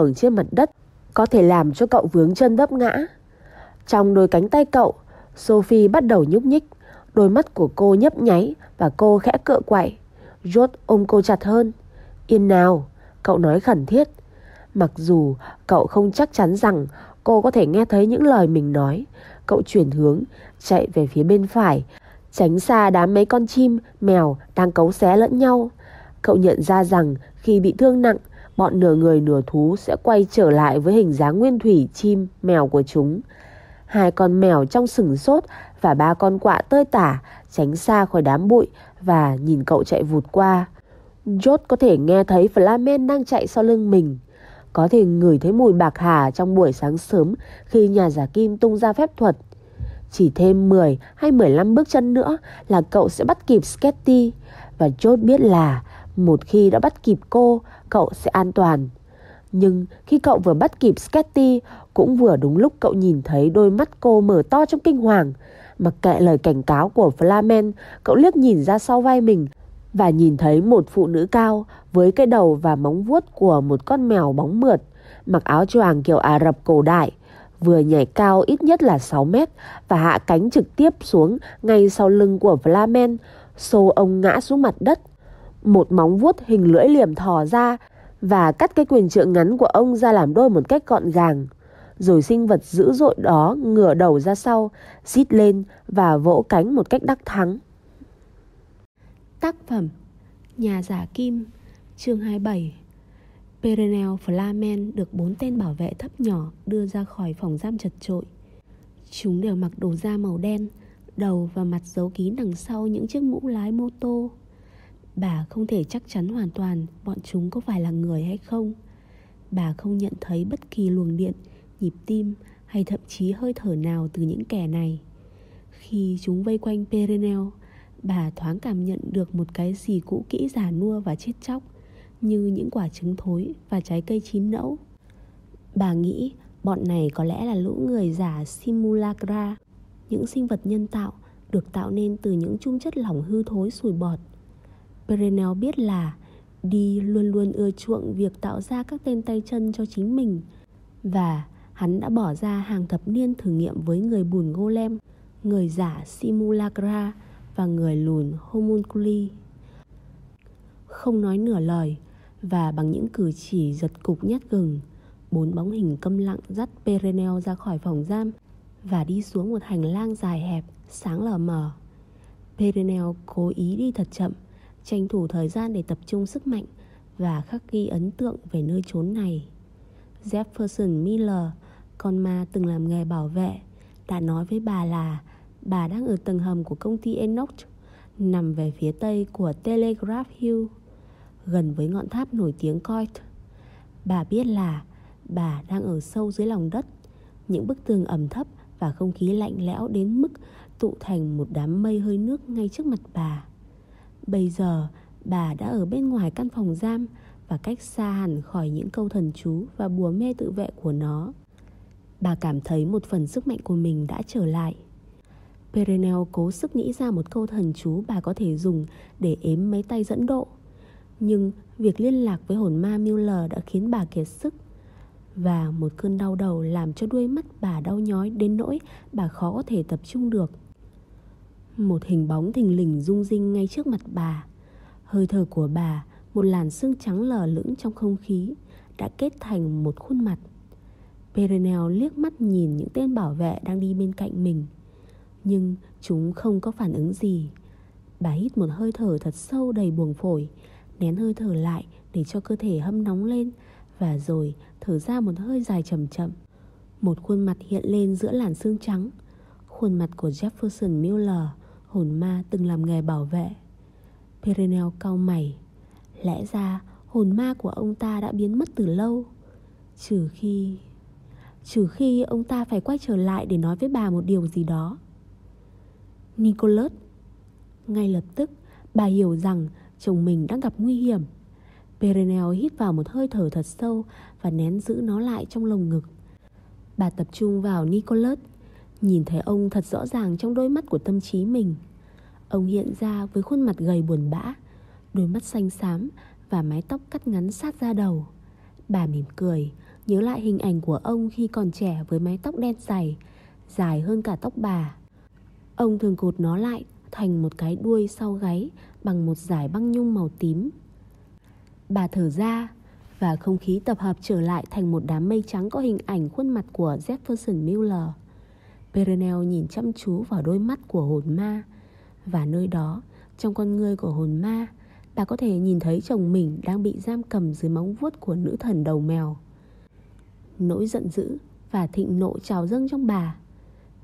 ở trên mặt đất có thể làm cho cậu vướng chân vấp ngã. Trong đôi cánh tay cậu, Sophie bắt đầu nhúc nhích, đôi mắt của cô nhấp nháy và cô khẽ cựa quậy. George ôm cô chặt hơn. Yên nào, cậu nói khẩn thiết. Mặc dù cậu không chắc chắn rằng cô có thể nghe thấy những lời mình nói, cậu chuyển hướng, chạy về phía bên phải, tránh xa đám mấy con chim, mèo đang cấu xé lẫn nhau. Cậu nhận ra rằng khi bị thương nặng, bọn nửa người nửa thú sẽ quay trở lại với hình dáng nguyên thủy chim, mèo của chúng. Hai con mèo trong sừng sốt và ba con quạ tơi tả tránh xa khỏi đám bụi và nhìn cậu chạy vụt qua. George có thể nghe thấy Flamen đang chạy sau lưng mình. Có thể ngửi thấy mùi bạc hà trong buổi sáng sớm khi nhà giả kim tung ra phép thuật. Chỉ thêm 10 hay 15 bước chân nữa là cậu sẽ bắt kịp Sketty. Và George biết là một khi đã bắt kịp cô, cậu sẽ an toàn. Nhưng khi cậu vừa bắt kịp Sketty, cũng vừa đúng lúc cậu nhìn thấy đôi mắt cô mở to trong kinh hoàng. Mặc kệ lời cảnh cáo của Flamen, cậu liếc nhìn ra sau vai mình và nhìn thấy một phụ nữ cao với cái đầu và móng vuốt của một con mèo bóng mượt, mặc áo choàng kiểu Ả Rập cổ đại, vừa nhảy cao ít nhất là 6 mét và hạ cánh trực tiếp xuống ngay sau lưng của Flamen, xô ông ngã xuống mặt đất. Một móng vuốt hình lưỡi liềm thò ra và cắt cái quyền trượng ngắn của ông ra làm đôi một cách gọn gàng. Rồi sinh vật dữ dội đó ngửa đầu ra sau, xít lên và vỗ cánh một cách đắc thắng. Tác phẩm Nhà giả kim Chương 27 Perenel Flamen được bốn tên bảo vệ thấp nhỏ đưa ra khỏi phòng giam chật trội. Chúng đều mặc đồ da màu đen, đầu và mặt giấu kín đằng sau những chiếc mũ lái mô tô. Bà không thể chắc chắn hoàn toàn bọn chúng có phải là người hay không. Bà không nhận thấy bất kỳ luồng điện, nhịp tim hay thậm chí hơi thở nào từ những kẻ này. Khi chúng vây quanh Perenel, bà thoáng cảm nhận được một cái gì cũ kỹ già nua và chết chóc như những quả trứng thối và trái cây chín nẫu. Bà nghĩ bọn này có lẽ là lũ người giả simulacra, những sinh vật nhân tạo được tạo nên từ những chung chất lỏng hư thối sùi bọt. Perenel biết là Đi luôn luôn ưa chuộng việc tạo ra các tên tay chân cho chính mình và hắn đã bỏ ra hàng thập niên thử nghiệm với người bùn golem, người giả simulacra và người lùn homunculi. Không nói nửa lời và bằng những cử chỉ giật cục nhát gừng, bốn bóng hình câm lặng dắt Perenel ra khỏi phòng giam và đi xuống một hành lang dài hẹp, sáng lờ mờ. Perenel cố ý đi thật chậm, tranh thủ thời gian để tập trung sức mạnh và khắc ghi ấn tượng về nơi chốn này. Jefferson Miller, con ma từng làm nghề bảo vệ, đã nói với bà là bà đang ở tầng hầm của công ty Enoch, nằm về phía tây của Telegraph Hill, gần với ngọn tháp nổi tiếng Coit. Bà biết là bà đang ở sâu dưới lòng đất, những bức tường ẩm thấp và không khí lạnh lẽo đến mức tụ thành một đám mây hơi nước ngay trước mặt bà. Bây giờ, bà đã ở bên ngoài căn phòng giam và cách xa hẳn khỏi những câu thần chú và bùa mê tự vệ của nó. Bà cảm thấy một phần sức mạnh của mình đã trở lại. Perenel cố sức nghĩ ra một câu thần chú bà có thể dùng để ếm mấy tay dẫn độ. Nhưng việc liên lạc với hồn ma Miller đã khiến bà kiệt sức. Và một cơn đau đầu làm cho đuôi mắt bà đau nhói đến nỗi bà khó có thể tập trung được. Một hình bóng thình lình rung rinh ngay trước mặt bà. Hơi thở của bà, một làn xương trắng lờ lững trong không khí, đã kết thành một khuôn mặt. Perenel liếc mắt nhìn những tên bảo vệ đang đi bên cạnh mình. Nhưng chúng không có phản ứng gì. Bà hít một hơi thở thật sâu đầy buồng phổi, nén hơi thở lại để cho cơ thể hâm nóng lên và rồi thở ra một hơi dài chậm chậm. Một khuôn mặt hiện lên giữa làn xương trắng. Khuôn mặt của Jefferson Miller, hồn ma từng làm nghề bảo vệ. Perenel cau mày. Lẽ ra hồn ma của ông ta đã biến mất từ lâu. Trừ khi... Trừ khi ông ta phải quay trở lại để nói với bà một điều gì đó. Nicholas Ngay lập tức bà hiểu rằng chồng mình đang gặp nguy hiểm. Perenel hít vào một hơi thở thật sâu và nén giữ nó lại trong lồng ngực. Bà tập trung vào Nicholas, nhìn thấy ông thật rõ ràng trong đôi mắt của tâm trí mình. Ông hiện ra với khuôn mặt gầy buồn bã, đôi mắt xanh xám và mái tóc cắt ngắn sát ra đầu. Bà mỉm cười, Nhớ lại hình ảnh của ông khi còn trẻ với mái tóc đen dày Dài hơn cả tóc bà Ông thường cột nó lại thành một cái đuôi sau gáy Bằng một dải băng nhung màu tím Bà thở ra Và không khí tập hợp trở lại thành một đám mây trắng có hình ảnh khuôn mặt của Jefferson Miller Perenel nhìn chăm chú vào đôi mắt của hồn ma. Và nơi đó, trong con người của hồn ma Bà có thể nhìn thấy chồng mình đang bị giam cầm dưới móng vuốt của nữ thần đầu mèo. Nỗi giận dữ và thịnh nộ trào dâng trong bà.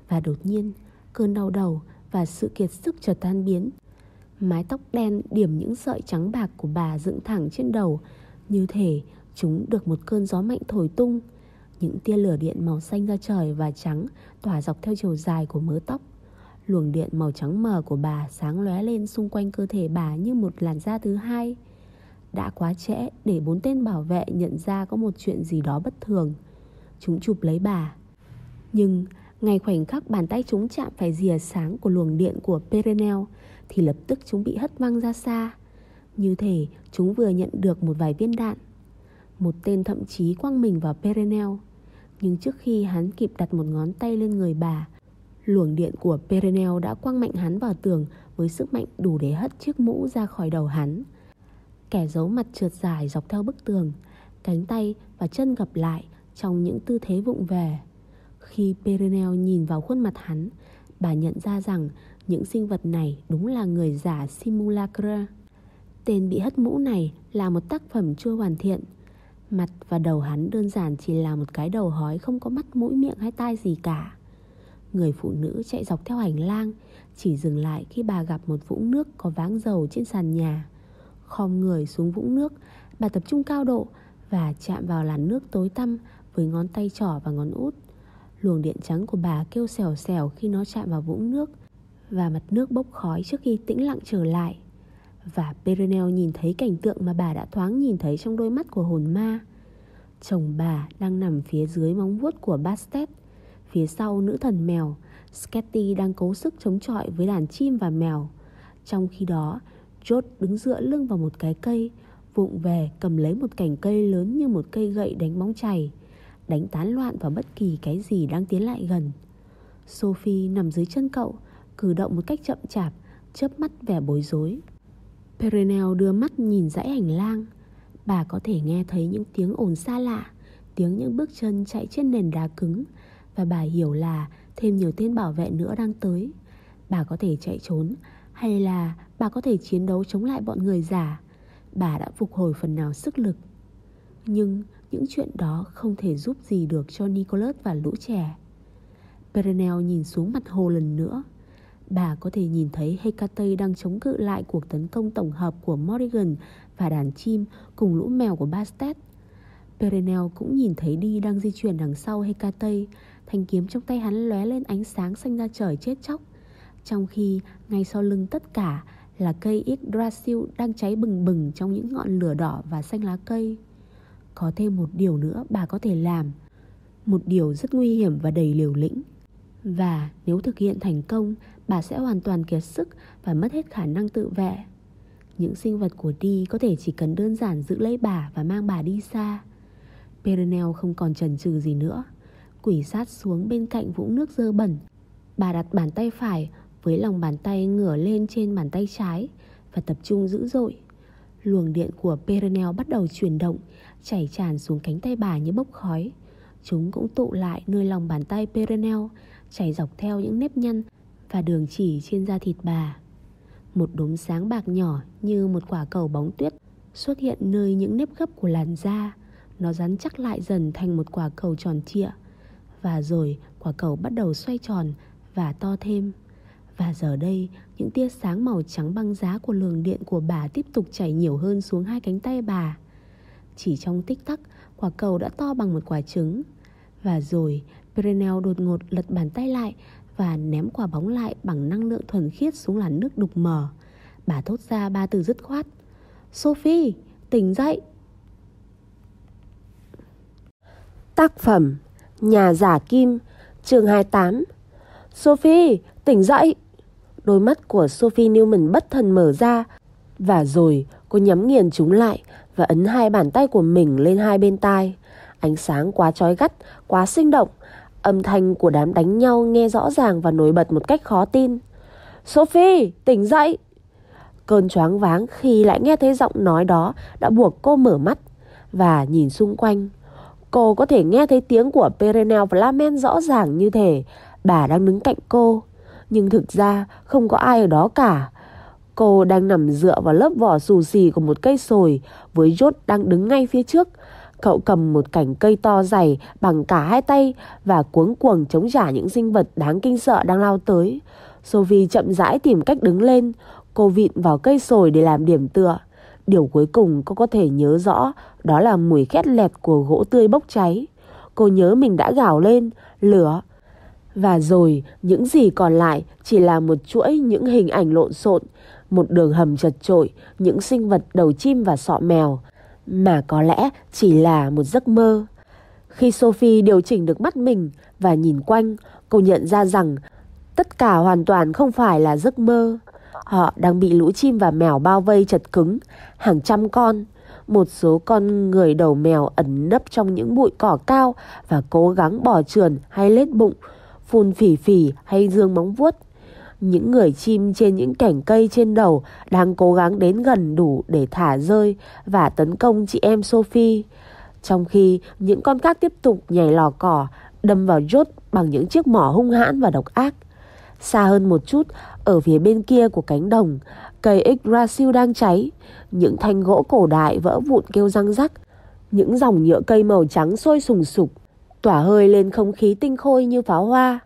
Và đột nhiên, cơn đau đầu và sự kiệt sức chợt tan biến. Mái tóc đen điểm những sợi trắng bạc của bà dựng thẳng trên đầu. Như thể chúng được một cơn gió mạnh thổi tung. Những tia lửa điện màu xanh ra trời và trắng tỏa dọc theo chiều dài của mớ tóc. Luồng điện màu trắng mờ của bà sáng lóe lên xung quanh cơ thể bà như một làn da thứ hai. Đã quá trễ để bốn tên bảo vệ nhận ra có một chuyện gì đó bất thường. Chúng chụp lấy bà. Nhưng ngay khoảnh khắc bàn tay chúng chạm phải rìa sáng của luồng điện của Perenel Thì lập tức chúng bị hất văng ra xa. Như thể chúng vừa nhận được một vài viên đạn. Một tên thậm chí quăng mình vào Perenel. Nhưng trước khi hắn kịp đặt một ngón tay lên người bà Luồng điện của Perenel đã quăng mạnh hắn vào tường với sức mạnh đủ để hất chiếc mũ ra khỏi đầu hắn. Kẻ giấu mặt trượt dài dọc theo bức tường, cánh tay và chân gập lại trong những tư thế vụng về. Khi Perenel nhìn vào khuôn mặt hắn, bà nhận ra rằng những sinh vật này đúng là người giả simulacra. Tên bị hất mũ này là một tác phẩm chưa hoàn thiện. Mặt và đầu hắn đơn giản chỉ là một cái đầu hói không có mắt, mũi miệng hay tai gì cả. Người phụ nữ chạy dọc theo hành lang, Chỉ dừng lại khi bà gặp một vũng nước có váng dầu trên sàn nhà. Khom người xuống vũng nước, Bà tập trung cao độ Và chạm vào làn nước tối tăm Với ngón tay trỏ và ngón út. Luồng điện trắng của bà kêu xèo xèo Khi nó chạm vào vũng nước Và mặt nước bốc khói trước khi tĩnh lặng trở lại. Và Perenel nhìn thấy cảnh tượng Mà bà đã thoáng nhìn thấy trong đôi mắt của hồn ma Chồng bà đang nằm phía dưới móng vuốt của Bastet Phía sau nữ thần mèo, Sketty đang cố sức chống chọi với đàn chim và mèo. Trong khi đó, George đứng dựa lưng vào một cái cây, vụng về cầm lấy một cành cây lớn như một cây gậy đánh bóng chày, đánh tán loạn vào bất kỳ cái gì đang tiến lại gần. Sophie nằm dưới chân cậu, cử động một cách chậm chạp, chớp mắt vẻ bối rối. Perenel đưa mắt nhìn dãy hành lang. Bà có thể nghe thấy những tiếng ồn xa lạ, tiếng những bước chân chạy trên nền đá cứng, và bà hiểu là thêm nhiều tên bảo vệ nữa đang tới. Bà có thể chạy trốn Hay là bà có thể chiến đấu chống lại bọn người giả Bà đã phục hồi phần nào sức lực. Nhưng những chuyện đó không thể giúp gì được cho Nicholas và lũ trẻ. Perenel nhìn xuống mặt hồ lần nữa. Bà có thể nhìn thấy Hecate đang chống cự lại cuộc tấn công tổng hợp của Morrigan và đàn chim cùng lũ mèo của Bastet. Perenel cũng nhìn thấy đi đang di chuyển đằng sau Hecate. Thanh kiếm trong tay hắn lóe lên ánh sáng xanh ra trời chết chóc. Trong khi, ngay sau lưng tất cả là cây Yggdrasil đang cháy bừng bừng trong những ngọn lửa đỏ và xanh lá cây. Có thêm một điều nữa bà có thể làm. Một điều rất nguy hiểm và đầy liều lĩnh. Và nếu thực hiện thành công Bà sẽ hoàn toàn kiệt sức và mất hết khả năng tự vệ Những sinh vật của Đi có thể chỉ cần đơn giản giữ lấy bà và mang bà đi xa Perenel không còn chần chừ gì nữa quỷ sát xuống bên cạnh vũng nước dơ bẩn. Bà đặt bàn tay phải với lòng bàn tay ngửa lên trên bàn tay trái và tập trung dữ dội. Luồng điện của Perenel bắt đầu chuyển động, chảy tràn xuống cánh tay bà như bốc khói. Chúng cũng tụ lại nơi lòng bàn tay Perenel, chảy dọc theo những nếp nhăn và đường chỉ trên da thịt bà. Một đốm sáng bạc nhỏ như một quả cầu bóng tuyết xuất hiện nơi những nếp gấp của làn da. Nó rắn chắc lại dần thành một quả cầu tròn trịa và rồi quả cầu bắt đầu xoay tròn và to thêm Và giờ đây, những tia sáng màu trắng băng giá của luồng điện của bà tiếp tục chảy nhiều hơn xuống hai cánh tay bà Chỉ trong tích tắc, quả cầu đã to bằng một quả trứng Và rồi Perenel đột ngột lật bàn tay lại và ném quả bóng lại bằng năng lượng thuần khiết xuống làn nước đục mờ. Bà thốt ra ba từ dứt khoát. Sophie, tỉnh dậy! Tác phẩm Nhà giả kim, chương 28 Sophie, tỉnh dậy! Đôi mắt của Sophie Newman bất thần mở ra Và rồi cô nhắm nghiền chúng lại Và ấn hai bàn tay của mình lên hai bên tai Ánh sáng quá chói gắt, quá sinh động. Âm thanh của đám đánh nhau nghe rõ ràng và nổi bật một cách khó tin. Sophie, tỉnh dậy! Cơn choáng váng khi lại nghe thấy giọng nói đó đã buộc cô mở mắt và nhìn xung quanh. Cô có thể nghe thấy tiếng của Perenel Flamen rõ ràng như thể bà đang đứng cạnh cô. Nhưng thực ra không có ai ở đó cả. Cô đang nằm dựa vào lớp vỏ xù xì của một cây sồi với Jot đang đứng ngay phía trước. Cậu cầm một cành cây to dày bằng cả hai tay và cuống cuồng chống trả những sinh vật đáng kinh sợ đang lao tới. Sophie chậm rãi tìm cách đứng lên. Cô vịn vào cây sồi để làm điểm tựa. Điều cuối cùng cô có thể nhớ rõ đó là mùi khét lẹt của gỗ tươi bốc cháy. Cô nhớ mình đã gào lên, lửa. Và rồi những gì còn lại chỉ là một chuỗi những hình ảnh lộn xộn, một đường hầm chật trội, những sinh vật đầu chim và sọ mèo, mà có lẽ chỉ là một giấc mơ. Khi Sophie điều chỉnh được mắt mình và nhìn quanh, cô nhận ra rằng tất cả hoàn toàn không phải là giấc mơ. Họ đang bị lũ chim và mèo bao vây chật cứng, hàng trăm con. Một số con người đầu mèo ẩn nấp trong những bụi cỏ cao và cố gắng bỏ trườn hay lết bụng, phun phỉ phỉ hay dương móng vuốt. Những người chim trên những cành cây trên đầu đang cố gắng đến gần đủ để thả rơi và tấn công chị em Sophie. Trong khi những con khác tiếp tục nhảy lò cỏ, đâm vào chốt bằng những chiếc mỏ hung hãn và độc ác. Xa hơn một chút, ở phía bên kia của cánh đồng, cây Yggdrasil đang cháy. Những thanh gỗ cổ đại vỡ vụn kêu răng rắc. Những dòng nhựa cây màu trắng sôi sùng sục, tỏa hơi lên không khí tinh khôi như pháo hoa.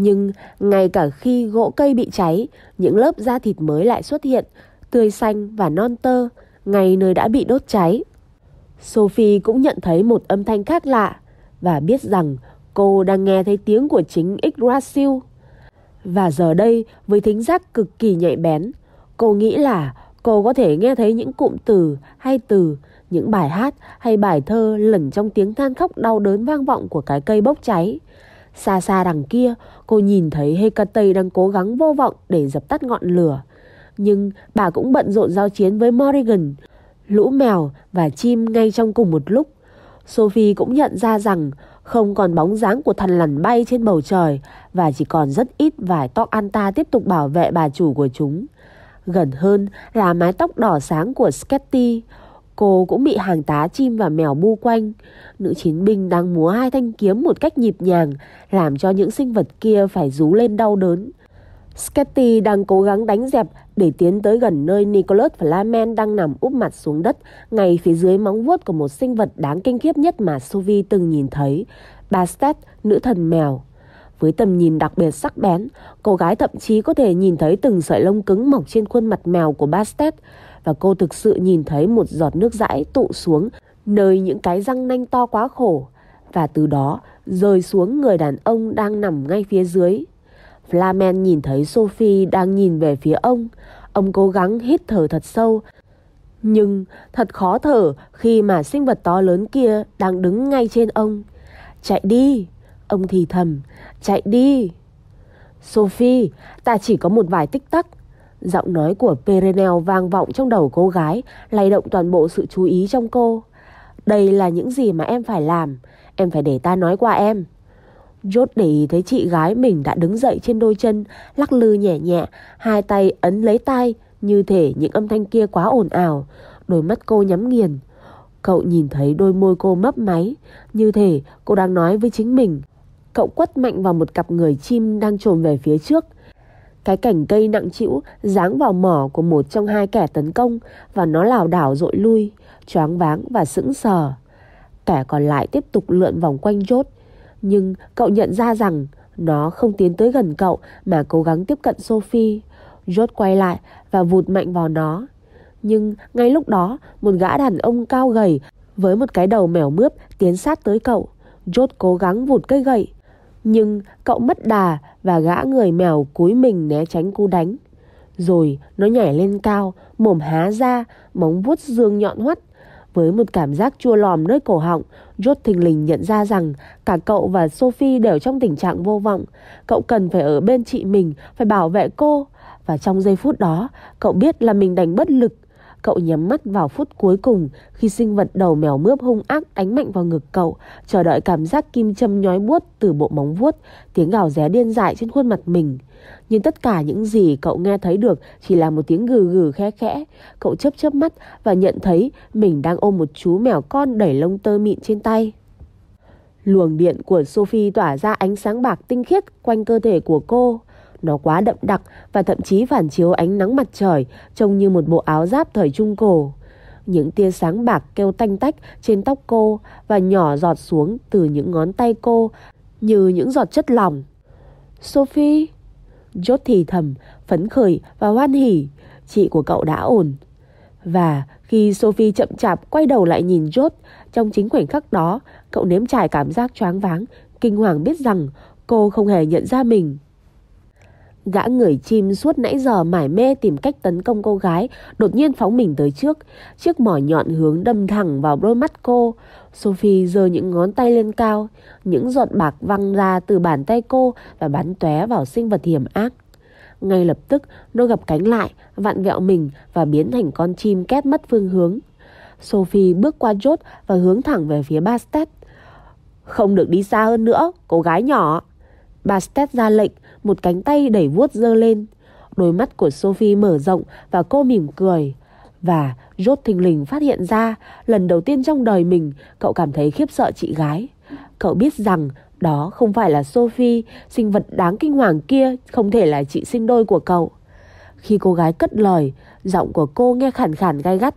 Nhưng ngay cả khi gỗ cây bị cháy, những lớp da thịt mới lại xuất hiện, tươi xanh và non tơ, ngay nơi đã bị đốt cháy. Sophie cũng nhận thấy một âm thanh khác lạ và biết rằng cô đang nghe thấy tiếng của chính Yggdrasil. Và giờ đây, với thính giác cực kỳ nhạy bén, cô nghĩ là cô có thể nghe thấy những cụm từ hay từ, những bài hát hay bài thơ lẩn trong tiếng than khóc đau đớn vang vọng của cái cây bốc cháy. Xa xa đằng kia, cô nhìn thấy Hecate đang cố gắng vô vọng để dập tắt ngọn lửa. Nhưng bà cũng bận rộn giao chiến với Morrigan, lũ mèo và chim ngay trong cùng một lúc. Sophie cũng nhận ra rằng không còn bóng dáng của thằn lằn bay trên bầu trời và chỉ còn rất ít vài tóc Anta tiếp tục bảo vệ bà chủ của chúng. Gần hơn là mái tóc đỏ sáng của Sketty. Cô cũng bị hàng tá chim và mèo bu quanh. Nữ chiến binh đang múa hai thanh kiếm một cách nhịp nhàng, làm cho những sinh vật kia phải rú lên đau đớn. Sketty đang cố gắng đánh dẹp để tiến tới gần nơi Nicholas Flamen đang nằm úp mặt xuống đất ngay phía dưới móng vuốt của một sinh vật đáng kinh khiếp nhất mà Sophie từng nhìn thấy, Bastet, nữ thần mèo. Với tầm nhìn đặc biệt sắc bén, cô gái thậm chí có thể nhìn thấy từng sợi lông cứng mọc trên khuôn mặt mèo của Bastet và cô thực sự nhìn thấy một giọt nước dãi tụ xuống nơi những cái răng nanh to quá khổ và từ đó rơi xuống người đàn ông đang nằm ngay phía dưới. Flamen nhìn thấy Sophie đang nhìn về phía ông. Ông cố gắng hít thở thật sâu. Nhưng thật khó thở khi mà sinh vật to lớn kia đang đứng ngay trên ông. Chạy đi, ông thì thầm, chạy đi. Sophie, ta chỉ có một vài tích tắc. Giọng nói của Perenel vang vọng trong đầu cô gái, lay động toàn bộ sự chú ý trong cô. Đây là những gì mà em phải làm, em phải để ta nói qua em. Jot để ý thấy chị gái mình đã đứng dậy trên đôi chân, lắc lư nhẹ nhẹ, hai tay ấn lấy tay, như thể những âm thanh kia quá ồn ào. Đôi mắt cô nhắm nghiền. Cậu nhìn thấy đôi môi cô mấp máy, như thể cô đang nói với chính mình. Cậu quất mạnh vào một cặp người chim đang trồm về phía trước. Cái cành cây nặng trĩu giáng vào mỏ của một trong hai kẻ tấn công và nó lảo đảo dội lui, choáng váng và sững sờ. Kẻ còn lại tiếp tục lượn vòng quanh chốt, nhưng cậu nhận ra rằng nó không tiến tới gần cậu mà cố gắng tiếp cận Sophie. Rốt quay lại và vụt mạnh vào nó. Nhưng ngay lúc đó, một gã đàn ông cao gầy với một cái đầu mèo mướp tiến sát tới cậu. Rốt cố gắng vụt cây gậy. Nhưng cậu mất đà và gã người mèo cúi mình né tránh cú đánh. Rồi nó nhảy lên cao, mồm há ra, móng vuốt dương nhọn hoắt với một cảm giác chua lòm nơi cổ họng, Jot thình lình nhận ra rằng cả cậu và Sophie đều trong tình trạng vô vọng. Cậu cần phải ở bên chị mình, phải bảo vệ cô. Và trong giây phút đó, cậu biết là mình đánh bất lực. Cậu nhắm mắt vào phút cuối cùng khi sinh vật đầu mèo mướp hung ác đánh mạnh vào ngực cậu, chờ đợi cảm giác kim châm nhói buốt từ bộ móng vuốt, tiếng gào ré điên dại trên khuôn mặt mình. Nhưng tất cả những gì cậu nghe thấy được chỉ là một tiếng gừ gừ khẽ khẽ. Cậu chớp chớp mắt và nhận thấy mình đang ôm một chú mèo con đẩy lông tơ mịn trên tay. Luồng điện của Sophie tỏa ra ánh sáng bạc tinh khiết quanh cơ thể của cô. Nó quá đậm đặc và thậm chí phản chiếu ánh nắng mặt trời trông như một bộ áo giáp thời Trung Cổ. Những tia sáng bạc kêu tanh tách trên tóc cô và nhỏ giọt xuống từ những ngón tay cô như những giọt chất lỏng. Sophie! Jốt thì thầm, phấn khởi và hoan hỉ. Chị của cậu đã ổn. Và khi Sophie chậm chạp quay đầu lại nhìn Jot trong chính khoảnh khắc đó, cậu nếm trải cảm giác choáng váng, kinh hoàng biết rằng cô không hề nhận ra mình. Gã người chim suốt nãy giờ mải mê tìm cách tấn công cô gái, đột nhiên phóng mình tới trước. Chiếc mỏ nhọn hướng đâm thẳng vào đôi mắt cô. Sophie giơ những ngón tay lên cao, những giọt bạc văng ra từ bàn tay cô và bắn tóe vào sinh vật hiểm ác. Ngay lập tức, nó gập cánh lại, vặn vẹo mình và biến thành con chim két mất phương hướng. Sophie bước qua chốt và hướng thẳng về phía Bastet. Không được đi xa hơn nữa, cô gái nhỏ. Bastet ra lệnh, một cánh tay đẩy vuốt dơ lên. Đôi mắt của Sophie mở rộng và cô mỉm cười. Và rốt thình lình phát hiện ra lần đầu tiên trong đời mình cậu cảm thấy khiếp sợ chị gái. Cậu biết rằng đó không phải là Sophie, sinh vật đáng kinh hoàng kia không thể là chị sinh đôi của cậu. Khi cô gái cất lời, giọng của cô nghe khản khản gai gắt.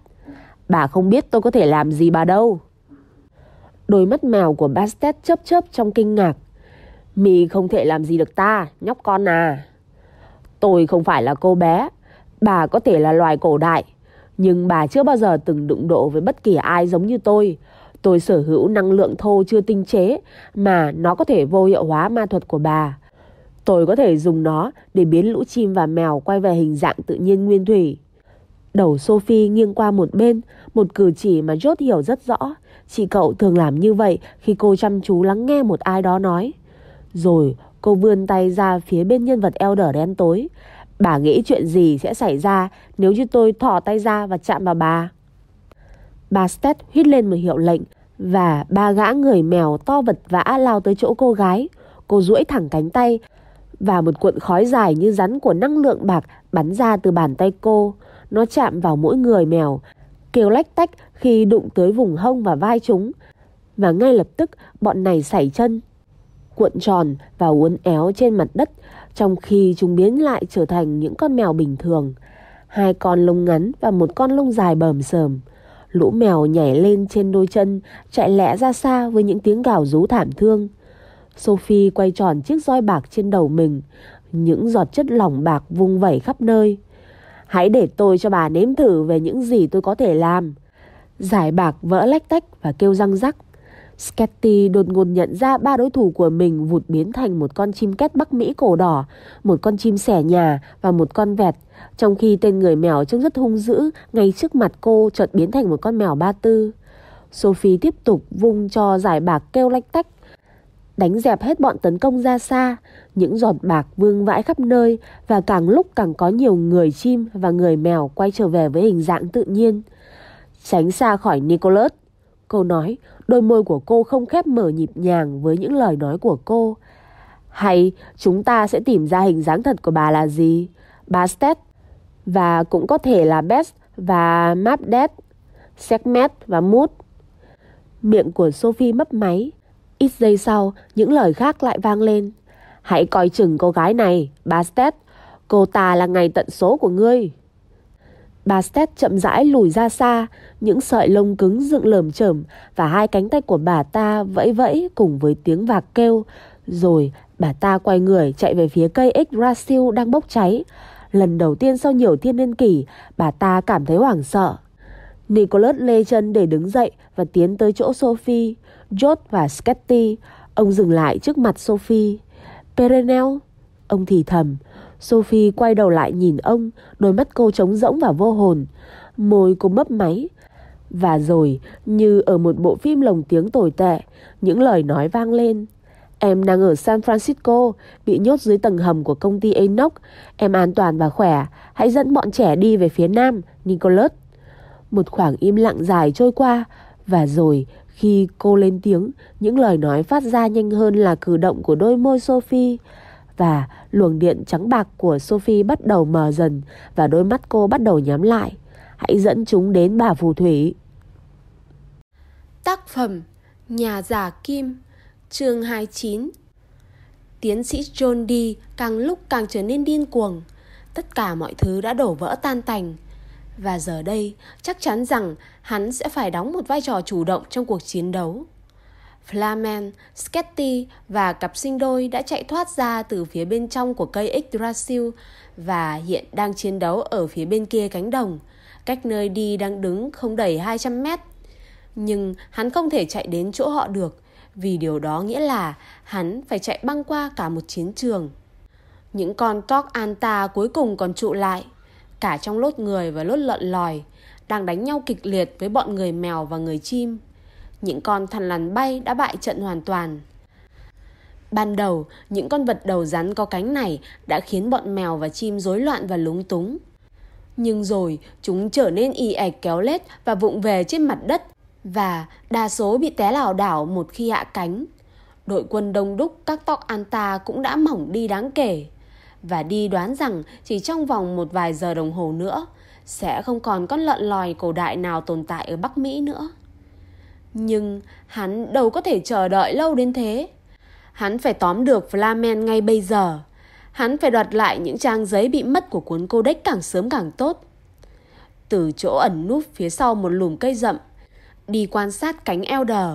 Bà không biết tôi có thể làm gì bà đâu. Đôi mắt mèo của Bastet chớp chớp trong kinh ngạc. Mì không thể làm gì được ta, nhóc con à. Tôi không phải là cô bé. Bà có thể là loài cổ đại. Nhưng bà chưa bao giờ từng đụng độ với bất kỳ ai giống như tôi. Tôi sở hữu năng lượng thô chưa tinh chế mà nó có thể vô hiệu hóa ma thuật của bà. Tôi có thể dùng nó để biến lũ chim và mèo quay về hình dạng tự nhiên nguyên thủy. Đầu Sophie nghiêng qua một bên, một cử chỉ mà Jot hiểu rất rõ. Chị cậu thường làm như vậy khi cô chăm chú lắng nghe một ai đó nói. Rồi cô vươn tay ra phía bên nhân vật Elder đen tối. Bà nghĩ chuyện gì sẽ xảy ra nếu như tôi thỏ tay ra và chạm vào bà? Bà Stet hít lên một hiệu lệnh và ba gã người mèo to vật vã lao tới chỗ cô gái. Cô duỗi thẳng cánh tay và một cuộn khói dài như rắn của năng lượng bạc bắn ra từ bàn tay cô. Nó chạm vào mỗi người mèo, kêu lách tách khi đụng tới vùng hông và vai chúng. Và ngay lập tức bọn này sảy chân, cuộn tròn và uốn éo trên mặt đất trong khi chúng biến lại trở thành những con mèo bình thường. Hai con lông ngắn và một con lông dài bờm sờm. Lũ mèo nhảy lên trên đôi chân, chạy lẹ ra xa với những tiếng gào rú thảm thương. Sophie quay tròn chiếc roi bạc trên đầu mình, những giọt chất lỏng bạc vung vẩy khắp nơi. Hãy để tôi cho bà nếm thử về những gì tôi có thể làm. Giải bạc vỡ lách tách và kêu răng rắc. Sketty đột ngột nhận ra ba đối thủ của mình vụt biến thành một con chim két Bắc Mỹ cổ đỏ, một con chim sẻ nhà và một con vẹt, trong khi tên người mèo trông rất hung dữ ngay trước mặt cô chợt biến thành một con mèo ba tư. Sophie tiếp tục vung cho giải bạc kêu lách tách, đánh dẹp hết bọn tấn công ra xa, những giọt bạc vương vãi khắp nơi và càng lúc càng có nhiều người chim và người mèo quay trở về với hình dạng tự nhiên. Tránh xa khỏi Nicholas, cô nói, đôi môi của cô không khép mở nhịp nhàng với những lời nói của cô. Hay chúng ta sẽ tìm ra hình dáng thật của bà là gì? Bastet và cũng có thể là Best và Mapdet, Segmet và Mood. Miệng của Sophie mấp máy. Ít giây sau, những lời khác lại vang lên. Hãy coi chừng cô gái này, Bastet. Cô ta là ngày tận số của ngươi. Bà Stet chậm rãi lùi ra xa, những sợi lông cứng dựng lởm chởm và hai cánh tay của bà ta vẫy vẫy cùng với tiếng vạc kêu. Rồi bà ta quay người chạy về phía cây Yggdrasil đang bốc cháy. Lần đầu tiên sau nhiều thiên niên kỷ, bà ta cảm thấy hoảng sợ. Nicholas lê chân để đứng dậy và tiến tới chỗ Sophie, George và Sketty. Ông dừng lại trước mặt Sophie. Perenel, ông thì thầm. Sophie quay đầu lại nhìn ông, đôi mắt cô trống rỗng và vô hồn. Môi cô mấp máy. Và rồi, như ở một bộ phim lồng tiếng tồi tệ, những lời nói vang lên. Em đang ở San Francisco, bị nhốt dưới tầng hầm của công ty Enoch. Em an toàn và khỏe, hãy dẫn bọn trẻ đi về phía nam, Nicholas. Một khoảng im lặng dài trôi qua và rồi khi cô lên tiếng, những lời nói phát ra nhanh hơn là cử động của đôi môi Sophie và luồng điện trắng bạc của Sophie bắt đầu mờ dần và đôi mắt cô bắt đầu nhắm lại. Hãy dẫn chúng đến bà phù thủy. Tác phẩm Nhà giả kim chương 29 Tiến sĩ John Dee càng lúc càng trở nên điên cuồng. Tất cả mọi thứ đã đổ vỡ tan tành. Và giờ đây, chắc chắn rằng hắn sẽ phải đóng một vai trò chủ động trong cuộc chiến đấu. Flamen, Sketty và cặp sinh đôi đã chạy thoát ra từ phía bên trong của cây Yggdrasil và hiện đang chiến đấu ở phía bên kia cánh đồng, cách nơi đi đang đứng không đầy 200 mét. Nhưng hắn không thể chạy đến chỗ họ được, vì điều đó nghĩa là hắn phải chạy băng qua cả một chiến trường. Những con tóc Anta cuối cùng còn trụ lại, cả trong lốt người và lốt lợn lòi, đang đánh nhau kịch liệt với bọn người mèo và người chim. Những con thằn lằn bay đã bại trận hoàn toàn. Ban đầu, những con vật đầu rắn có cánh này đã khiến bọn mèo và chim rối loạn và lúng túng. Nhưng rồi, chúng trở nên y ạch kéo lết và vụng về trên mặt đất và đa số bị té lảo đảo một khi hạ cánh. Đội quân đông đúc các tóc Anta cũng đã mỏng đi đáng kể và đi đoán rằng chỉ trong vòng một vài giờ đồng hồ nữa sẽ không còn con lợn lòi cổ đại nào tồn tại ở Bắc Mỹ nữa. Nhưng hắn đâu có thể chờ đợi lâu đến thế. Hắn phải tóm được Flamen ngay bây giờ. Hắn phải đoạt lại những trang giấy bị mất của cuốn codex càng sớm càng tốt. Từ chỗ ẩn núp phía sau một lùm cây rậm, đi quan sát cánh Elder.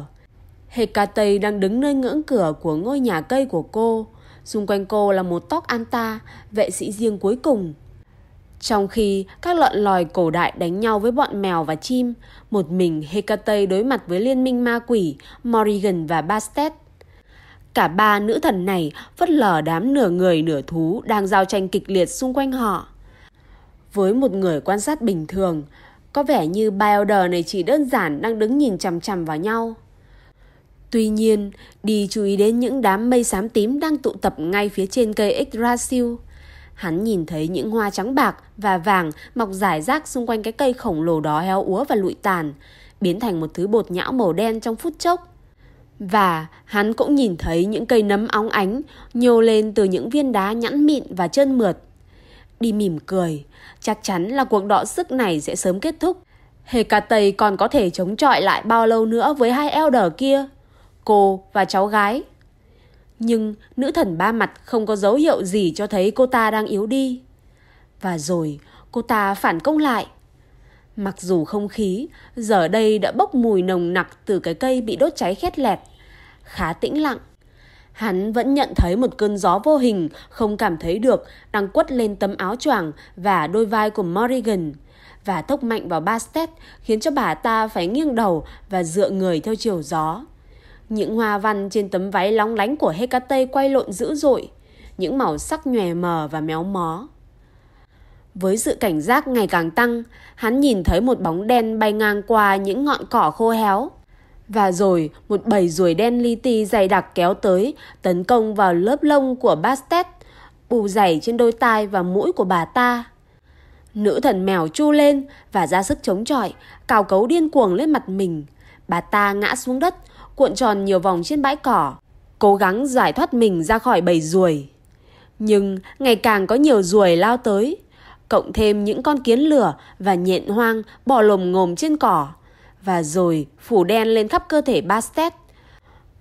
Hecate đang đứng nơi ngưỡng cửa của ngôi nhà cây của cô. Xung quanh cô là một tóc Anta, vệ sĩ riêng cuối cùng. Trong khi các lợn lòi cổ đại đánh nhau với bọn mèo và chim, một mình Hecate đối mặt với liên minh ma quỷ Morrigan và Bastet. Cả ba nữ thần này phất lờ đám nửa người nửa thú đang giao tranh kịch liệt xung quanh họ. Với một người quan sát bình thường, có vẻ như ba elder này chỉ đơn giản đang đứng nhìn chằm chằm vào nhau. Tuy nhiên, đi chú ý đến những đám mây xám tím đang tụ tập ngay phía trên cây Yggdrasil. Hắn nhìn thấy những hoa trắng bạc và vàng mọc rải rác xung quanh cái cây khổng lồ đó héo úa và lụi tàn, biến thành một thứ bột nhão màu đen trong phút chốc. Và hắn cũng nhìn thấy những cây nấm óng ánh nhô lên từ những viên đá nhẵn mịn và trơn mượt. Đi mỉm cười, chắc chắn là cuộc đọ sức này sẽ sớm kết thúc. Hecate còn có thể chống chọi lại bao lâu nữa với hai elder kia, cô và cháu gái. Nhưng nữ thần ba mặt không có dấu hiệu gì cho thấy cô ta đang yếu đi. Và rồi cô ta phản công lại. Mặc dù không khí giờ đây đã bốc mùi nồng nặc từ cái cây bị đốt cháy khét lẹt, khá tĩnh lặng. Hắn vẫn nhận thấy một cơn gió vô hình không cảm thấy được đang quất lên tấm áo choàng và đôi vai của Morrigan và tốc mạnh vào Bastet khiến cho bà ta phải nghiêng đầu và dựa người theo chiều gió. Những hoa văn trên tấm váy lóng lánh của Hecate quay lộn dữ dội, những màu sắc nhòe mờ và méo mó. Với sự cảnh giác ngày càng tăng, hắn nhìn thấy một bóng đen bay ngang qua những ngọn cỏ khô héo. Và rồi một bầy ruồi đen li ti dày đặc kéo tới, tấn công vào lớp lông của Bastet, bù dày trên đôi tai và mũi của bà ta. Nữ thần mèo chu lên và ra sức chống chọi, cào cấu điên cuồng lên mặt mình. Bà ta ngã xuống đất, cuộn tròn nhiều vòng trên bãi cỏ, cố gắng giải thoát mình ra khỏi bầy ruồi. Nhưng ngày càng có nhiều ruồi lao tới, cộng thêm những con kiến lửa và nhện hoang bò lồm ngồm trên cỏ, và rồi phủ đen lên khắp cơ thể Bastet.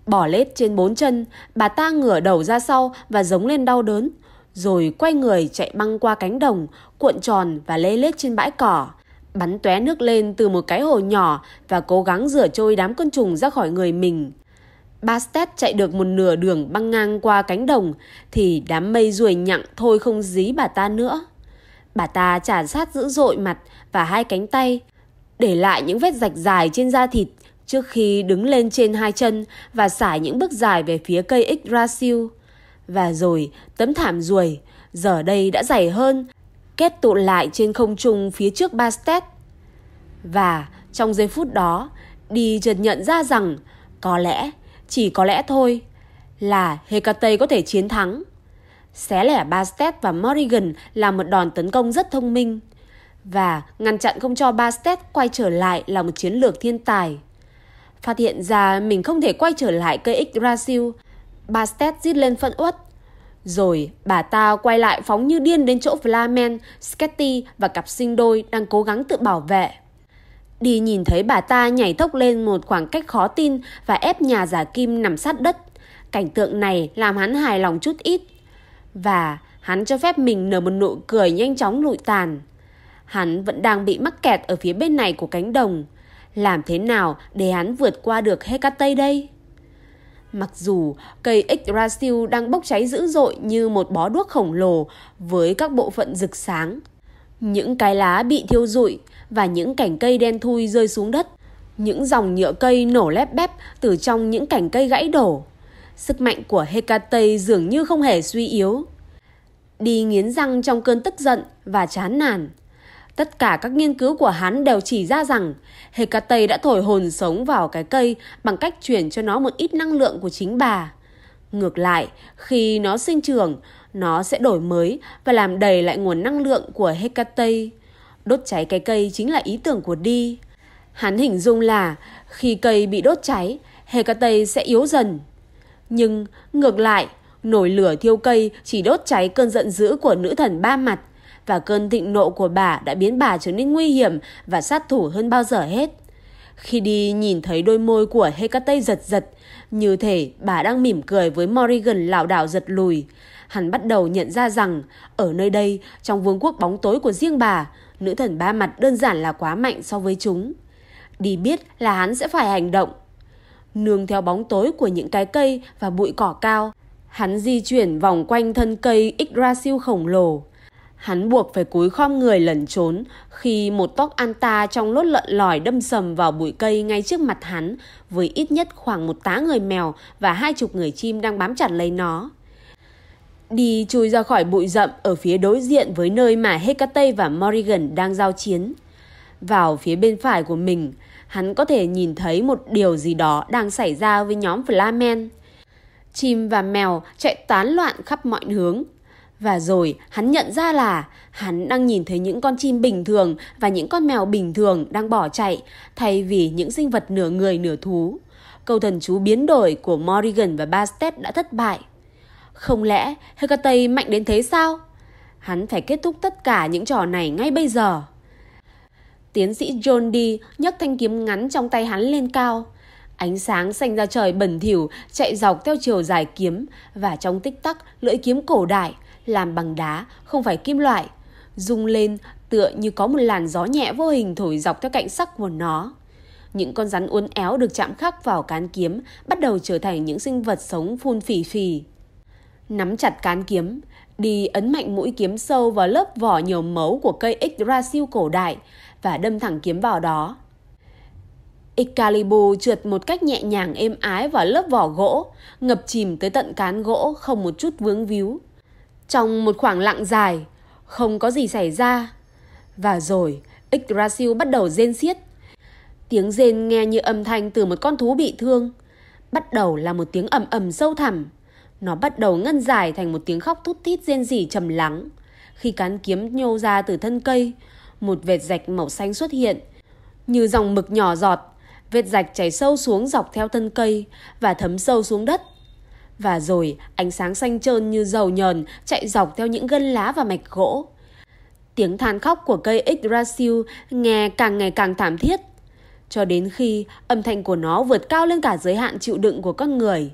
Bỏ lết trên bốn chân, bà ta ngửa đầu ra sau và giống lên đau đớn, rồi quay người chạy băng qua cánh đồng, cuộn tròn và lê lết trên bãi cỏ, bắn tóe nước lên từ một cái hồ nhỏ và cố gắng rửa trôi đám côn trùng ra khỏi người mình. Bastet chạy được một nửa đường băng ngang qua cánh đồng thì đám mây ruồi nhặng thôi không dí bà ta nữa. Bà ta trả sát dữ dội mặt và hai cánh tay, để lại những vết rạch dài trên da thịt trước khi đứng lên trên hai chân và xải những bước dài về phía cây Yggdrasil. Và rồi tấm thảm ruồi giờ đây đã dày hơn kết tụ lại trên không trung phía trước Bastet. Và trong giây phút đó, đi chợt nhận ra rằng có lẽ, chỉ có lẽ thôi, là Hecate có thể chiến thắng. Xé lẻ Bastet và Morrigan là một đòn tấn công rất thông minh. và ngăn chặn không cho Bastet quay trở lại là một chiến lược thiên tài. Phát hiện ra mình không thể quay trở lại cây Yggdrasil, Bastet giết lên phân uất. Rồi bà ta quay lại phóng như điên đến chỗ Flamen, Sketty và cặp sinh đôi đang cố gắng tự bảo vệ. Đi nhìn thấy bà ta nhảy thốc lên một khoảng cách khó tin và ép nhà giả kim nằm sát đất. Cảnh tượng này làm hắn hài lòng chút ít. Và hắn cho phép mình nở một nụ cười nhanh chóng lụi tàn. Hắn vẫn đang bị mắc kẹt ở phía bên này của cánh đồng. Làm thế nào để hắn vượt qua được Hecate đây? Mặc dù cây Yggdrasil đang bốc cháy dữ dội như một bó đuốc khổng lồ với các bộ phận rực sáng. Những cái lá bị thiêu rụi và những cành cây đen thui rơi xuống đất. Những dòng nhựa cây nổ lép bép từ trong những cành cây gãy đổ. Sức mạnh của Hecate dường như không hề suy yếu. Đi nghiến răng trong cơn tức giận và chán nản. Tất cả các nghiên cứu của hắn đều chỉ ra rằng Hecate đã thổi hồn sống vào cái cây bằng cách chuyển cho nó một ít năng lượng của chính bà. Ngược lại, khi nó sinh trưởng, nó sẽ đổi mới và làm đầy lại nguồn năng lượng của Hecate. Đốt cháy cái cây chính là ý tưởng của Đi. Hắn hình dung là khi cây bị đốt cháy, Hecate sẽ yếu dần. Nhưng ngược lại, nổi lửa thiêu cây chỉ đốt cháy cơn giận dữ của nữ thần ba mặt và cơn thịnh nộ của bà đã biến bà trở nên nguy hiểm và sát thủ hơn bao giờ hết. Khi đi nhìn thấy đôi môi của Hecate giật giật, như thể bà đang mỉm cười với Morrigan lảo đảo giật lùi. Hắn bắt đầu nhận ra rằng, ở nơi đây, trong vương quốc bóng tối của riêng bà, nữ thần ba mặt đơn giản là quá mạnh so với chúng. Đi biết là hắn sẽ phải hành động. Nương theo bóng tối của những cái cây và bụi cỏ cao, hắn di chuyển vòng quanh thân cây Yggdrasil khổng lồ. Hắn buộc phải cúi khom người lẩn trốn khi một tóc anta trong lốt lợn lòi đâm sầm vào bụi cây ngay trước mặt hắn với ít nhất khoảng một tá người mèo và hai chục người chim đang bám chặt lấy nó. Đi chui ra khỏi bụi rậm ở phía đối diện với nơi mà Hecate và Morrigan đang giao chiến. Vào phía bên phải của mình, hắn có thể nhìn thấy một điều gì đó đang xảy ra với nhóm Flamen. Chim và mèo chạy tán loạn khắp mọi hướng. Và rồi, hắn nhận ra là hắn đang nhìn thấy những con chim bình thường và những con mèo bình thường đang bỏ chạy thay vì những sinh vật nửa người nửa thú. Câu thần chú biến đổi của Morrigan và Bastet đã thất bại. Không lẽ Hecate mạnh đến thế sao? Hắn phải kết thúc tất cả những trò này ngay bây giờ. Tiến sĩ John D nhấc thanh kiếm ngắn trong tay hắn lên cao. Ánh sáng xanh ra trời bẩn thỉu chạy dọc theo chiều dài kiếm và trong tích tắc lưỡi kiếm cổ đại làm bằng đá không phải kim loại rung lên tựa như có một làn gió nhẹ vô hình thổi dọc theo cạnh sắc của nó. Những con rắn uốn éo được chạm khắc vào cán kiếm bắt đầu trở thành những sinh vật sống phun phì phì. Nắm chặt cán kiếm, đi ấn mạnh mũi kiếm sâu vào lớp vỏ nhiều mấu của cây Yggdrasil cổ đại và đâm thẳng kiếm vào đó. Excalibur trượt một cách nhẹ nhàng êm ái vào lớp vỏ gỗ, ngập chìm tới tận cán gỗ không một chút vướng víu. Trong một khoảng lặng dài, không có gì xảy ra. Và rồi, Yggdrasil bắt đầu rên xiết. Tiếng rên nghe như âm thanh từ một con thú bị thương. Bắt đầu là một tiếng ầm ầm sâu thẳm. Nó bắt đầu ngân dài thành một tiếng khóc thút thít rên rỉ trầm lắng. Khi cán kiếm nhô ra từ thân cây, một vệt rạch màu xanh xuất hiện. Như dòng mực nhỏ giọt, vệt rạch chảy sâu xuống dọc theo thân cây và thấm sâu xuống đất. Và rồi ánh sáng xanh trơn như dầu nhờn chạy dọc theo những gân lá và mạch gỗ. Tiếng than khóc của cây Yggdrasil nghe càng ngày càng thảm thiết. Cho đến khi âm thanh của nó vượt cao lên cả giới hạn chịu đựng của con người.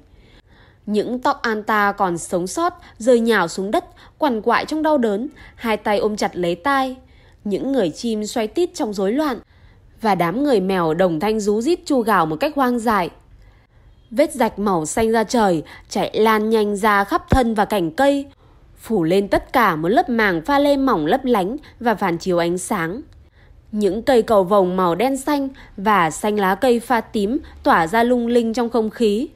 Những tóc Anta còn sống sót rơi nhào xuống đất, quằn quại trong đau đớn, hai tay ôm chặt lấy tai. Những người chim xoay tít trong rối loạn. Và đám người mèo đồng thanh rú rít chu gào một cách hoang dại. Vết rạch màu xanh ra trời chạy lan nhanh ra khắp thân và cành cây, phủ lên tất cả một lớp màng pha lê mỏng lấp lánh và phản chiếu ánh sáng. Những cây cầu vồng màu đen xanh và xanh lá cây pha tím tỏa ra lung linh trong không khí.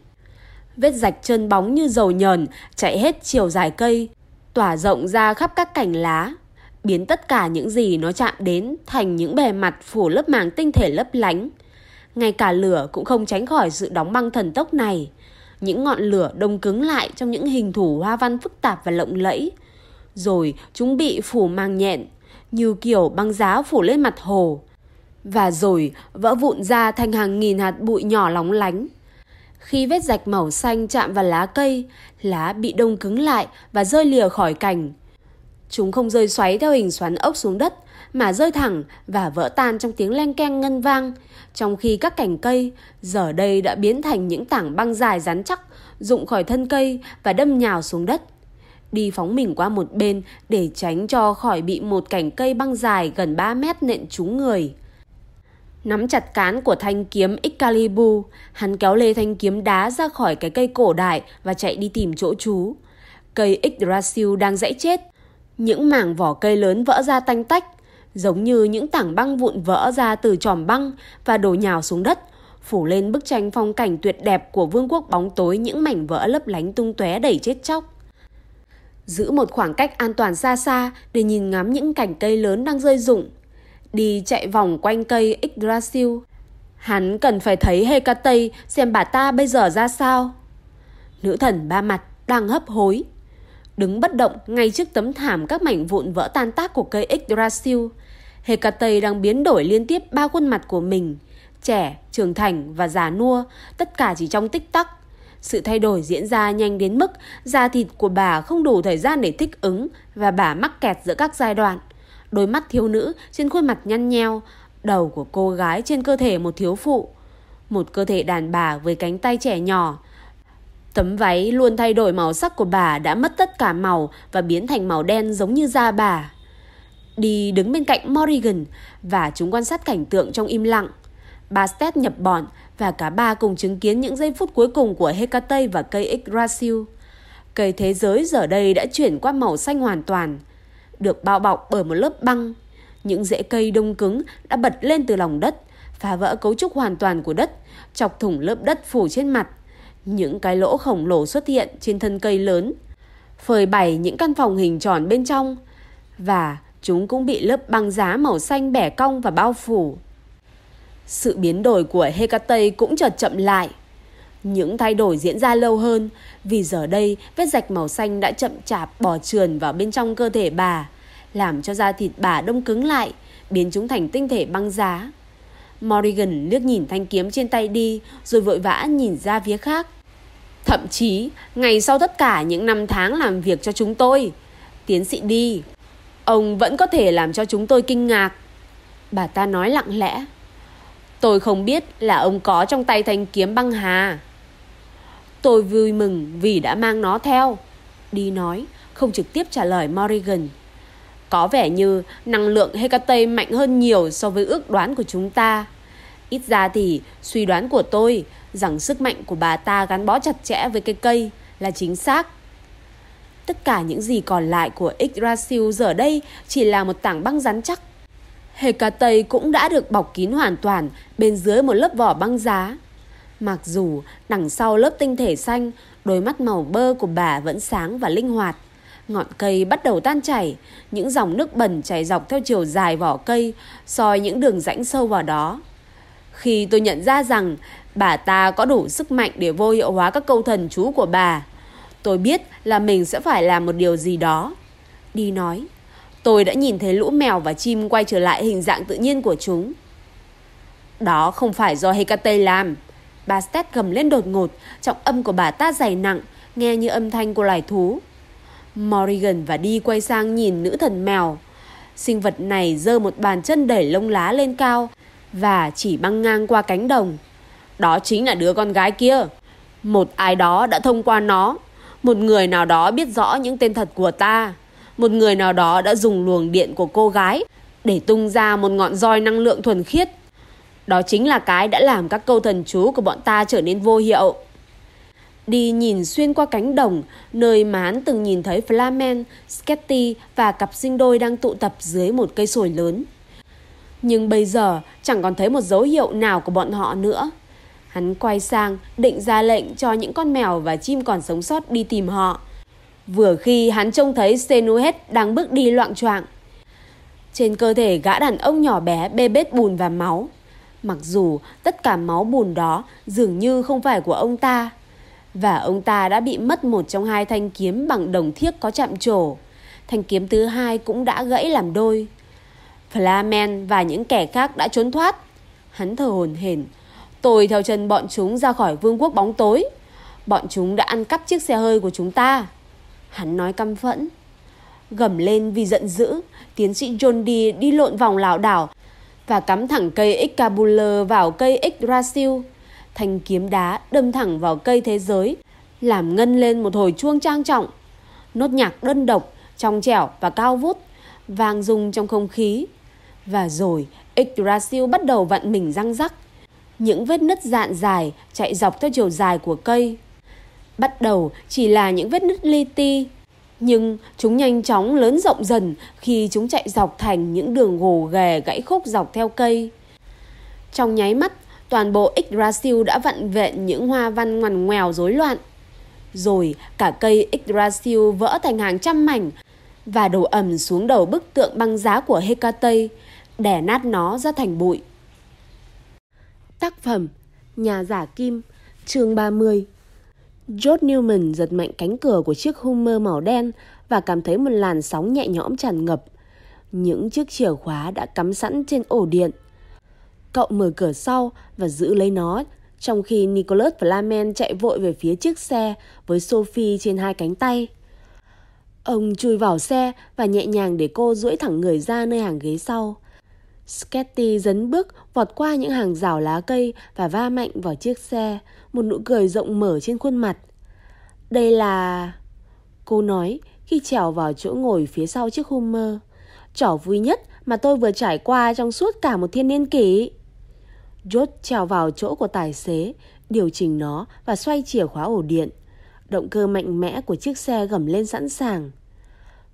Vết rạch chân bóng như dầu nhờn chạy hết chiều dài cây, tỏa rộng ra khắp các cành lá, biến tất cả những gì nó chạm đến thành những bề mặt phủ lớp màng tinh thể lấp lánh. Ngay cả lửa cũng không tránh khỏi sự đóng băng thần tốc này. Những ngọn lửa đông cứng lại trong những hình thủ hoa văn phức tạp và lộng lẫy. Rồi chúng bị phủ màng nhện, như kiểu băng giá phủ lên mặt hồ. Và rồi vỡ vụn ra thành hàng nghìn hạt bụi nhỏ lóng lánh. Khi vết rạch màu xanh chạm vào lá cây, lá bị đông cứng lại và rơi lìa khỏi cành. Chúng không rơi xoáy theo hình xoắn ốc xuống đất, mà rơi thẳng và vỡ tan trong tiếng len keng ngân vang, trong khi các cành cây giờ đây đã biến thành những tảng băng dài rắn chắc, rụng khỏi thân cây và đâm nhào xuống đất. Đi phóng mình qua một bên để tránh cho khỏi bị một cành cây băng dài gần 3 mét nện trúng người. Nắm chặt cán của thanh kiếm Excalibur, hắn kéo lê thanh kiếm đá ra khỏi cái cây cổ đại và chạy đi tìm chỗ trú. Cây Yggdrasil đang dãy chết. Những mảng vỏ cây lớn vỡ ra tanh tách, giống như những tảng băng vụn vỡ ra từ tròm băng và đổ nhào xuống đất, phủ lên bức tranh phong cảnh tuyệt đẹp của vương quốc bóng tối những mảnh vỡ lấp lánh tung tóe đầy chết chóc. Giữ một khoảng cách an toàn xa xa để nhìn ngắm những cành cây lớn đang rơi rụng. Đi chạy vòng quanh cây Yggdrasil. Hắn cần phải thấy Hecate xem bà ta bây giờ ra sao. Nữ thần ba mặt đang hấp hối. Đứng bất động ngay trước tấm thảm các mảnh vụn vỡ tan tác của cây Yggdrasil. Hecate đang biến đổi liên tiếp ba khuôn mặt của mình. Trẻ, trưởng thành và già nua, tất cả chỉ trong tích tắc. Sự thay đổi diễn ra nhanh đến mức da thịt của bà không đủ thời gian để thích ứng và bà mắc kẹt giữa các giai đoạn. Đôi mắt thiếu nữ trên khuôn mặt nhăn nheo, đầu của cô gái trên cơ thể một thiếu phụ. Một cơ thể đàn bà với cánh tay trẻ nhỏ. Tấm váy luôn thay đổi màu sắc của bà đã mất tất cả màu và biến thành màu đen giống như da bà. Đi đứng bên cạnh Morrigan và chúng quan sát cảnh tượng trong im lặng. Bastet nhập bọn và cả ba cùng chứng kiến những giây phút cuối cùng của Hecate và cây Yggdrasil. Cây thế giới giờ đây đã chuyển qua màu xanh hoàn toàn, được bao bọc bởi một lớp băng. Những rễ cây đông cứng đã bật lên từ lòng đất, phá vỡ cấu trúc hoàn toàn của đất, chọc thủng lớp đất phủ trên mặt. Những cái lỗ khổng lồ xuất hiện trên thân cây lớn, phơi bày những căn phòng hình tròn bên trong và chúng cũng bị lớp băng giá màu xanh bẻ cong và bao phủ. Sự biến đổi của Hecate cũng chợt chậm lại. Những thay đổi diễn ra lâu hơn vì giờ đây vết rạch màu xanh đã chậm chạp bò trườn vào bên trong cơ thể bà, làm cho da thịt bà đông cứng lại, biến chúng thành tinh thể băng giá. Morrigan liếc nhìn thanh kiếm trên tay đi rồi vội vã nhìn ra phía khác. Thậm chí, ngày sau tất cả những năm tháng làm việc cho chúng tôi, tiến sĩ đi, ông vẫn có thể làm cho chúng tôi kinh ngạc. Bà ta nói lặng lẽ. Tôi không biết là ông có trong tay thanh kiếm băng hà. Tôi vui mừng vì đã mang nó theo. Đi nói, không trực tiếp trả lời Morrigan. Có vẻ như năng lượng Hecate mạnh hơn nhiều so với ước đoán của chúng ta. Ít ra thì suy đoán của tôi rằng sức mạnh của bà ta gắn bó chặt chẽ với cây cây là chính xác. Tất cả những gì còn lại của Yggdrasil giờ đây chỉ là một tảng băng rắn chắc Hecate cũng đã được bọc kín hoàn toàn bên dưới một lớp vỏ băng giá. Mặc dù đằng sau lớp tinh thể xanh, đôi mắt màu bơ của bà vẫn sáng và linh hoạt. Ngọn cây bắt đầu tan chảy, những dòng nước bẩn chảy dọc theo chiều dài vỏ cây, soi những đường rãnh sâu vào đó. Khi tôi nhận ra rằng bà ta có đủ sức mạnh để vô hiệu hóa các câu thần chú của bà, tôi biết là mình sẽ phải làm một điều gì đó. Đi nói, tôi đã nhìn thấy lũ mèo và chim quay trở lại hình dạng tự nhiên của chúng. Đó không phải do Hecate làm. Bà Stet gầm lên đột ngột, trọng âm của bà ta dày nặng, nghe như âm thanh của loài thú. Morrigan và đi quay sang nhìn nữ thần mèo. Sinh vật này giơ một bàn chân đẩy lông lá lên cao và chỉ băng ngang qua cánh đồng. Đó chính là đứa con gái kia. Một ai đó đã thông qua nó. Một người nào đó biết rõ những tên thật của ta một người nào đó đã dùng luồng điện của cô gái để tung ra một ngọn roi năng lượng thuần khiết. Đó chính là cái đã làm các câu thần chú của bọn ta trở nên vô hiệu. Đi nhìn xuyên qua cánh đồng, nơi mà hắn từng nhìn thấy Flamen, Sketty và cặp sinh đôi đang tụ tập dưới một cây sồi lớn. Nhưng bây giờ chẳng còn thấy một dấu hiệu nào của bọn họ nữa. Hắn quay sang, định ra lệnh cho những con mèo và chim còn sống sót đi tìm họ. Vừa khi hắn trông thấy Senuhet đang bước đi loạn choạng. Trên cơ thể gã đàn ông nhỏ bé bê bết bùn và máu. Mặc dù tất cả máu bùn đó dường như không phải của ông ta. Và ông ta đã bị mất một trong hai thanh kiếm bằng đồng thiếc có chạm trổ. Thanh kiếm thứ hai cũng đã gãy làm đôi. Flamen và những kẻ khác đã trốn thoát. Hắn thở hồn hển. Tôi theo chân bọn chúng ra khỏi vương quốc bóng tối. Bọn chúng đã ăn cắp chiếc xe hơi của chúng ta. Hắn nói căm phẫn. Gầm lên vì giận dữ, tiến sĩ John Dee đi lộn vòng lảo đảo và cắm thẳng cây Excalibur vào cây Yggdrasil. Thanh kiếm đá đâm thẳng vào cây thế giới, làm ngân lên một hồi chuông trang trọng. Nốt nhạc đơn độc, trong trẻo và cao vút, vang rung trong không khí. Và rồi Yggdrasil bắt đầu vặn mình răng rắc. Những vết nứt dạn dài chạy dọc theo chiều dài của cây. Bắt đầu chỉ là những vết nứt li ti, nhưng chúng nhanh chóng lớn rộng dần khi chúng chạy dọc thành những đường gồ ghề gãy khúc dọc theo cây. Trong nháy mắt, toàn bộ Yggdrasil đã vặn vẹn những hoa văn ngoằn ngoèo rối loạn. Rồi cả cây Yggdrasil vỡ thành hàng trăm mảnh và đổ ẩm xuống đầu bức tượng băng giá của Hecate, đè nát nó ra thành bụi. Tác phẩm Nhà giả kim chương 30 George Newman giật mạnh cánh cửa của chiếc Hummer màu đen và cảm thấy một làn sóng nhẹ nhõm tràn ngập. Những chiếc chìa khóa đã cắm sẵn trên ổ điện. Cậu mở cửa sau và giữ lấy nó, trong khi Nicholas Flamen chạy vội về phía chiếc xe với Sophie trên hai cánh tay. Ông chui vào xe và nhẹ nhàng để cô duỗi thẳng người ra nơi hàng ghế sau. Sketty dấn bước vọt qua những hàng rào lá cây và va mạnh vào chiếc xe, một nụ cười rộng mở trên khuôn mặt. Đây là... Cô nói khi trèo vào chỗ ngồi phía sau chiếc Hummer. Trò vui nhất mà tôi vừa trải qua trong suốt cả một thiên niên kỷ. George trèo vào chỗ của tài xế, điều chỉnh nó và xoay chìa khóa ổ điện. Động cơ mạnh mẽ của chiếc xe gầm lên sẵn sàng.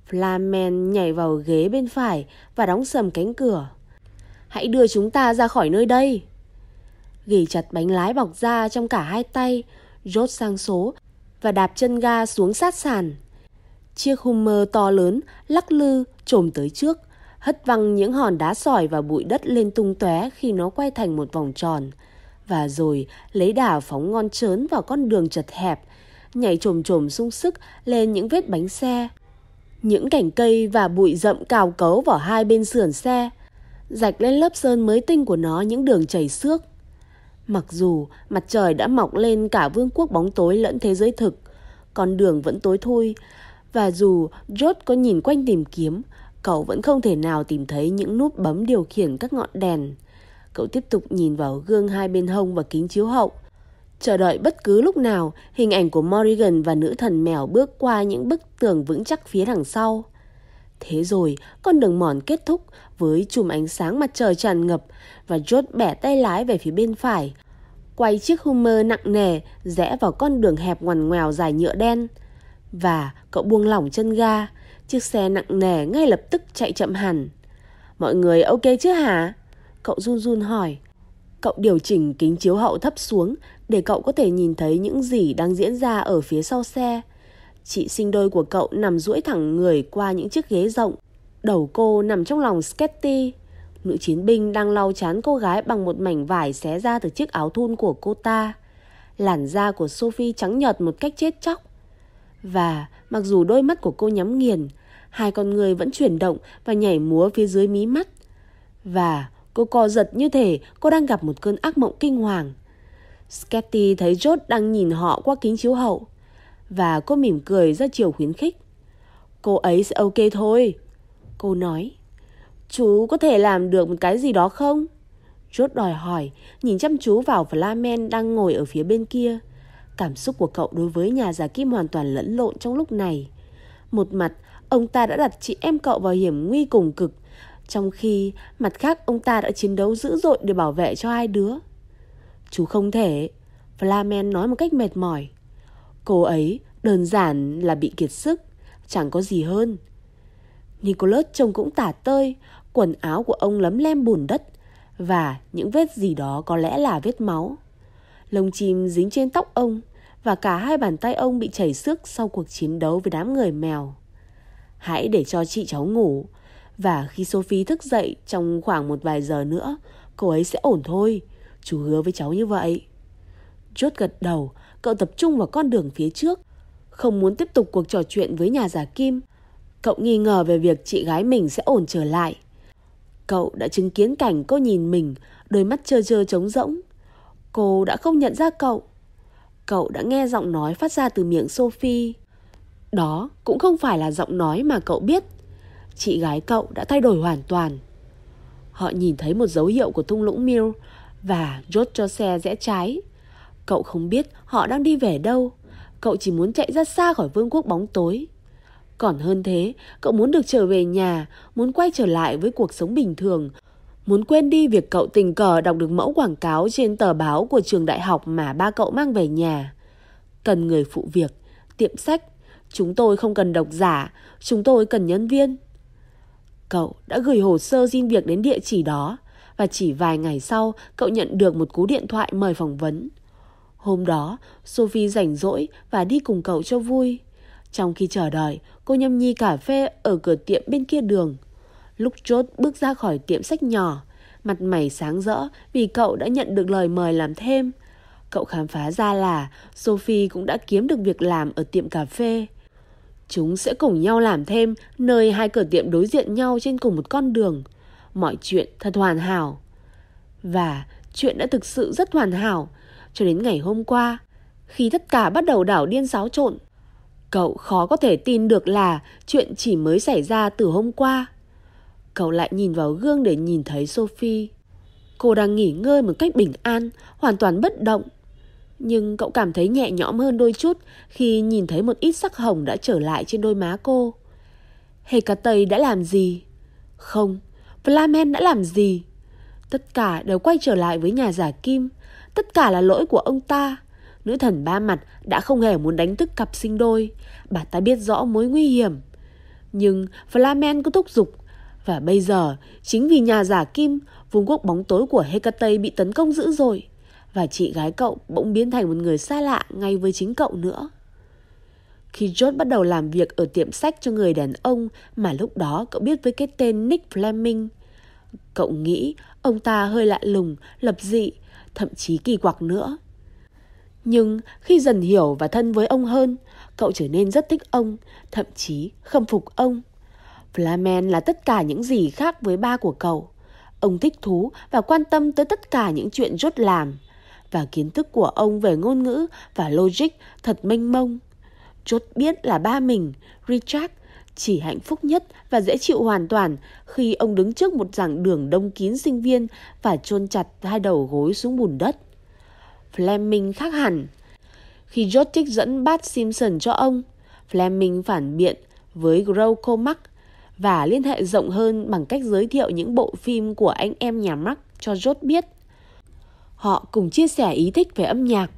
Flamen nhảy vào ghế bên phải và đóng sầm cánh cửa. Hãy đưa chúng ta ra khỏi nơi đây. Gỉ chặt bánh lái bọc ra trong cả hai tay, rốt sang số và đạp chân ga xuống sát sàn. Chiếc Hummer to lớn lắc lư trồm tới trước, hất văng những hòn đá sỏi và bụi đất lên tung tóe khi nó quay thành một vòng tròn. Và rồi lấy đà phóng ngon trớn vào con đường chật hẹp, nhảy trồm trồm sung sức lên những vết bánh xe. Những cành cây và bụi rậm cào cấu vào hai bên sườn xe, rạch lên lớp sơn mới tinh của nó những đường chảy xước. Mặc dù mặt trời đã mọc lên cả vương quốc bóng tối lẫn thế giới thực, con đường vẫn tối thui, và dù George có nhìn quanh tìm kiếm, cậu vẫn không thể nào tìm thấy những nút bấm điều khiển các ngọn đèn. Cậu tiếp tục nhìn vào gương hai bên hông và kính chiếu hậu, chờ đợi bất cứ lúc nào hình ảnh của Morrigan và nữ thần mèo bước qua những bức tường vững chắc phía đằng sau. Thế rồi, con đường mòn kết thúc với chùm ánh sáng mặt trời tràn ngập và George bẻ tay lái về phía bên phải. Quay chiếc Hummer nặng nề rẽ vào con đường hẹp ngoằn ngoèo dài nhựa đen. Và cậu buông lỏng chân ga, chiếc xe nặng nề ngay lập tức chạy chậm hẳn. Mọi người ok chứ hả? Cậu run run hỏi. Cậu điều chỉnh kính chiếu hậu thấp xuống để cậu có thể nhìn thấy những gì đang diễn ra ở phía sau xe. Chị sinh đôi của cậu nằm duỗi thẳng người qua những chiếc ghế rộng. Đầu cô nằm trong lòng Sketty. Nữ chiến binh đang lau chán cô gái bằng một mảnh vải xé ra từ chiếc áo thun của cô ta. Làn da của Sophie trắng nhợt một cách chết chóc. Và mặc dù đôi mắt của cô nhắm nghiền, hai con người vẫn chuyển động và nhảy múa phía dưới mí mắt. Và cô co giật như thể cô đang gặp một cơn ác mộng kinh hoàng. Sketty thấy George đang nhìn họ qua kính chiếu hậu. Và cô mỉm cười ra chiều khuyến khích. Cô ấy sẽ ok thôi. Cô nói. Chú có thể làm được một cái gì đó không? George đòi hỏi, nhìn chăm chú vào Flamen đang ngồi ở phía bên kia. Cảm xúc của cậu đối với nhà giả kim hoàn toàn lẫn lộn trong lúc này. Một mặt, ông ta đã đặt chị em cậu vào hiểm nguy cùng cực, trong khi mặt khác ông ta đã chiến đấu dữ dội để bảo vệ cho hai đứa. Chú không thể, Flamen nói một cách mệt mỏi. Cô ấy đơn giản là bị kiệt sức, chẳng có gì hơn. Nicholas trông cũng tả tơi, quần áo của ông lấm lem bùn đất và những vết gì đó có lẽ là vết máu. Lông chim dính trên tóc ông và cả hai bàn tay ông bị chảy xước sau cuộc chiến đấu với đám người mèo. Hãy để cho chị cháu ngủ và khi Sophie thức dậy trong khoảng một vài giờ nữa, cô ấy sẽ ổn thôi. Chú hứa với cháu như vậy. Chốt gật đầu, cậu tập trung vào con đường phía trước. Không muốn tiếp tục cuộc trò chuyện với nhà giả kim. Cậu nghi ngờ về việc chị gái mình sẽ ổn trở lại. Cậu đã chứng kiến cảnh cô nhìn mình, đôi mắt trơ trơ trống rỗng. Cô đã không nhận ra cậu. Cậu đã nghe giọng nói phát ra từ miệng Sophie. Đó cũng không phải là giọng nói mà cậu biết. Chị gái cậu đã thay đổi hoàn toàn. Họ nhìn thấy một dấu hiệu của thung lũng Mill và rốt cho xe rẽ trái. Cậu không biết họ đang đi về đâu. Cậu chỉ muốn chạy ra xa khỏi vương quốc bóng tối. Còn hơn thế, cậu muốn được trở về nhà, muốn quay trở lại với cuộc sống bình thường, muốn quên đi việc cậu tình cờ đọc được mẫu quảng cáo trên tờ báo của trường đại học mà ba cậu mang về nhà. Cần người phụ việc, tiệm sách, chúng tôi không cần độc giả, chúng tôi cần nhân viên. Cậu đã gửi hồ sơ xin việc đến địa chỉ đó và chỉ vài ngày sau cậu nhận được một cú điện thoại mời phỏng vấn. Hôm đó, Sophie rảnh rỗi và đi cùng cậu cho vui. Trong khi chờ đợi, cô nhâm nhi cà phê ở cửa tiệm bên kia đường. Lúc chốt bước ra khỏi tiệm sách nhỏ, mặt mày sáng rỡ vì cậu đã nhận được lời mời làm thêm. Cậu khám phá ra là Sophie cũng đã kiếm được việc làm ở tiệm cà phê. Chúng sẽ cùng nhau làm thêm nơi hai cửa tiệm đối diện nhau trên cùng một con đường. Mọi chuyện thật hoàn hảo. Và chuyện đã thực sự rất hoàn hảo cho đến ngày hôm qua, khi tất cả bắt đầu đảo điên xáo trộn. Cậu khó có thể tin được là chuyện chỉ mới xảy ra từ hôm qua. Cậu lại nhìn vào gương để nhìn thấy Sophie. Cô đang nghỉ ngơi một cách bình an, hoàn toàn bất động. Nhưng cậu cảm thấy nhẹ nhõm hơn đôi chút khi nhìn thấy một ít sắc hồng đã trở lại trên đôi má cô. Hecate đã làm gì? Không, Flamen đã làm gì? Tất cả đều quay trở lại với nhà giả kim. Tất cả là lỗi của ông ta. Nữ thần ba mặt đã không hề muốn đánh thức cặp sinh đôi. Bà ta biết rõ mối nguy hiểm. Nhưng Flamen cứ thúc giục. Và bây giờ, chính vì nhà giả kim, vùng quốc bóng tối của Hecate bị tấn công dữ dội. Và chị gái cậu bỗng biến thành một người xa lạ ngay với chính cậu nữa. Khi George bắt đầu làm việc ở tiệm sách cho người đàn ông mà lúc đó cậu biết với cái tên Nick Fleming, cậu nghĩ ông ta hơi lạ lùng, lập dị, thậm chí kỳ quặc nữa. Nhưng khi dần hiểu và thân với ông hơn, cậu trở nên rất thích ông, thậm chí khâm phục ông. Flamen là tất cả những gì khác với ba của cậu. Ông thích thú và quan tâm tới tất cả những chuyện rốt làm. Và kiến thức của ông về ngôn ngữ và logic thật mênh mông. Chốt biết là ba mình, Richard, chỉ hạnh phúc nhất và dễ chịu hoàn toàn khi ông đứng trước một giảng đường đông kín sinh viên và chôn chặt hai đầu gối xuống bùn đất. Fleming khác hẳn. Khi George dẫn Bart Simpson cho ông, Fleming phản biện với Groucho Marx và liên hệ rộng hơn bằng cách giới thiệu những bộ phim của anh em nhà Marx cho George biết. Họ cùng chia sẻ ý thích về âm nhạc.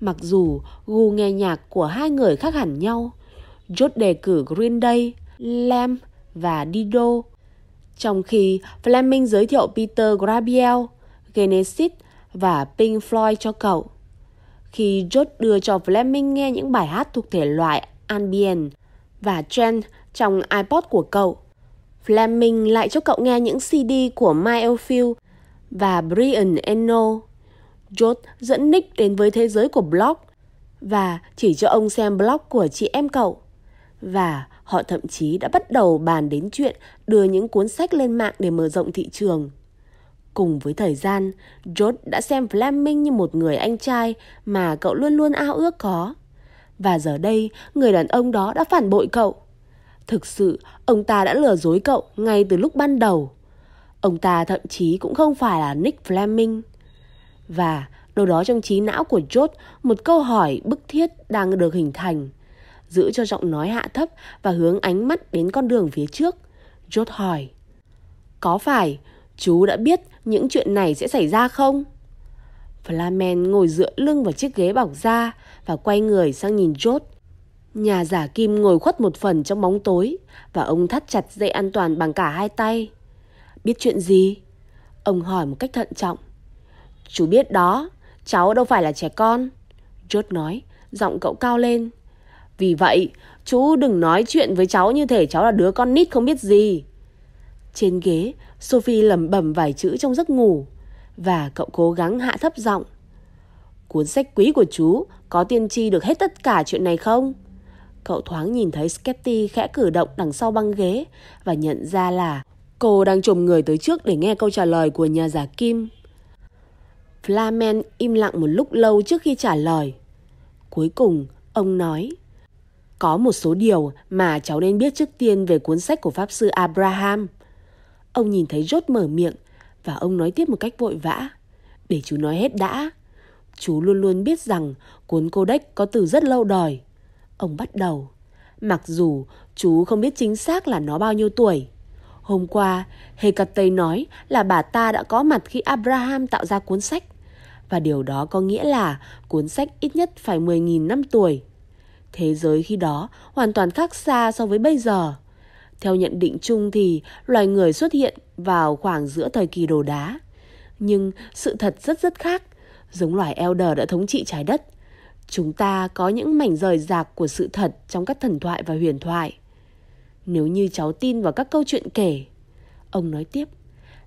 Mặc dù gu nghe nhạc của hai người khác hẳn nhau, George đề cử Green Day, Lamb và Dido. Trong khi Fleming giới thiệu Peter Gabriel, Genesis và Pink Floyd cho cậu. Khi George đưa cho Fleming nghe những bài hát thuộc thể loại ambient và trend trong iPod của cậu, Fleming lại cho cậu nghe những CD của Mike Oldfield và Brian Eno. George dẫn Nick đến với thế giới của blog và chỉ cho ông xem blog của chị em cậu. Và họ thậm chí đã bắt đầu bàn đến chuyện đưa những cuốn sách lên mạng để mở rộng thị trường. Cùng với thời gian, George đã xem Fleming như một người anh trai mà cậu luôn luôn ao ước có. Và giờ đây, người đàn ông đó đã phản bội cậu. Thực sự, ông ta đã lừa dối cậu ngay từ lúc ban đầu. Ông ta thậm chí cũng không phải là Nick Fleming. Và đâu đó trong trí não của George, một câu hỏi bức thiết đang được hình thành. Giữ cho giọng nói hạ thấp và hướng ánh mắt đến con đường phía trước. George hỏi. Có phải chú đã biết những chuyện này sẽ xảy ra không? Flamen ngồi dựa lưng vào chiếc ghế bọc da và quay người sang nhìn George. Nhà giả kim ngồi khuất một phần trong bóng tối và ông thắt chặt dây an toàn bằng cả hai tay. Biết chuyện gì? Ông hỏi một cách thận trọng. Chú biết đó, cháu đâu phải là trẻ con. George nói, giọng cậu cao lên. Vì vậy, chú đừng nói chuyện với cháu như thể cháu là đứa con nít không biết gì. Trên ghế, Sophie lẩm bẩm vài chữ trong giấc ngủ và cậu cố gắng hạ thấp giọng. Cuốn sách quý của chú có tiên tri được hết tất cả chuyện này không? Cậu thoáng nhìn thấy Sketty khẽ cử động đằng sau băng ghế và nhận ra là Cô đang trồm người tới trước để nghe câu trả lời của nhà giả Kim. Flamen im lặng một lúc lâu trước khi trả lời. Cuối cùng, ông nói Có một số điều mà cháu nên biết trước tiên về cuốn sách của Pháp Sư Abraham. Ông nhìn thấy rốt mở miệng và ông nói tiếp một cách vội vã. Để chú nói hết đã. Chú luôn luôn biết rằng cuốn Codex có từ rất lâu đời. Ông bắt đầu. Mặc dù chú không biết chính xác là nó bao nhiêu tuổi. Hôm qua, Hecate nói là bà ta đã có mặt khi Abraham tạo ra cuốn sách. Và điều đó có nghĩa là cuốn sách ít nhất phải 10.000 năm tuổi. Thế giới khi đó hoàn toàn khác xa so với bây giờ. Theo nhận định chung thì loài người xuất hiện vào khoảng giữa thời kỳ đồ đá. Nhưng sự thật rất rất khác. Giống loài Elder đã thống trị trái đất. Chúng ta có những mảnh rời rạc của sự thật trong các thần thoại và huyền thoại. Nếu như cháu tin vào các câu chuyện kể. Ông nói tiếp.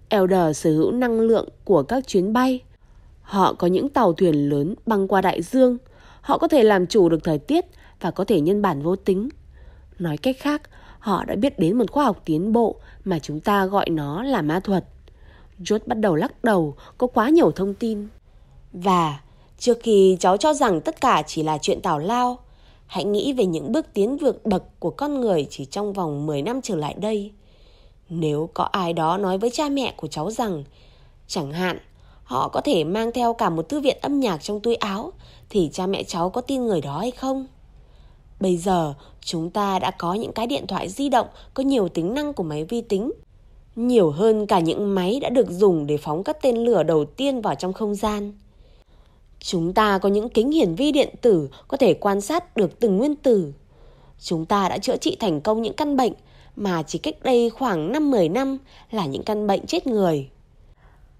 Elder sở hữu năng lượng của các chuyến bay. Họ có những tàu thuyền lớn băng qua đại dương. Họ có thể làm chủ được thời tiết và có thể nhân bản vô tính. Nói cách khác, họ đã biết đến một khoa học tiến bộ mà chúng ta gọi nó là ma thuật. George bắt đầu lắc đầu, có quá nhiều thông tin. Và trước khi cháu cho rằng tất cả chỉ là chuyện tào lao, hãy nghĩ về những bước tiến vượt bậc của con người chỉ trong vòng 10 năm trở lại đây. Nếu có ai đó nói với cha mẹ của cháu rằng, chẳng hạn, họ có thể mang theo cả một thư viện âm nhạc trong túi áo, thì cha mẹ cháu có tin người đó hay không? Bây giờ, chúng ta đã có những cái điện thoại di động có nhiều tính năng của máy vi tính. Nhiều hơn cả những máy đã được dùng để phóng các tên lửa đầu tiên vào trong không gian. Chúng ta có những kính hiển vi điện tử có thể quan sát được từng nguyên tử. Chúng ta đã chữa trị thành công những căn bệnh mà chỉ cách đây khoảng 5-10 năm là những căn bệnh chết người.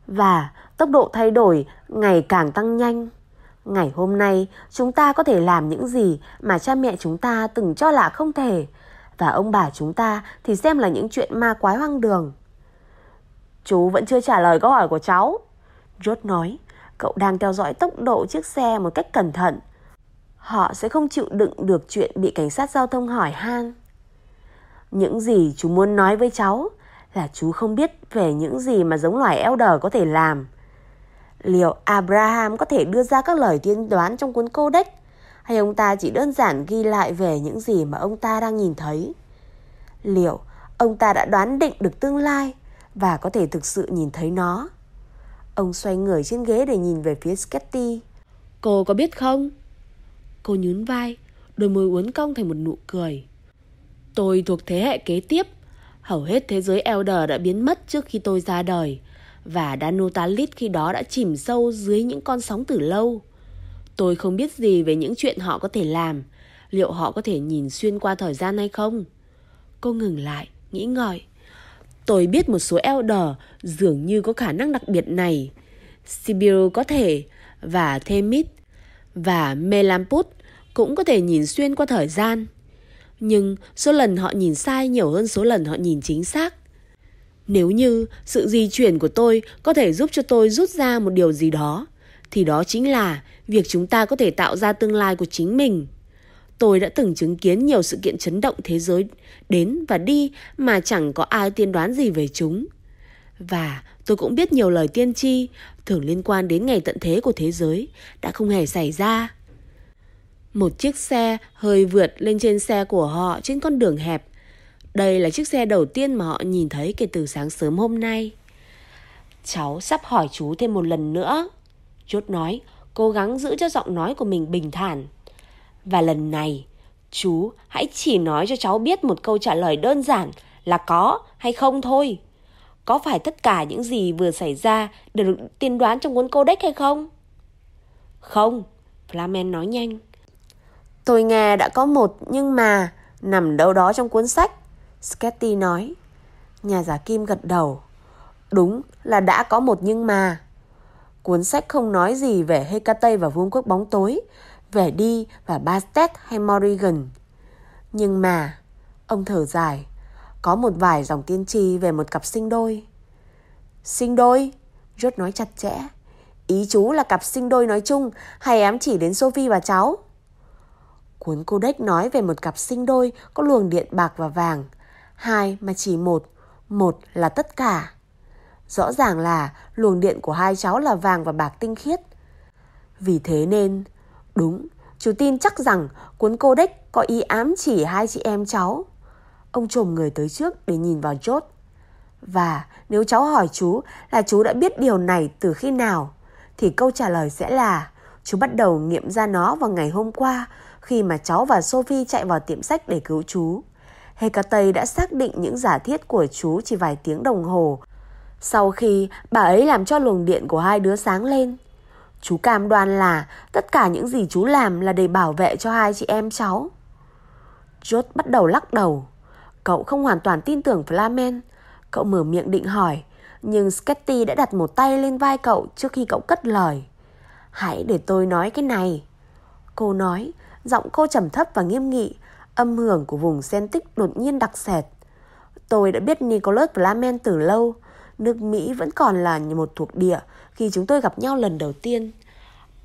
Và tốc độ thay đổi ngày càng tăng nhanh. Ngày hôm nay, chúng ta có thể làm những gì mà cha mẹ chúng ta từng cho là không thể. Và ông bà chúng ta thì xem là những chuyện ma quái hoang đường. Chú vẫn chưa trả lời câu hỏi của cháu. George nói, cậu đang theo dõi tốc độ chiếc xe một cách cẩn thận. Họ sẽ không chịu đựng được chuyện bị cảnh sát giao thông hỏi han. Những gì chú muốn nói với cháu là chú không biết về những gì mà giống loài Elder có thể làm. Liệu Abraham có thể đưa ra các lời tiên đoán trong cuốn Codex hay ông ta chỉ đơn giản ghi lại về những gì mà ông ta đang nhìn thấy? Liệu ông ta đã đoán định được tương lai và có thể thực sự nhìn thấy nó? Ông xoay người trên ghế để nhìn về phía Sketty. Cô có biết không? Cô nhún vai, đôi môi uốn cong thành một nụ cười. Tôi thuộc thế hệ kế tiếp. Hầu hết thế giới Elder đã biến mất trước khi tôi ra đời và Danotalit khi đó đã chìm sâu dưới những con sóng từ lâu. Tôi không biết gì về những chuyện họ có thể làm, liệu họ có thể nhìn xuyên qua thời gian hay không? Cô ngừng lại, nghĩ ngợi. Tôi biết một số Elder dường như có khả năng đặc biệt này. Sibiru có thể, và Themis và Melamput cũng có thể nhìn xuyên qua thời gian. Nhưng số lần họ nhìn sai nhiều hơn số lần họ nhìn chính xác. Nếu như sự di chuyển của tôi có thể giúp cho tôi rút ra một điều gì đó, thì đó chính là việc chúng ta có thể tạo ra tương lai của chính mình. Tôi đã từng chứng kiến nhiều sự kiện chấn động thế giới đến và đi mà chẳng có ai tiên đoán gì về chúng. Và tôi cũng biết nhiều lời tiên tri thường liên quan đến ngày tận thế của thế giới đã không hề xảy ra. Một chiếc xe hơi vượt lên trên xe của họ trên con đường hẹp đây là chiếc xe đầu tiên mà họ nhìn thấy kể từ sáng sớm hôm nay. Cháu sắp hỏi chú thêm một lần nữa. Chốt nói, cố gắng giữ cho giọng nói của mình bình thản. Và lần này, chú hãy chỉ nói cho cháu biết một câu trả lời đơn giản là có hay không thôi. Có phải tất cả những gì vừa xảy ra đều được tiên đoán trong cuốn codex hay không? Không, Flamen nói nhanh. Tôi nghe đã có một nhưng mà nằm đâu đó trong cuốn sách. Sketty nói. Nhà giả kim gật đầu. Đúng là đã có một nhưng mà. Cuốn sách không nói gì về Hecate và vương quốc bóng tối, về đi và Bastet hay Morrigan. Nhưng mà, ông thở dài, có một vài dòng tiên tri về một cặp sinh đôi. Sinh đôi? George nói chặt chẽ. Ý chú là cặp sinh đôi nói chung hay ám chỉ đến Sophie và cháu? Cuốn Codex nói về một cặp sinh đôi có luồng điện bạc và vàng, hai mà chỉ một, một là tất cả. Rõ ràng là luồng điện của hai cháu là vàng và bạc tinh khiết. Vì thế nên, đúng, chú tin chắc rằng cuốn codex có ý ám chỉ hai chị em cháu. Ông trồm người tới trước để nhìn vào chốt. Và nếu cháu hỏi chú là chú đã biết điều này từ khi nào, thì câu trả lời sẽ là chú bắt đầu nghiệm ra nó vào ngày hôm qua khi mà cháu và Sophie chạy vào tiệm sách để cứu chú. Hecate đã xác định những giả thiết của chú chỉ vài tiếng đồng hồ. Sau khi bà ấy làm cho luồng điện của hai đứa sáng lên, chú cam đoan là tất cả những gì chú làm là để bảo vệ cho hai chị em cháu. George bắt đầu lắc đầu. Cậu không hoàn toàn tin tưởng Flamen. Cậu mở miệng định hỏi, nhưng Sketty đã đặt một tay lên vai cậu trước khi cậu cất lời. Hãy để tôi nói cái này. Cô nói, giọng cô trầm thấp và nghiêm nghị, âm hưởng của vùng Celtic đột nhiên đặc sệt. Tôi đã biết Nicholas Flamen từ lâu. Nước Mỹ vẫn còn là một thuộc địa khi chúng tôi gặp nhau lần đầu tiên.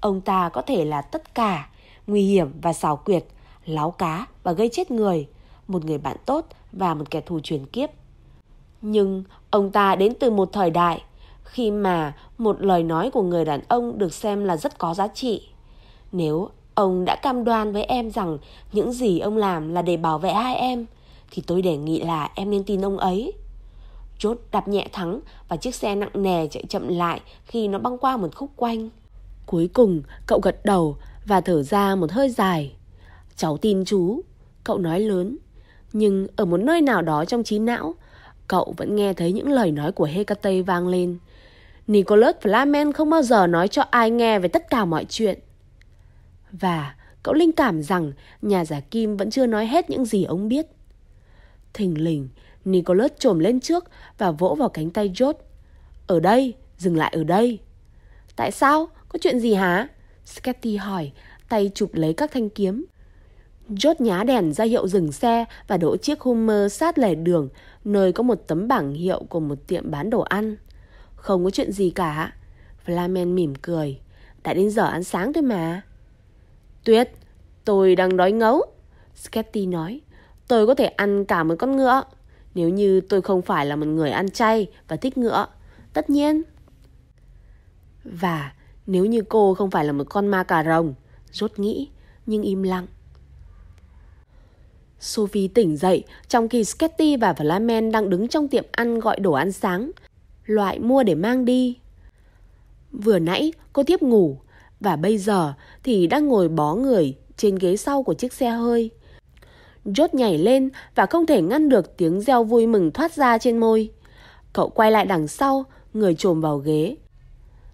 Ông ta có thể là tất cả, nguy hiểm và xảo quyệt, láo cá và gây chết người, một người bạn tốt và một kẻ thù truyền kiếp. Nhưng ông ta đến từ một thời đại khi mà một lời nói của người đàn ông được xem là rất có giá trị. Nếu ông đã cam đoan với em rằng những gì ông làm là để bảo vệ hai em, thì tôi đề nghị là em nên tin ông ấy. Chốt đạp nhẹ thắng và chiếc xe nặng nề chạy chậm lại khi nó băng qua một khúc quanh. Cuối cùng cậu gật đầu và thở ra một hơi dài. Cháu tin chú, cậu nói lớn. Nhưng ở một nơi nào đó trong trí não, cậu vẫn nghe thấy những lời nói của Hecate vang lên. Nicholas Flamen không bao giờ nói cho ai nghe về tất cả mọi chuyện. Và cậu linh cảm rằng nhà giả kim vẫn chưa nói hết những gì ông biết. Thình lình, Nicholas trồm lên trước và vỗ vào cánh tay George. Ở đây, dừng lại ở đây. Tại sao? Có chuyện gì hả? Sketty hỏi, tay chụp lấy các thanh kiếm. George nhá đèn ra hiệu dừng xe và đỗ chiếc Hummer sát lề đường, nơi có một tấm bảng hiệu của một tiệm bán đồ ăn. Không có chuyện gì cả. Flamen mỉm cười. Đã đến giờ ăn sáng thôi mà. Tuyết, tôi đang đói ngấu. Sketty nói. Tôi có thể ăn cả một con ngựa. Nếu như tôi không phải là một người ăn chay và thích ngựa. Tất nhiên. Và nếu như cô không phải là một con ma cà rồng. Rốt nghĩ, nhưng im lặng. Sophie tỉnh dậy trong khi Sketty và Flamen đang đứng trong tiệm ăn gọi đồ ăn sáng loại mua để mang đi. Vừa nãy cô tiếp ngủ và bây giờ thì đang ngồi bó người trên ghế sau của chiếc xe hơi. Rốt nhảy lên và không thể ngăn được tiếng reo vui mừng thoát ra trên môi. Cậu quay lại đằng sau, người trồm vào ghế.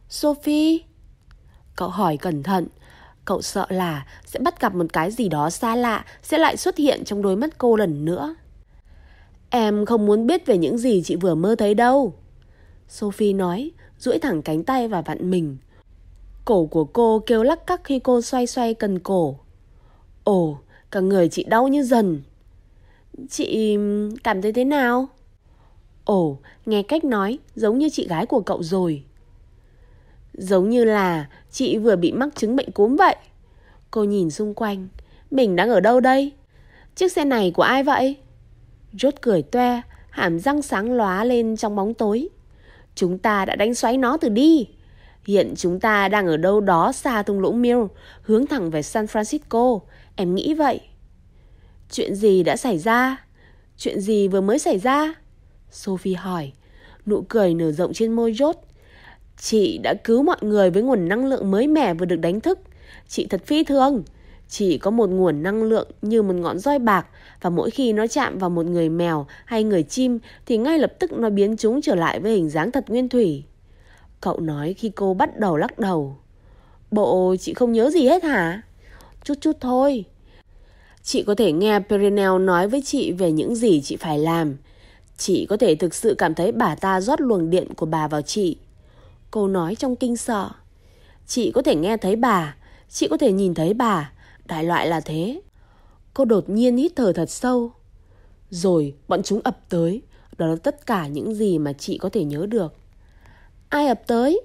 Sophie? Cậu hỏi cẩn thận. Cậu sợ là sẽ bắt gặp một cái gì đó xa lạ sẽ lại xuất hiện trong đôi mắt cô lần nữa. Em không muốn biết về những gì chị vừa mơ thấy đâu. Sophie nói, duỗi thẳng cánh tay và vặn mình. Cổ của cô kêu lắc cắc khi cô xoay xoay cần cổ. Ồ, cả người chị đau như dần. Chị cảm thấy thế nào? Ồ, nghe cách nói giống như chị gái của cậu rồi. Giống như là chị vừa bị mắc chứng bệnh cúm vậy. Cô nhìn xung quanh. Mình đang ở đâu đây? Chiếc xe này của ai vậy? Rốt cười toe, hàm răng sáng lóa lên trong bóng tối. Chúng ta đã đánh xoáy nó từ đi. Hiện chúng ta đang ở đâu đó xa thung lũng Mill, hướng thẳng về San Francisco. Em nghĩ vậy. Chuyện gì đã xảy ra? Chuyện gì vừa mới xảy ra? Sophie hỏi. Nụ cười nở rộng trên môi rốt. Chị đã cứu mọi người với nguồn năng lượng mới mẻ vừa được đánh thức. Chị thật phi thường. Chỉ có một nguồn năng lượng như một ngọn roi bạc và mỗi khi nó chạm vào một người mèo hay người chim thì ngay lập tức nó biến chúng trở lại với hình dáng thật nguyên thủy. Cậu nói khi cô bắt đầu lắc đầu. Bộ, chị không nhớ gì hết hả? Chút chút thôi. Chị có thể nghe Perinel nói với chị về những gì chị phải làm. Chị có thể thực sự cảm thấy bà ta rót luồng điện của bà vào chị. Cô nói trong kinh sợ. Chị có thể nghe thấy bà, chị có thể nhìn thấy bà, Đại loại là thế. Cô đột nhiên hít thở thật sâu. Rồi bọn chúng ập tới. Đó là tất cả những gì mà chị có thể nhớ được. Ai ập tới?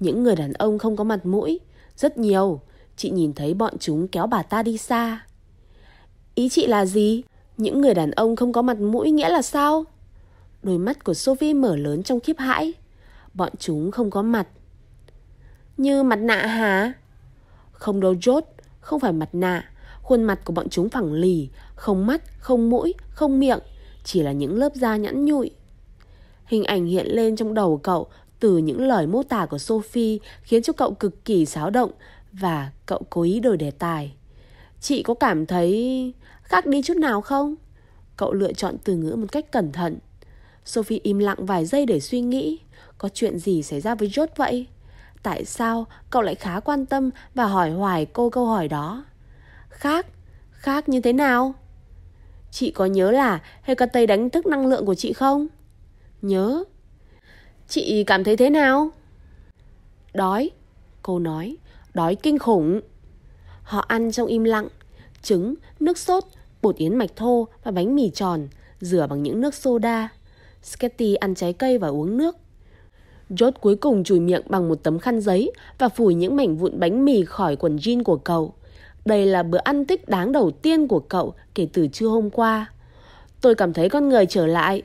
Những người đàn ông không có mặt mũi. Rất nhiều. Chị nhìn thấy bọn chúng kéo bà ta đi xa. Ý chị là gì? Những người đàn ông không có mặt mũi nghĩa là sao? Đôi mắt của Sophie mở lớn trong khiếp hãi. Bọn chúng không có mặt. Như mặt nạ hả? Không đâu chốt, không phải mặt nạ. Khuôn mặt của bọn chúng phẳng lì, không mắt, không mũi, không miệng, chỉ là những lớp da nhẵn nhụi. Hình ảnh hiện lên trong đầu cậu từ những lời mô tả của Sophie khiến cho cậu cực kỳ xáo động và cậu cố ý đổi đề tài. Chị có cảm thấy khác đi chút nào không? Cậu lựa chọn từ ngữ một cách cẩn thận. Sophie im lặng vài giây để suy nghĩ. Có chuyện gì xảy ra với George vậy? Tại sao cậu lại khá quan tâm và hỏi hoài cô câu hỏi đó? Khác? Khác như thế nào? Chị có nhớ là Hecate đánh thức năng lượng của chị không? Nhớ. Chị cảm thấy thế nào? Đói. Cô nói. Đói kinh khủng. Họ ăn trong im lặng. Trứng, nước sốt, bột yến mạch thô và bánh mì tròn, rửa bằng những nước soda. Sketty ăn trái cây và uống nước. Jot cuối cùng chùi miệng bằng một tấm khăn giấy và phủi những mảnh vụn bánh mì khỏi quần jean của cậu. Đây là bữa ăn thích đáng đầu tiên của cậu kể từ trưa hôm qua. Tôi cảm thấy con người trở lại.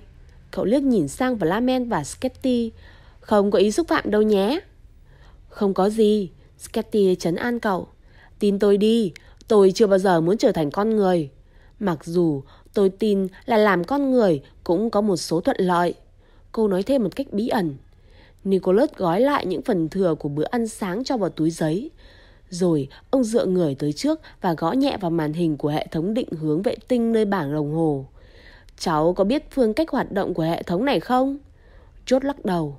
Cậu liếc nhìn sang Flamen và Sketty. Không có ý xúc phạm đâu nhé. Không có gì. Sketty chấn an cậu. Tin tôi đi, tôi chưa bao giờ muốn trở thành con người. Mặc dù tôi tin là làm con người cũng có một số thuận lợi. Cô nói thêm một cách bí ẩn. Nicholas gói lại những phần thừa của bữa ăn sáng cho vào túi giấy. Rồi ông dựa người tới trước và gõ nhẹ vào màn hình của hệ thống định hướng vệ tinh nơi bảng đồng hồ. Cháu có biết phương cách hoạt động của hệ thống này không? Chốt lắc đầu.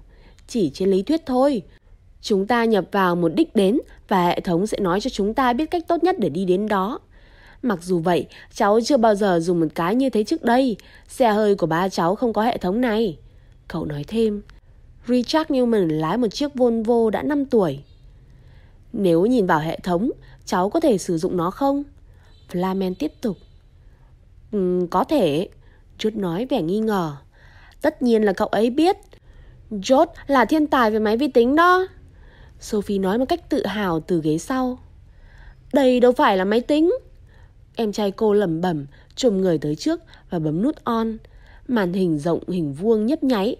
Chỉ trên lý thuyết thôi. Chúng ta nhập vào một đích đến và hệ thống sẽ nói cho chúng ta biết cách tốt nhất để đi đến đó. Mặc dù vậy, cháu chưa bao giờ dùng một cái như thế trước đây. Xe hơi của ba cháu không có hệ thống này. Cậu nói thêm. Richard Newman lái một chiếc Volvo đã 5 tuổi. Nếu nhìn vào hệ thống, cháu có thể sử dụng nó không? Flamen tiếp tục. Ừ, có thể. Chút nói vẻ nghi ngờ. Tất nhiên là cậu ấy biết. George là thiên tài về máy vi tính đó. Sophie nói một cách tự hào từ ghế sau. Đây đâu phải là máy tính. Em trai cô lẩm bẩm, trùm người tới trước và bấm nút on. Màn hình rộng hình vuông nhấp nháy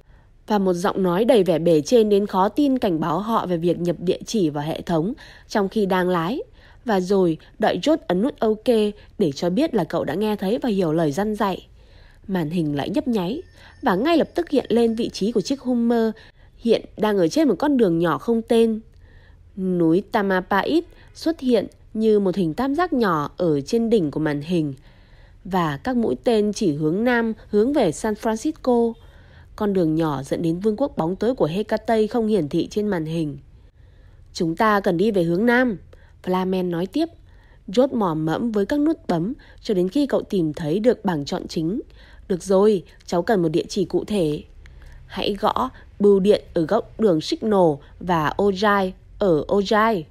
và một giọng nói đầy vẻ bề trên đến khó tin cảnh báo họ về việc nhập địa chỉ vào hệ thống trong khi đang lái. Và rồi đợi chốt ấn nút OK để cho biết là cậu đã nghe thấy và hiểu lời răn dạy. Màn hình lại nhấp nháy và ngay lập tức hiện lên vị trí của chiếc Hummer hiện đang ở trên một con đường nhỏ không tên. Núi Tamapait xuất hiện như một hình tam giác nhỏ ở trên đỉnh của màn hình và các mũi tên chỉ hướng nam hướng về San Francisco. Con đường nhỏ dẫn đến vương quốc bóng tối của Hecate không hiển thị trên màn hình. Chúng ta cần đi về hướng nam, Flamen nói tiếp. Rốt mò mẫm với các nút bấm cho đến khi cậu tìm thấy được bảng chọn chính. Được rồi, cháu cần một địa chỉ cụ thể. Hãy gõ bưu điện ở góc đường Signal và Ojai ở Ojai.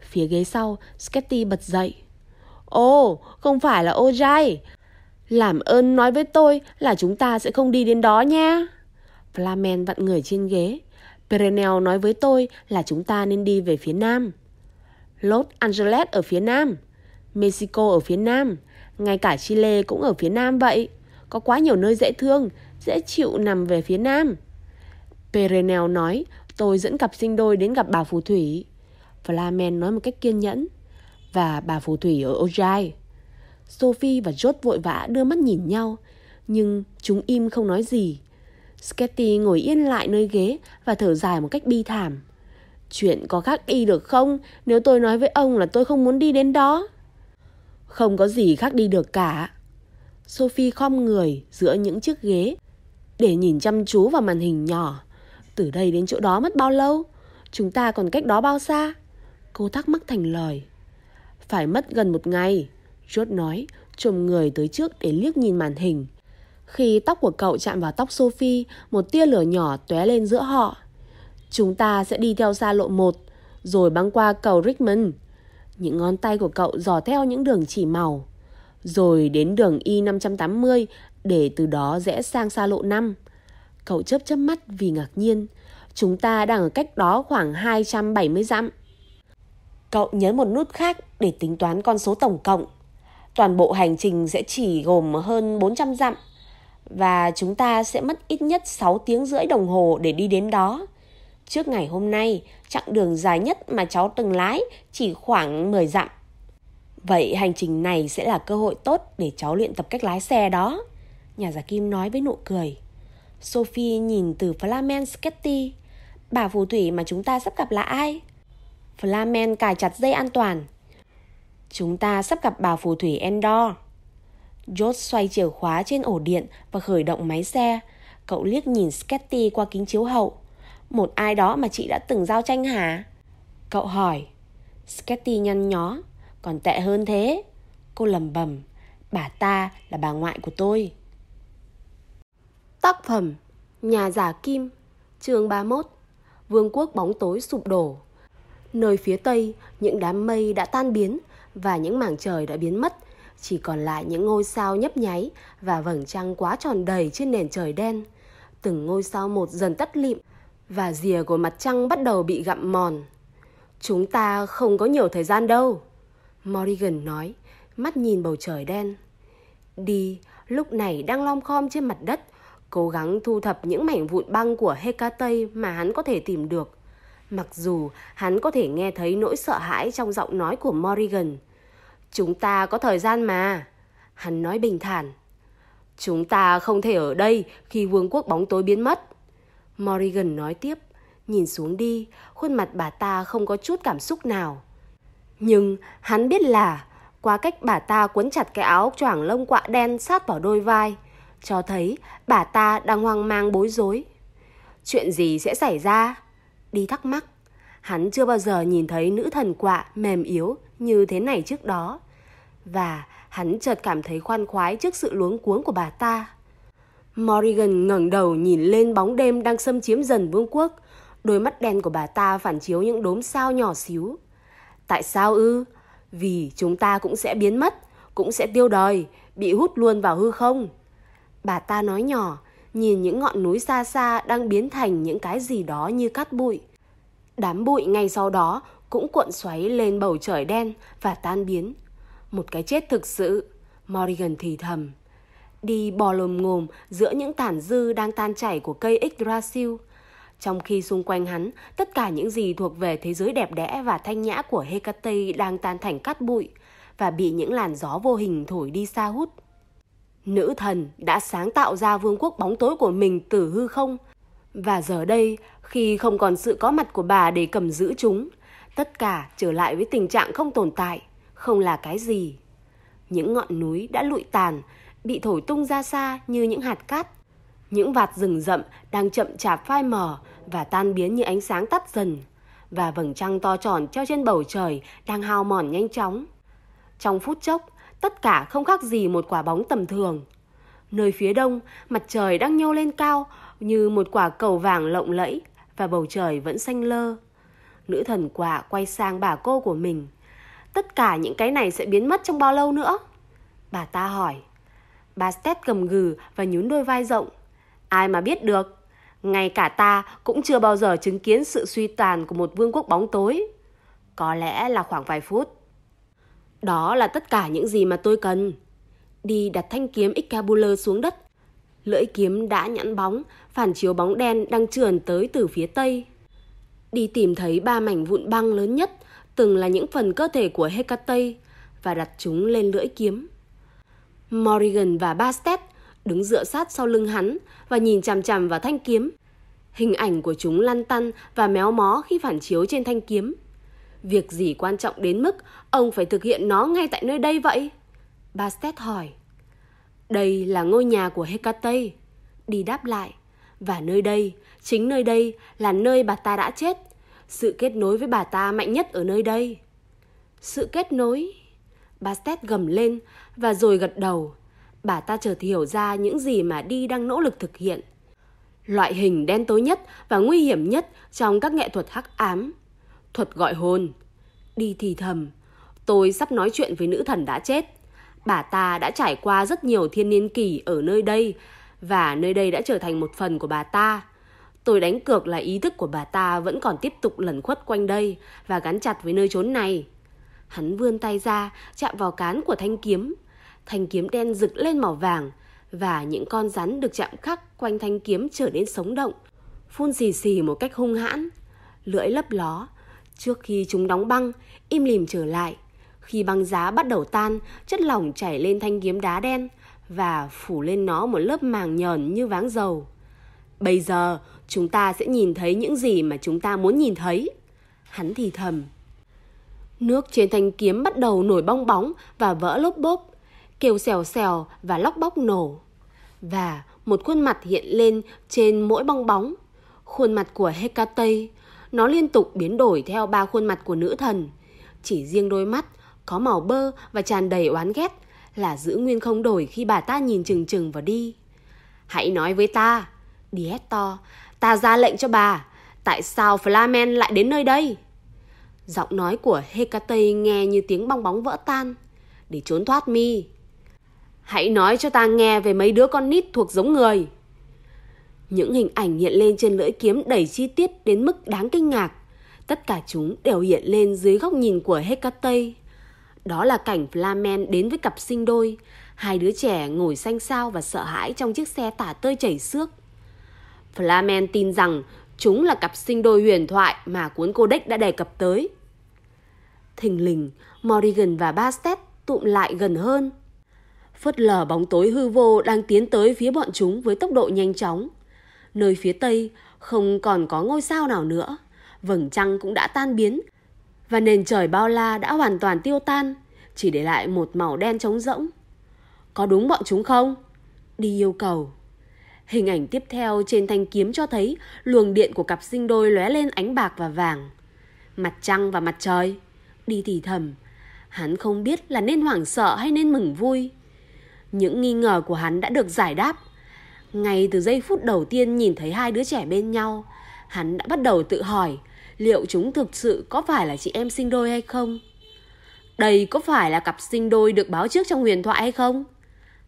Phía ghế sau, Sketty bật dậy. Ồ, không phải là Ojai. Làm ơn nói với tôi là chúng ta sẽ không đi đến đó nha. Flamen vặn người trên ghế. Perenel nói với tôi là chúng ta nên đi về phía nam. Los Angeles ở phía nam. Mexico ở phía nam. Ngay cả Chile cũng ở phía nam vậy. Có quá nhiều nơi dễ thương, dễ chịu nằm về phía nam. Perenel nói tôi dẫn cặp sinh đôi đến gặp bà phù thủy. Flamen nói một cách kiên nhẫn. Và bà phù thủy ở Ojai. Sophie và George vội vã đưa mắt nhìn nhau, nhưng chúng im không nói gì. Sketty ngồi yên lại nơi ghế và thở dài một cách bi thảm. Chuyện có khác đi được không nếu tôi nói với ông là tôi không muốn đi đến đó? Không có gì khác đi được cả. Sophie khom người giữa những chiếc ghế để nhìn chăm chú vào màn hình nhỏ. Từ đây đến chỗ đó mất bao lâu? Chúng ta còn cách đó bao xa? Cô thắc mắc thành lời. Phải mất gần một ngày. George nói, trồm người tới trước để liếc nhìn màn hình. Khi tóc của cậu chạm vào tóc Sophie, một tia lửa nhỏ tóe lên giữa họ. Chúng ta sẽ đi theo xa lộ 1, rồi băng qua cầu Richmond. Những ngón tay của cậu dò theo những đường chỉ màu. Rồi đến đường Y580 để từ đó rẽ sang xa lộ 5. Cậu chớp chớp mắt vì ngạc nhiên. Chúng ta đang ở cách đó khoảng 270 dặm. Cậu nhấn một nút khác để tính toán con số tổng cộng. Toàn bộ hành trình sẽ chỉ gồm hơn 400 dặm. Và chúng ta sẽ mất ít nhất 6 tiếng rưỡi đồng hồ để đi đến đó. Trước ngày hôm nay, chặng đường dài nhất mà cháu từng lái chỉ khoảng 10 dặm. Vậy hành trình này sẽ là cơ hội tốt để cháu luyện tập cách lái xe đó. Nhà giả kim nói với nụ cười. Sophie nhìn từ Flamen Sketty. Bà phù thủy mà chúng ta sắp gặp là ai? Flamen cài chặt dây an toàn. Chúng ta sắp gặp bà phù thủy Endor. George xoay chìa khóa trên ổ điện và khởi động máy xe. Cậu liếc nhìn Sketty qua kính chiếu hậu. Một ai đó mà chị đã từng giao tranh hả? Cậu hỏi. Sketty nhăn nhó. Còn tệ hơn thế. Cô lầm bầm. Bà ta là bà ngoại của tôi. Tác phẩm Nhà giả kim chương 31 Vương quốc bóng tối sụp đổ Nơi phía tây, những đám mây đã tan biến và những mảng trời đã biến mất. Chỉ còn lại những ngôi sao nhấp nháy và vầng trăng quá tròn đầy trên nền trời đen. Từng ngôi sao một dần tắt lịm và rìa của mặt trăng bắt đầu bị gặm mòn. Chúng ta không có nhiều thời gian đâu, Morrigan nói, mắt nhìn bầu trời đen. Đi, lúc này đang lom khom trên mặt đất, cố gắng thu thập những mảnh vụn băng của Hecate mà hắn có thể tìm được. Mặc dù hắn có thể nghe thấy nỗi sợ hãi trong giọng nói của Morrigan. Chúng ta có thời gian mà. Hắn nói bình thản. Chúng ta không thể ở đây khi vương quốc bóng tối biến mất. Morrigan nói tiếp, nhìn xuống đi, khuôn mặt bà ta không có chút cảm xúc nào. Nhưng hắn biết là qua cách bà ta quấn chặt cái áo choàng lông quạ đen sát vào đôi vai, cho thấy bà ta đang hoang mang bối rối. Chuyện gì sẽ xảy ra? Đi thắc mắc. Hắn chưa bao giờ nhìn thấy nữ thần quạ mềm yếu như thế này trước đó. Và hắn chợt cảm thấy khoan khoái trước sự luống cuống của bà ta. Morrigan ngẩng đầu nhìn lên bóng đêm đang xâm chiếm dần vương quốc. Đôi mắt đen của bà ta phản chiếu những đốm sao nhỏ xíu. Tại sao ư? Vì chúng ta cũng sẽ biến mất, cũng sẽ tiêu đời, bị hút luôn vào hư không. Bà ta nói nhỏ, nhìn những ngọn núi xa xa đang biến thành những cái gì đó như cát bụi. Đám bụi ngay sau đó cũng cuộn xoáy lên bầu trời đen và tan biến. Một cái chết thực sự, Morrigan thì thầm. Đi bò lồm ngồm giữa những tàn dư đang tan chảy của cây Yggdrasil. Trong khi xung quanh hắn, tất cả những gì thuộc về thế giới đẹp đẽ và thanh nhã của Hecate đang tan thành cát bụi và bị những làn gió vô hình thổi đi xa hút. Nữ thần đã sáng tạo ra vương quốc bóng tối của mình từ hư không. Và giờ đây, khi không còn sự có mặt của bà để cầm giữ chúng, tất cả trở lại với tình trạng không tồn tại, không là cái gì. Những ngọn núi đã lụi tàn, bị thổi tung ra xa như những hạt cát. Những vạt rừng rậm đang chậm chạp phai mờ và tan biến như ánh sáng tắt dần. Và vầng trăng to tròn treo trên bầu trời đang hao mòn nhanh chóng. Trong phút chốc, tất cả không khác gì một quả bóng tầm thường. Nơi phía đông, mặt trời đang nhô lên cao như một quả cầu vàng lộng lẫy và bầu trời vẫn xanh lơ. Nữ thần quả quay sang bà cô của mình. Tất cả những cái này sẽ biến mất trong bao lâu nữa? Bà ta hỏi. Bà Stet cầm gừ và nhún đôi vai rộng. Ai mà biết được. Ngay cả ta cũng chưa bao giờ chứng kiến sự suy tàn của một vương quốc bóng tối. Có lẽ là khoảng vài phút. Đó là tất cả những gì mà tôi cần. Đi đặt thanh kiếm Excalibur xuống đất. Lưỡi kiếm đã nhẵn bóng, phản chiếu bóng đen đang trườn tới từ phía tây. Đi tìm thấy ba mảnh vụn băng lớn nhất, từng là những phần cơ thể của Hecate, và đặt chúng lên lưỡi kiếm. Morrigan và Bastet đứng dựa sát sau lưng hắn và nhìn chằm chằm vào thanh kiếm. Hình ảnh của chúng lăn tăn và méo mó khi phản chiếu trên thanh kiếm. Việc gì quan trọng đến mức ông phải thực hiện nó ngay tại nơi đây vậy? Bastet hỏi. Đây là ngôi nhà của Hecate. Đi đáp lại. Và nơi đây, chính nơi đây là nơi bà ta đã chết. Sự kết nối với bà ta mạnh nhất ở nơi đây. Sự kết nối? Bastet gầm lên và rồi gật đầu. Bà ta chợt hiểu ra những gì mà Đi đang nỗ lực thực hiện. Loại hình đen tối nhất và nguy hiểm nhất trong các nghệ thuật hắc ám. Thuật gọi hồn. Đi thì thầm. Tôi sắp nói chuyện với nữ thần đã chết. Bà ta đã trải qua rất nhiều thiên niên kỷ ở nơi đây và nơi đây đã trở thành một phần của bà ta. Tôi đánh cược là ý thức của bà ta vẫn còn tiếp tục lẩn khuất quanh đây và gắn chặt với nơi chốn này. Hắn vươn tay ra, chạm vào cán của thanh kiếm. Thanh kiếm đen rực lên màu vàng và những con rắn được chạm khắc quanh thanh kiếm trở nên sống động, phun xì xì một cách hung hãn, lưỡi lấp ló. Trước khi chúng đóng băng, im lìm trở lại. Khi băng giá bắt đầu tan, chất lỏng chảy lên thanh kiếm đá đen và phủ lên nó một lớp màng nhờn như váng dầu. Bây giờ, chúng ta sẽ nhìn thấy những gì mà chúng ta muốn nhìn thấy. Hắn thì thầm. Nước trên thanh kiếm bắt đầu nổi bong bóng và vỡ lốp bốp, kêu xèo xèo và lóc bóc nổ. Và một khuôn mặt hiện lên trên mỗi bong bóng. Khuôn mặt của Hecate, nó liên tục biến đổi theo ba khuôn mặt của nữ thần. Chỉ riêng đôi mắt có màu bơ và tràn đầy oán ghét là giữ nguyên không đổi khi bà ta nhìn chừng chừng vào đi. Hãy nói với ta, đi hét to, ta ra lệnh cho bà, tại sao Flamen lại đến nơi đây? Giọng nói của Hecate nghe như tiếng bong bóng vỡ tan. Để trốn thoát mi. Hãy nói cho ta nghe về mấy đứa con nít thuộc giống người. Những hình ảnh hiện lên trên lưỡi kiếm đầy chi tiết đến mức đáng kinh ngạc. Tất cả chúng đều hiện lên dưới góc nhìn của Hecate. Đó là cảnh Flamen đến với cặp sinh đôi, hai đứa trẻ ngồi xanh xao và sợ hãi trong chiếc xe tả tơi chảy xước. Flamen tin rằng chúng là cặp sinh đôi huyền thoại mà cuốn Codex đã đề cập tới. Thình lình, Morrigan và Bastet tụm lại gần hơn. Phớt lờ bóng tối hư vô đang tiến tới phía bọn chúng với tốc độ nhanh chóng. Nơi phía tây không còn có ngôi sao nào nữa, vầng trăng cũng đã tan biến và nền trời bao la đã hoàn toàn tiêu tan, chỉ để lại một màu đen trống rỗng. Có đúng bọn chúng không? Đi yêu cầu. Hình ảnh tiếp theo trên thanh kiếm cho thấy luồng điện của cặp sinh đôi lóe lên ánh bạc và vàng. Mặt trăng và mặt trời. Đi thì thầm. Hắn không biết là nên hoảng sợ hay nên mừng vui. Những nghi ngờ của hắn đã được giải đáp. Ngay từ giây phút đầu tiên nhìn thấy hai đứa trẻ bên nhau, hắn đã bắt đầu tự hỏi liệu chúng thực sự có phải là chị em sinh đôi hay không? Đây có phải là cặp sinh đôi được báo trước trong huyền thoại hay không?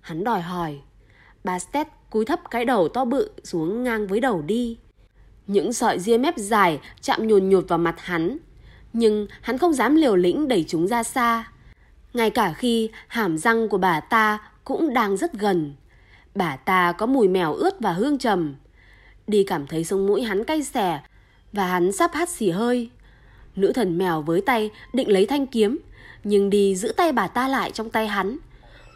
Hắn đòi hỏi. Bà Stet cúi thấp cái đầu to bự xuống ngang với đầu đi. Những sợi ria mép dài chạm nhồn nhột vào mặt hắn. Nhưng hắn không dám liều lĩnh đẩy chúng ra xa. Ngay cả khi hàm răng của bà ta cũng đang rất gần. Bà ta có mùi mèo ướt và hương trầm. Đi cảm thấy sống mũi hắn cay xè và hắn sắp hắt xì hơi. Nữ thần mèo với tay định lấy thanh kiếm, nhưng đi giữ tay bà ta lại trong tay hắn.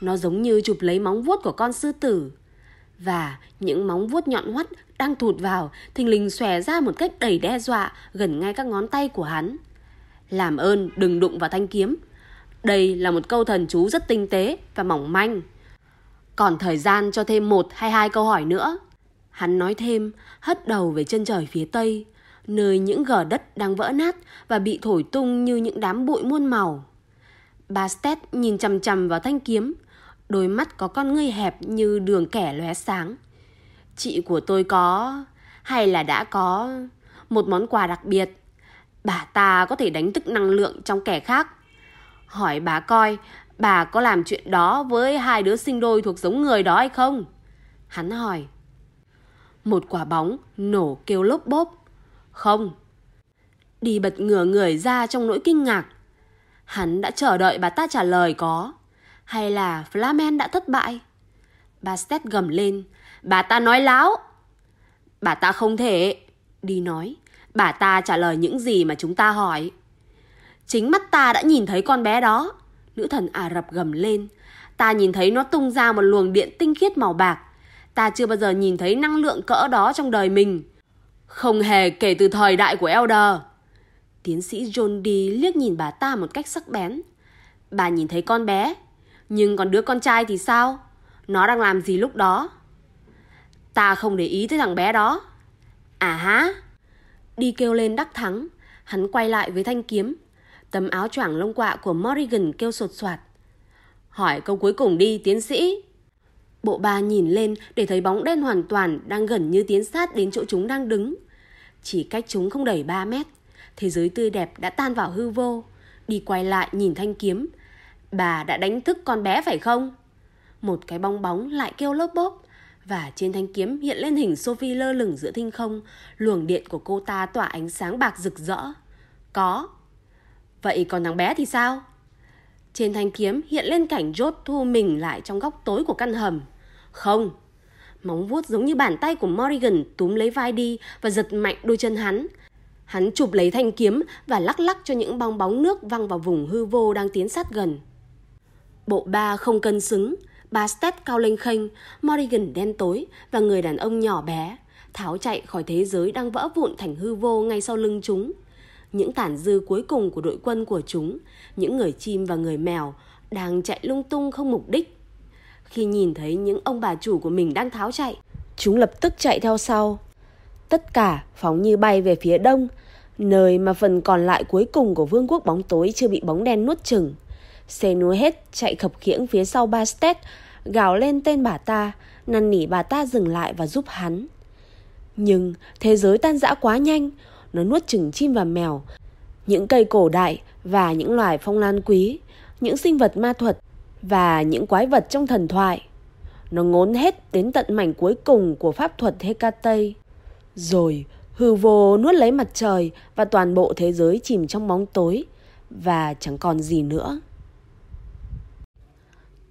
Nó giống như chụp lấy móng vuốt của con sư tử. Và những móng vuốt nhọn hoắt đang thụt vào, thình lình xòe ra một cách đầy đe dọa gần ngay các ngón tay của hắn. Làm ơn đừng đụng vào thanh kiếm. Đây là một câu thần chú rất tinh tế và mỏng manh. Còn thời gian cho thêm một hay hai câu hỏi nữa. Hắn nói thêm, hất đầu về chân trời phía tây, nơi những gờ đất đang vỡ nát và bị thổi tung như những đám bụi muôn màu. Bastet nhìn chằm chằm vào thanh kiếm, đôi mắt có con ngươi hẹp như đường kẻ lóe sáng. Chị của tôi có, hay là đã có, một món quà đặc biệt. Bà ta có thể đánh thức năng lượng trong kẻ khác. Hỏi bà coi, bà có làm chuyện đó với hai đứa sinh đôi thuộc giống người đó hay không? Hắn hỏi. Một quả bóng nổ kêu lốp bốp. Không. Đi bật ngửa người ra trong nỗi kinh ngạc. Hắn đã chờ đợi bà ta trả lời có. Hay là Flamen đã thất bại? bà Bastet gầm lên. Bà ta nói láo. Bà ta không thể. Đi nói. Bà ta trả lời những gì mà chúng ta hỏi. Chính mắt ta đã nhìn thấy con bé đó. Nữ thần Ả Rập gầm lên. Ta nhìn thấy nó tung ra một luồng điện tinh khiết màu bạc. Ta chưa bao giờ nhìn thấy năng lượng cỡ đó trong đời mình. Không hề kể từ thời đại của Elder. Tiến sĩ John D liếc nhìn bà ta một cách sắc bén. Bà nhìn thấy con bé, nhưng còn đứa con trai thì sao? Nó đang làm gì lúc đó? Ta không để ý tới thằng bé đó. À há? Đi kêu lên đắc thắng, hắn quay lại với thanh kiếm. Tấm áo choàng lông quạ của Morrigan kêu sột soạt. Hỏi câu cuối cùng đi, tiến sĩ. Bộ ba nhìn lên để thấy bóng đen hoàn toàn đang gần như tiến sát đến chỗ chúng đang đứng. Chỉ cách chúng không đầy 3 mét, thế giới tươi đẹp đã tan vào hư vô. Đi quay lại nhìn thanh kiếm. Bà đã đánh thức con bé phải không? Một cái bong bóng lại kêu lốp bốp và trên thanh kiếm hiện lên hình Sophie lơ lửng giữa thinh không, luồng điện của cô ta tỏa ánh sáng bạc rực rỡ. Có. Vậy còn thằng bé thì sao? Trên thanh kiếm hiện lên cảnh Jot thu mình lại trong góc tối của căn hầm. Không. Móng vuốt giống như bàn tay của Morrigan túm lấy vai đi và giật mạnh đôi chân hắn. Hắn chụp lấy thanh kiếm và lắc lắc cho những bong bóng nước văng vào vùng hư vô đang tiến sát gần. Bộ ba không cân xứng, Bastet cao lênh khênh, Morrigan đen tối và người đàn ông nhỏ bé, tháo chạy khỏi thế giới đang vỡ vụn thành hư vô ngay sau lưng chúng. Những tản dư cuối cùng của đội quân của chúng, những người chim và người mèo đang chạy lung tung không mục đích. Khi nhìn thấy những ông bà chủ của mình đang tháo chạy, chúng lập tức chạy theo sau. Tất cả phóng như bay về phía đông, nơi mà phần còn lại cuối cùng của vương quốc bóng tối chưa bị bóng đen nuốt chừng. hết chạy khập khiễng phía sau Bastet, gào lên tên bà ta, năn nỉ bà ta dừng lại và giúp hắn. Nhưng thế giới tan rã quá nhanh, nó nuốt chừng chim và mèo, những cây cổ đại và những loài phong lan quý, những sinh vật ma thuật và những quái vật trong thần thoại. Nó ngốn hết đến tận mảnh cuối cùng của pháp thuật Hecate. Rồi hư vô nuốt lấy mặt trời và toàn bộ thế giới chìm trong bóng tối và chẳng còn gì nữa.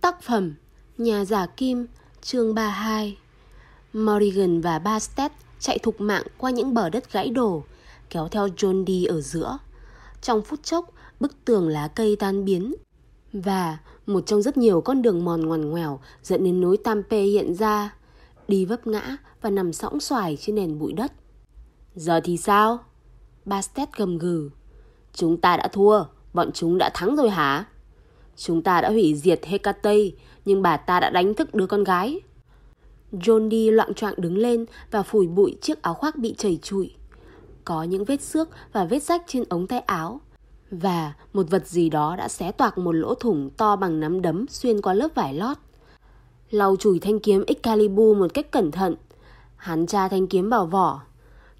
Tác phẩm Nhà giả kim chương 32 Morrigan và Bastet chạy thục mạng qua những bờ đất gãy đổ, kéo theo John đi ở giữa. Trong phút chốc, bức tường lá cây tan biến. Và một trong rất nhiều con đường mòn ngoằn ngoèo dẫn đến núi Tampe hiện ra, đi vấp ngã và nằm sõng xoài trên nền bụi đất. Giờ thì sao? Bastet gầm gừ. Chúng ta đã thua, bọn chúng đã thắng rồi hả? Chúng ta đã hủy diệt Hecate, nhưng bà ta đã đánh thức đứa con gái. John đi loạn choạng đứng lên và phủi bụi chiếc áo khoác bị chảy trụi. Có những vết xước và vết rách trên ống tay áo. Và một vật gì đó đã xé toạc một lỗ thủng to bằng nắm đấm xuyên qua lớp vải lót. Lau chùi thanh kiếm Excalibur một cách cẩn thận. Hắn tra thanh kiếm vào vỏ.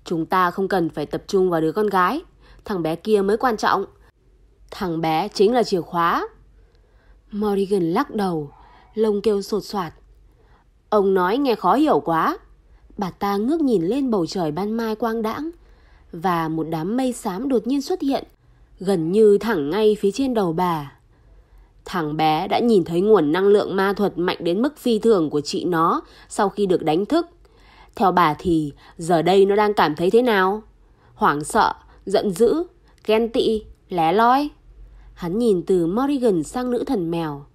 Chúng ta không cần phải tập trung vào đứa con gái. Thằng bé kia mới quan trọng. Thằng bé chính là chìa khóa. Morrigan lắc đầu, lông kêu sột soạt. Ông nói nghe khó hiểu quá. Bà ta ngước nhìn lên bầu trời ban mai quang đãng và một đám mây xám đột nhiên xuất hiện, gần như thẳng ngay phía trên đầu bà. Thằng bé đã nhìn thấy nguồn năng lượng ma thuật mạnh đến mức phi thường của chị nó sau khi được đánh thức. Theo bà thì giờ đây nó đang cảm thấy thế nào? Hoảng sợ, giận dữ, ghen tị, lé loi. Hắn nhìn từ Morrigan sang nữ thần mèo.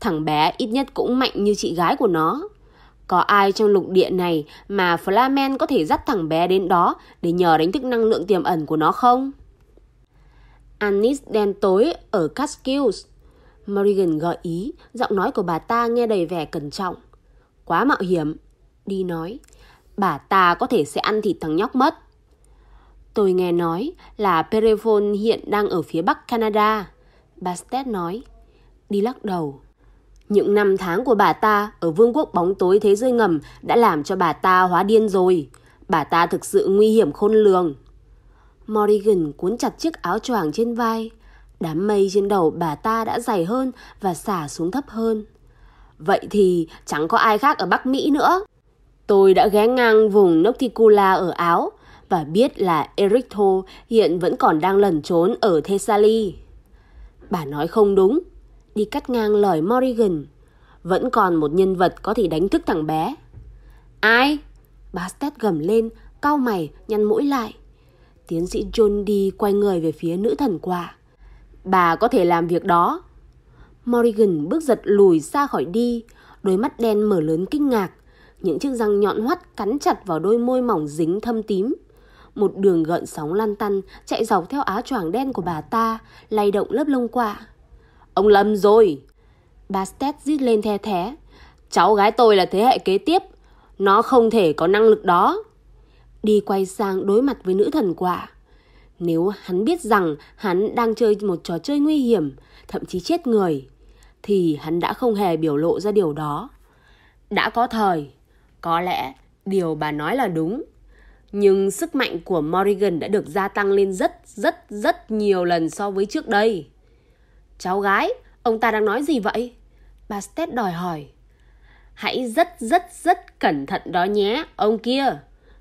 Thằng bé ít nhất cũng mạnh như chị gái của nó. Có ai trong lục địa này mà Flamen có thể dắt thằng bé đến đó để nhờ đánh thức năng lượng tiềm ẩn của nó không? Anis đen tối ở Catskills. Morrigan gợi ý, giọng nói của bà ta nghe đầy vẻ cẩn trọng. Quá mạo hiểm. Đi nói, bà ta có thể sẽ ăn thịt thằng nhóc mất. Tôi nghe nói là Perevon hiện đang ở phía bắc Canada. Bastet nói. Đi lắc đầu. Những năm tháng của bà ta ở vương quốc bóng tối thế giới ngầm đã làm cho bà ta hóa điên rồi. Bà ta thực sự nguy hiểm khôn lường. Morrigan cuốn chặt chiếc áo choàng trên vai. Đám mây trên đầu bà ta đã dày hơn và xả xuống thấp hơn. Vậy thì chẳng có ai khác ở Bắc Mỹ nữa. Tôi đã ghé ngang vùng Nocticula ở Áo và biết là Erictho hiện vẫn còn đang lẩn trốn ở Thessaly. Bà nói không đúng đi cắt ngang lời Morrigan. Vẫn còn một nhân vật có thể đánh thức thằng bé. Ai? Bastet gầm lên, cau mày, nhăn mũi lại. Tiến sĩ John đi quay người về phía nữ thần quả. Bà có thể làm việc đó. Morrigan bước giật lùi xa khỏi đi, đôi mắt đen mở lớn kinh ngạc. Những chiếc răng nhọn hoắt cắn chặt vào đôi môi mỏng dính thâm tím. Một đường gợn sóng lăn tăn chạy dọc theo áo choàng đen của bà ta, lay động lớp lông quạ. Ông Lâm rồi. bà Bastet rít lên the thé. Cháu gái tôi là thế hệ kế tiếp. Nó không thể có năng lực đó. Đi quay sang đối mặt với nữ thần quả. Nếu hắn biết rằng hắn đang chơi một trò chơi nguy hiểm, thậm chí chết người, thì hắn đã không hề biểu lộ ra điều đó. Đã có thời, có lẽ điều bà nói là đúng. Nhưng sức mạnh của Morrigan đã được gia tăng lên rất rất rất nhiều lần so với trước đây. Cháu gái, ông ta đang nói gì vậy? Bastet đòi hỏi. Hãy rất rất rất cẩn thận đó nhé, ông kia.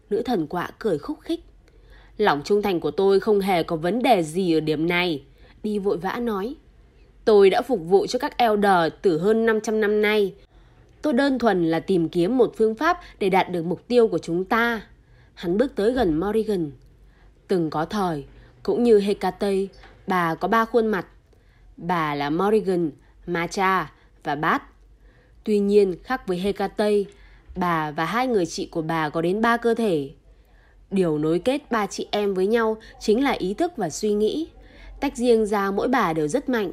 Nữ thần quạ cười khúc khích. Lòng trung thành của tôi không hề có vấn đề gì ở điểm này. Đi vội vã nói. Tôi đã phục vụ cho các Elder từ hơn 500 năm nay. Tôi đơn thuần là tìm kiếm một phương pháp để đạt được mục tiêu của chúng ta. Hắn bước tới gần Morrigan. Từng có thời, cũng như Hecate, bà có ba khuôn mặt. Bà là Morrigan, Macha và Bát. Tuy nhiên, khác với Hecate, bà và hai người chị của bà có đến ba cơ thể. Điều nối kết ba chị em với nhau chính là ý thức và suy nghĩ. Tách riêng ra mỗi bà đều rất mạnh,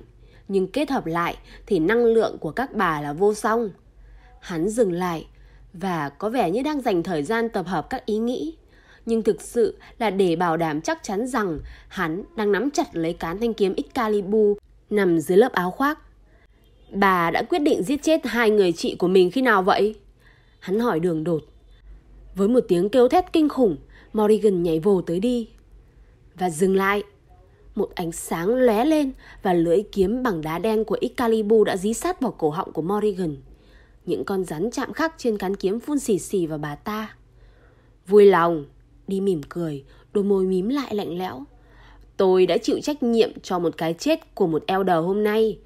nhưng kết hợp lại thì năng lượng của các bà là vô song. Hắn dừng lại và có vẻ như đang dành thời gian tập hợp các ý nghĩ. Nhưng thực sự là để bảo đảm chắc chắn rằng hắn đang nắm chặt lấy cán thanh kiếm Excalibur nằm dưới lớp áo khoác. Bà đã quyết định giết chết hai người chị của mình khi nào vậy? Hắn hỏi đường đột. Với một tiếng kêu thét kinh khủng, Morrigan nhảy vồ tới đi. Và dừng lại. Một ánh sáng lóe lên và lưỡi kiếm bằng đá đen của Excalibur đã dí sát vào cổ họng của Morrigan. Những con rắn chạm khắc trên cán kiếm phun xì xì vào bà ta. Vui lòng, đi mỉm cười, đôi môi mím lại lạnh lẽo. Tôi đã chịu trách nhiệm cho một cái chết của một elder hôm nay.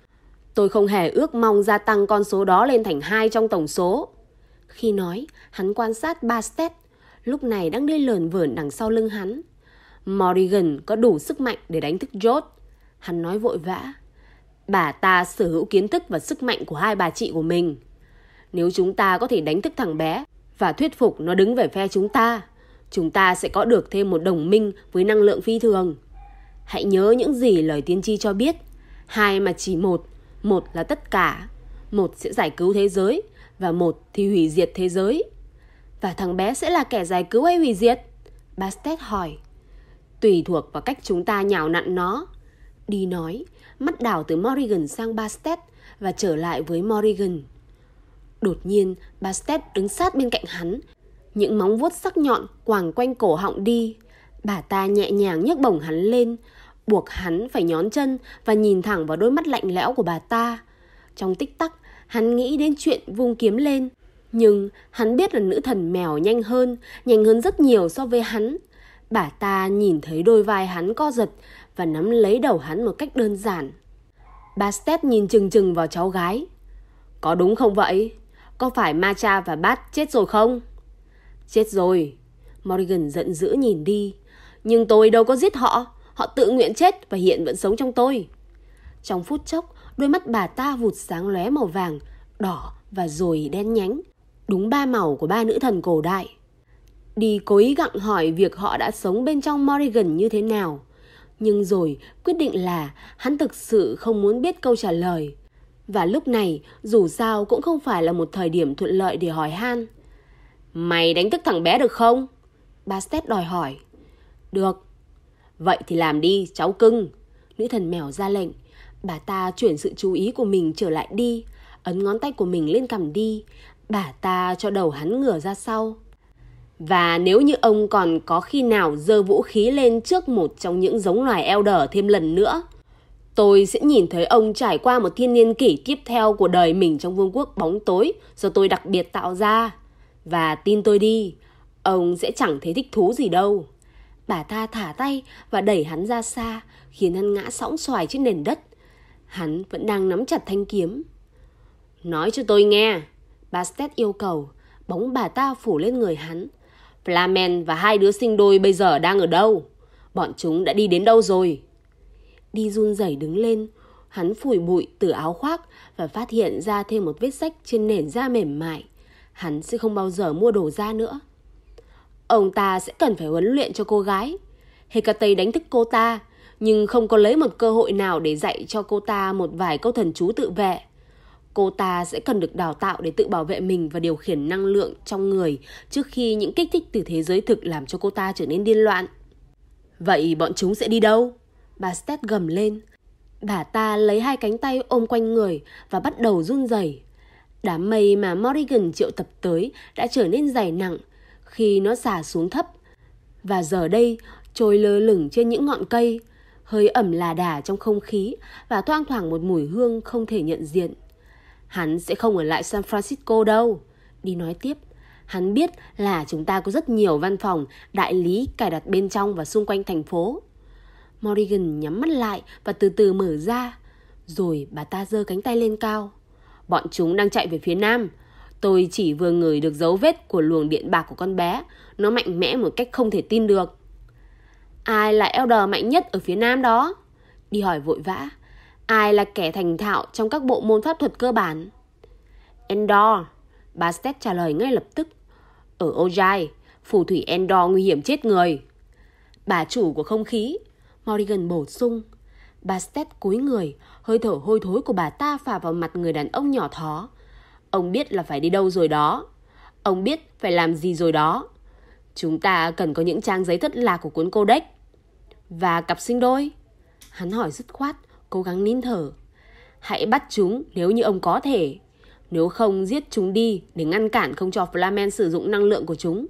Tôi không hề ước mong gia tăng con số đó lên thành hai trong tổng số. Khi nói, hắn quan sát Bastet, lúc này đang đi lờn vởn đằng sau lưng hắn. Morrigan có đủ sức mạnh để đánh thức George. Hắn nói vội vã. Bà ta sở hữu kiến thức và sức mạnh của hai bà chị của mình. Nếu chúng ta có thể đánh thức thằng bé và thuyết phục nó đứng về phe chúng ta, chúng ta sẽ có được thêm một đồng minh với năng lượng phi thường. Hãy nhớ những gì lời tiên tri cho biết. Hai mà chỉ một, một là tất cả. Một sẽ giải cứu thế giới và một thì hủy diệt thế giới. Và thằng bé sẽ là kẻ giải cứu hay hủy diệt? Bastet hỏi. Tùy thuộc vào cách chúng ta nhào nặn nó. Đi nói, mắt đảo từ Morrigan sang Bastet và trở lại với Morrigan. Đột nhiên, Bastet đứng sát bên cạnh hắn. Những móng vuốt sắc nhọn quàng quanh cổ họng đi. Bà ta nhẹ nhàng nhấc bổng hắn lên, buộc hắn phải nhón chân và nhìn thẳng vào đôi mắt lạnh lẽo của bà ta. Trong tích tắc, hắn nghĩ đến chuyện vung kiếm lên. Nhưng hắn biết là nữ thần mèo nhanh hơn, nhanh hơn rất nhiều so với hắn. Bà ta nhìn thấy đôi vai hắn co giật và nắm lấy đầu hắn một cách đơn giản. Bastet nhìn chừng chừng vào cháu gái. Có đúng không vậy? Có phải Macha và Bát chết rồi không? Chết rồi. Morgan giận dữ nhìn đi. Nhưng tôi đâu có giết họ. Họ tự nguyện chết và hiện vẫn sống trong tôi. Trong phút chốc, đôi mắt bà ta vụt sáng lóe màu vàng, đỏ và rồi đen nhánh. Đúng ba màu của ba nữ thần cổ đại. Đi cố ý gặng hỏi việc họ đã sống bên trong Morrigan như thế nào. Nhưng rồi quyết định là hắn thực sự không muốn biết câu trả lời. Và lúc này dù sao cũng không phải là một thời điểm thuận lợi để hỏi han. Mày đánh thức thằng bé được không? Bastet đòi hỏi. Được. Vậy thì làm đi, cháu cưng. Nữ thần mèo ra lệnh. Bà ta chuyển sự chú ý của mình trở lại đi, ấn ngón tay của mình lên cằm đi. Bà ta cho đầu hắn ngửa ra sau. Và nếu như ông còn có khi nào dơ vũ khí lên trước một trong những giống loài Elder thêm lần nữa, tôi sẽ nhìn thấy ông trải qua một thiên niên kỷ tiếp theo của đời mình trong vương quốc bóng tối do tôi đặc biệt tạo ra. Và tin tôi đi, ông sẽ chẳng thấy thích thú gì đâu. Bà ta thả tay và đẩy hắn ra xa, khiến hắn ngã sõng xoài trên nền đất. Hắn vẫn đang nắm chặt thanh kiếm. Nói cho tôi nghe, Bastet yêu cầu, bóng bà ta phủ lên người hắn. Flamen và hai đứa sinh đôi bây giờ đang ở đâu? Bọn chúng đã đi đến đâu rồi? Đi run rẩy đứng lên, hắn phủi bụi từ áo khoác và phát hiện ra thêm một vết sách trên nền da mềm mại. Hắn sẽ không bao giờ mua đồ da nữa. Ông ta sẽ cần phải huấn luyện cho cô gái. Hecate đánh thức cô ta, nhưng không có lấy một cơ hội nào để dạy cho cô ta một vài câu thần chú tự vệ. Cô ta sẽ cần được đào tạo để tự bảo vệ mình và điều khiển năng lượng trong người trước khi những kích thích từ thế giới thực làm cho cô ta trở nên điên loạn. Vậy bọn chúng sẽ đi đâu? Bà Stet gầm lên. Bà ta lấy hai cánh tay ôm quanh người và bắt đầu run rẩy. Đám mây mà Morrigan triệu tập tới đã trở nên dày nặng khi nó xả xuống thấp. Và giờ đây, trôi lơ lửng trên những ngọn cây, hơi ẩm là đà trong không khí và thoang thoảng một mùi hương không thể nhận diện. Hắn sẽ không ở lại San Francisco đâu. Đi nói tiếp, hắn biết là chúng ta có rất nhiều văn phòng, đại lý cài đặt bên trong và xung quanh thành phố. Morrigan nhắm mắt lại và từ từ mở ra. Rồi bà ta giơ cánh tay lên cao. Bọn chúng đang chạy về phía nam. Tôi chỉ vừa ngửi được dấu vết của luồng điện bạc của con bé. Nó mạnh mẽ một cách không thể tin được. Ai là Elder mạnh nhất ở phía nam đó? Đi hỏi vội vã. Ai là kẻ thành thạo trong các bộ môn pháp thuật cơ bản? Endor. Bastet trả lời ngay lập tức. Ở Ojai, phù thủy Endor nguy hiểm chết người. Bà chủ của không khí. Morrigan bổ sung. Bastet cúi người, hơi thở hôi thối của bà ta phả vào mặt người đàn ông nhỏ thó. Ông biết là phải đi đâu rồi đó. Ông biết phải làm gì rồi đó. Chúng ta cần có những trang giấy thất lạc của cuốn codex. Và cặp sinh đôi. Hắn hỏi dứt khoát, cố gắng nín thở. Hãy bắt chúng nếu như ông có thể. Nếu không giết chúng đi để ngăn cản không cho Flamen sử dụng năng lượng của chúng.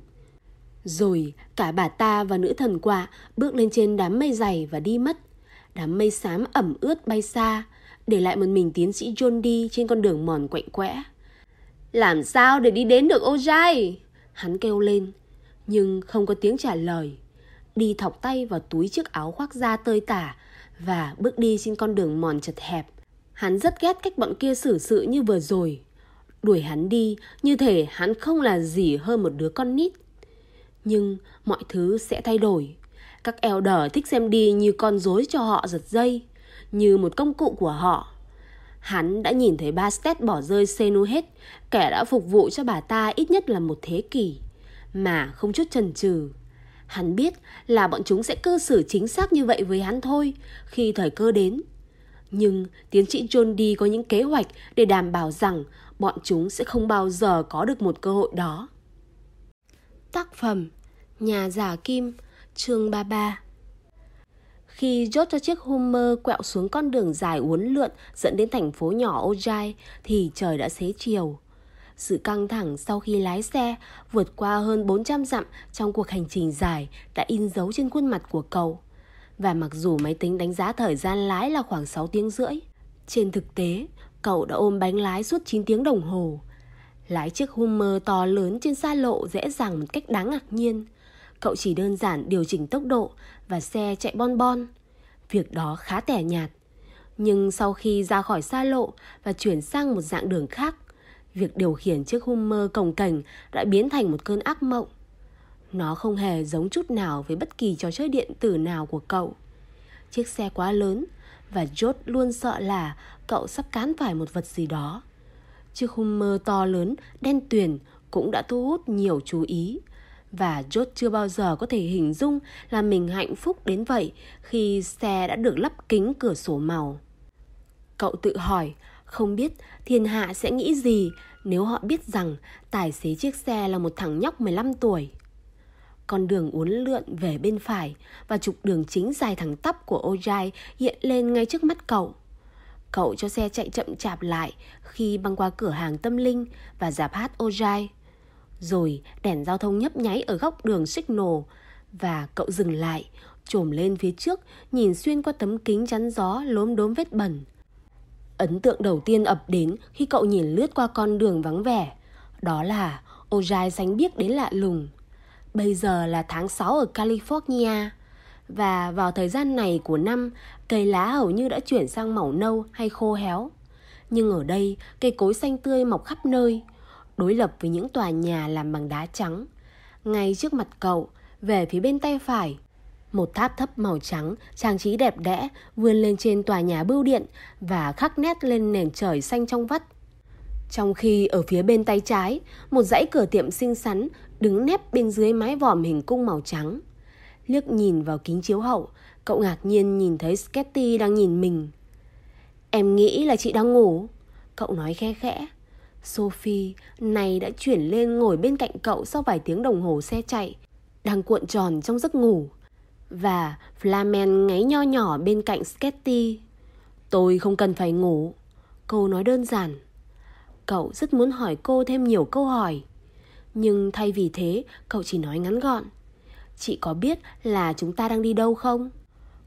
Rồi cả bà ta và nữ thần quạ bước lên trên đám mây dày và đi mất. Đám mây xám ẩm ướt bay xa, để lại một mình tiến sĩ John đi trên con đường mòn quạnh quẽ. Làm sao để đi đến được Ojai? Hắn kêu lên, nhưng không có tiếng trả lời. Đi thọc tay vào túi chiếc áo khoác da tơi tả và bước đi trên con đường mòn chật hẹp. Hắn rất ghét cách bọn kia xử sự như vừa rồi. Đuổi hắn đi như thể hắn không là gì hơn một đứa con nít. Nhưng mọi thứ sẽ thay đổi. Các elder thích xem đi như con rối cho họ giật dây, như một công cụ của họ. Hắn đã nhìn thấy Bastet bỏ rơi Senuhet, kẻ đã phục vụ cho bà ta ít nhất là một thế kỷ, mà không chút chần chừ. Hắn biết là bọn chúng sẽ cư xử chính xác như vậy với hắn thôi khi thời cơ đến. Nhưng tiến sĩ John D có những kế hoạch để đảm bảo rằng bọn chúng sẽ không bao giờ có được một cơ hội đó. Tác phẩm Nhà giả kim chương 33 khi chốt cho chiếc Hummer quẹo xuống con đường dài uốn lượn dẫn đến thành phố nhỏ Ojai thì trời đã xế chiều. Sự căng thẳng sau khi lái xe vượt qua hơn 400 dặm trong cuộc hành trình dài đã in dấu trên khuôn mặt của cậu. Và mặc dù máy tính đánh giá thời gian lái là khoảng 6 tiếng rưỡi, trên thực tế cậu đã ôm bánh lái suốt 9 tiếng đồng hồ. Lái chiếc Hummer to lớn trên xa lộ dễ dàng một cách đáng ngạc nhiên. Cậu chỉ đơn giản điều chỉnh tốc độ và xe chạy bon bon. Việc đó khá tẻ nhạt. Nhưng sau khi ra khỏi xa lộ và chuyển sang một dạng đường khác, việc điều khiển chiếc Hummer cồng cảnh đã biến thành một cơn ác mộng. Nó không hề giống chút nào với bất kỳ trò chơi điện tử nào của cậu. Chiếc xe quá lớn và George luôn sợ là cậu sắp cán phải một vật gì đó. Chiếc Hummer to lớn, đen tuyền cũng đã thu hút nhiều chú ý. Và George chưa bao giờ có thể hình dung là mình hạnh phúc đến vậy khi xe đã được lắp kính cửa sổ màu. Cậu tự hỏi, không biết thiên hạ sẽ nghĩ gì nếu họ biết rằng tài xế chiếc xe là một thằng nhóc 15 tuổi. Con đường uốn lượn về bên phải và trục đường chính dài thẳng tắp của Ojai hiện lên ngay trước mắt cậu. Cậu cho xe chạy chậm chạp lại khi băng qua cửa hàng tâm linh và dạp hát Ojai. Rồi đèn giao thông nhấp nháy ở góc đường signal và cậu dừng lại, trồm lên phía trước, nhìn xuyên qua tấm kính chắn gió lốm đốm vết bẩn. Ấn tượng đầu tiên ập đến khi cậu nhìn lướt qua con đường vắng vẻ. Đó là Ojai xanh biếc đến lạ lùng. Bây giờ là tháng 6 ở California và vào thời gian này của năm, cây lá hầu như đã chuyển sang màu nâu hay khô héo. Nhưng ở đây, cây cối xanh tươi mọc khắp nơi, đối lập với những tòa nhà làm bằng đá trắng. Ngay trước mặt cậu, về phía bên tay phải, một tháp thấp màu trắng, trang trí đẹp đẽ, vươn lên trên tòa nhà bưu điện và khắc nét lên nền trời xanh trong vắt. Trong khi ở phía bên tay trái, một dãy cửa tiệm xinh xắn đứng nép bên dưới mái vòm hình cung màu trắng. Liếc nhìn vào kính chiếu hậu, cậu ngạc nhiên nhìn thấy Sketty đang nhìn mình. Em nghĩ là chị đang ngủ. Cậu nói khe khẽ. Sophie này đã chuyển lên ngồi bên cạnh cậu sau vài tiếng đồng hồ xe chạy, đang cuộn tròn trong giấc ngủ. Và Flamen ngáy nho nhỏ bên cạnh Sketty. Tôi không cần phải ngủ. Cô nói đơn giản. Cậu rất muốn hỏi cô thêm nhiều câu hỏi. Nhưng thay vì thế, cậu chỉ nói ngắn gọn. Chị có biết là chúng ta đang đi đâu không?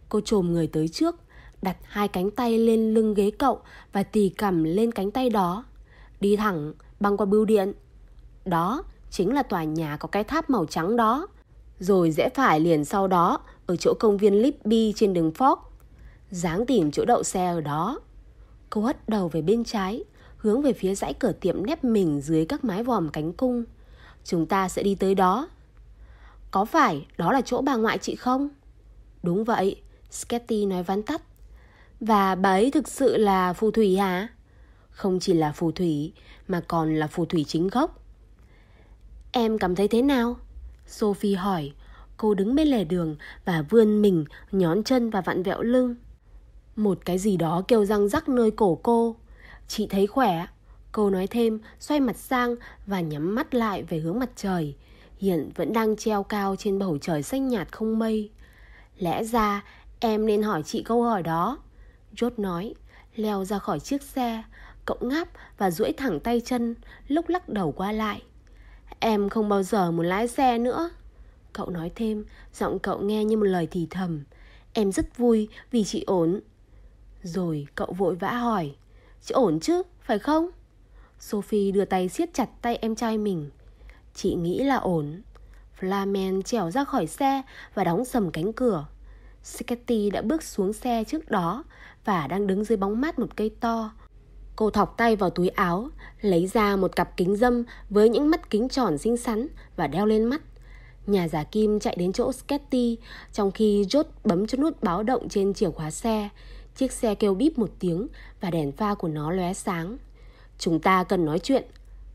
Cô trồm người tới trước, đặt hai cánh tay lên lưng ghế cậu và tì cầm lên cánh tay đó. Đi thẳng, băng qua bưu điện. Đó, chính là tòa nhà có cái tháp màu trắng đó. Rồi rẽ phải liền sau đó, ở chỗ công viên Libby trên đường Fox. Dáng tìm chỗ đậu xe ở đó. Cô hất đầu về bên trái, hướng về phía dãy cửa tiệm nép mình dưới các mái vòm cánh cung. Chúng ta sẽ đi tới đó. Có phải đó là chỗ bà ngoại chị không? Đúng vậy, Sketty nói vắn tắt. Và bà ấy thực sự là phù thủy hả? Không chỉ là phù thủy, mà còn là phù thủy chính gốc. Em cảm thấy thế nào? Sophie hỏi. Cô đứng bên lề đường và vươn mình, nhón chân và vặn vẹo lưng. Một cái gì đó kêu răng rắc nơi cổ cô. Chị thấy khỏe. Cô nói thêm, xoay mặt sang và nhắm mắt lại về hướng mặt trời. Hiện vẫn đang treo cao trên bầu trời xanh nhạt không mây. Lẽ ra em nên hỏi chị câu hỏi đó. George nói, leo ra khỏi chiếc xe, cậu ngáp và duỗi thẳng tay chân, lúc lắc đầu qua lại. Em không bao giờ muốn lái xe nữa. Cậu nói thêm, giọng cậu nghe như một lời thì thầm. Em rất vui vì chị ổn. Rồi cậu vội vã hỏi, chị ổn chứ, phải không? Sophie đưa tay siết chặt tay em trai mình. Chị nghĩ là ổn. Flamen trèo ra khỏi xe và đóng sầm cánh cửa. Sketty đã bước xuống xe trước đó và đang đứng dưới bóng mát một cây to. Cô thọc tay vào túi áo, lấy ra một cặp kính dâm với những mắt kính tròn xinh xắn và đeo lên mắt. Nhà giả kim chạy đến chỗ Sketty trong khi Jot bấm cho nút báo động trên chìa khóa xe. Chiếc xe kêu bíp một tiếng và đèn pha của nó lóe sáng. Chúng ta cần nói chuyện,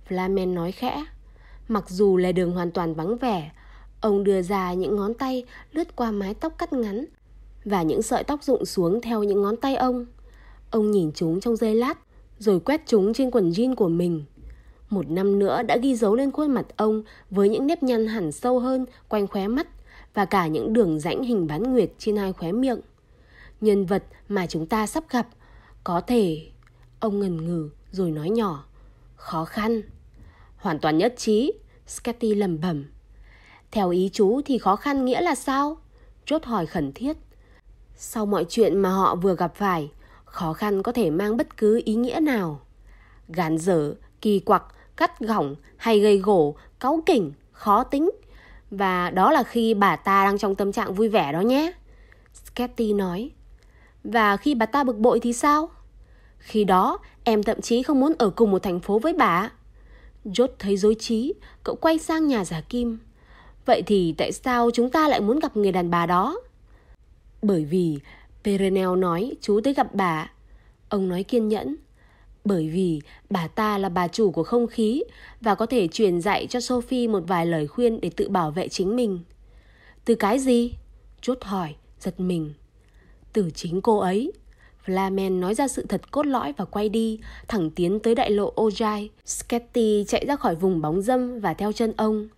Flamen nói khẽ. Mặc dù lề đường hoàn toàn vắng vẻ, ông đưa ra những ngón tay lướt qua mái tóc cắt ngắn và những sợi tóc rụng xuống theo những ngón tay ông. Ông nhìn chúng trong giây lát, rồi quét chúng trên quần jean của mình. Một năm nữa đã ghi dấu lên khuôn mặt ông với những nếp nhăn hẳn sâu hơn quanh khóe mắt và cả những đường rãnh hình bán nguyệt trên hai khóe miệng. Nhân vật mà chúng ta sắp gặp có thể... Ông ngần ngừ rồi nói nhỏ. Khó khăn. Hoàn toàn nhất trí, Sketty lầm bẩm. Theo ý chú thì khó khăn nghĩa là sao? Chốt hỏi khẩn thiết. Sau mọi chuyện mà họ vừa gặp phải, khó khăn có thể mang bất cứ ý nghĩa nào. Gán dở, kỳ quặc, cắt gỏng hay gây gổ, cáu kỉnh, khó tính. Và đó là khi bà ta đang trong tâm trạng vui vẻ đó nhé. Sketty nói. Và khi bà ta bực bội thì sao? Khi đó, em thậm chí không muốn ở cùng một thành phố với bà. Jot thấy dối trí, cậu quay sang nhà giả kim. Vậy thì tại sao chúng ta lại muốn gặp người đàn bà đó? Bởi vì Perenel nói chú tới gặp bà. Ông nói kiên nhẫn. Bởi vì bà ta là bà chủ của không khí và có thể truyền dạy cho Sophie một vài lời khuyên để tự bảo vệ chính mình. Từ cái gì? Chốt hỏi, giật mình. Từ chính cô ấy. Flamen nói ra sự thật cốt lõi và quay đi, thẳng tiến tới đại lộ Ojai. Sketty chạy ra khỏi vùng bóng dâm và theo chân ông.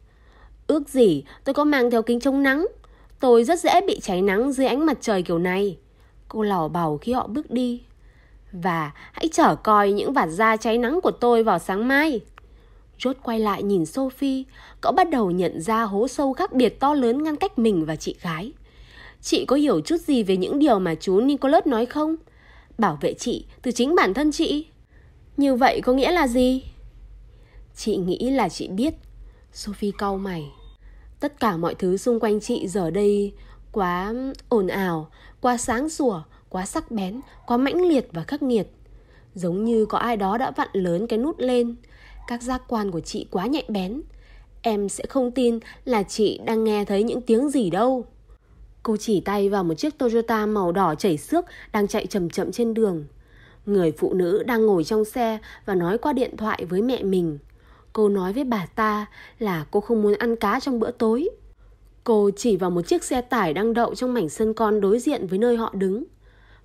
Ước gì tôi có mang theo kính chống nắng. Tôi rất dễ bị cháy nắng dưới ánh mặt trời kiểu này. Cô lảo bào khi họ bước đi. Và hãy chở coi những vạt da cháy nắng của tôi vào sáng mai. Rốt quay lại nhìn Sophie, cậu bắt đầu nhận ra hố sâu khác biệt to lớn ngăn cách mình và chị gái. Chị có hiểu chút gì về những điều mà chú Nicholas nói không? Bảo vệ chị từ chính bản thân chị. Như vậy có nghĩa là gì? Chị nghĩ là chị biết. Sophie cau mày. Tất cả mọi thứ xung quanh chị giờ đây quá ồn ào, quá sáng sủa, quá sắc bén, quá mãnh liệt và khắc nghiệt. Giống như có ai đó đã vặn lớn cái nút lên. Các giác quan của chị quá nhạy bén. Em sẽ không tin là chị đang nghe thấy những tiếng gì đâu. Cô chỉ tay vào một chiếc Toyota màu đỏ chảy xước đang chạy chậm chậm trên đường. Người phụ nữ đang ngồi trong xe và nói qua điện thoại với mẹ mình. Cô nói với bà ta là cô không muốn ăn cá trong bữa tối. Cô chỉ vào một chiếc xe tải đang đậu trong mảnh sân con đối diện với nơi họ đứng.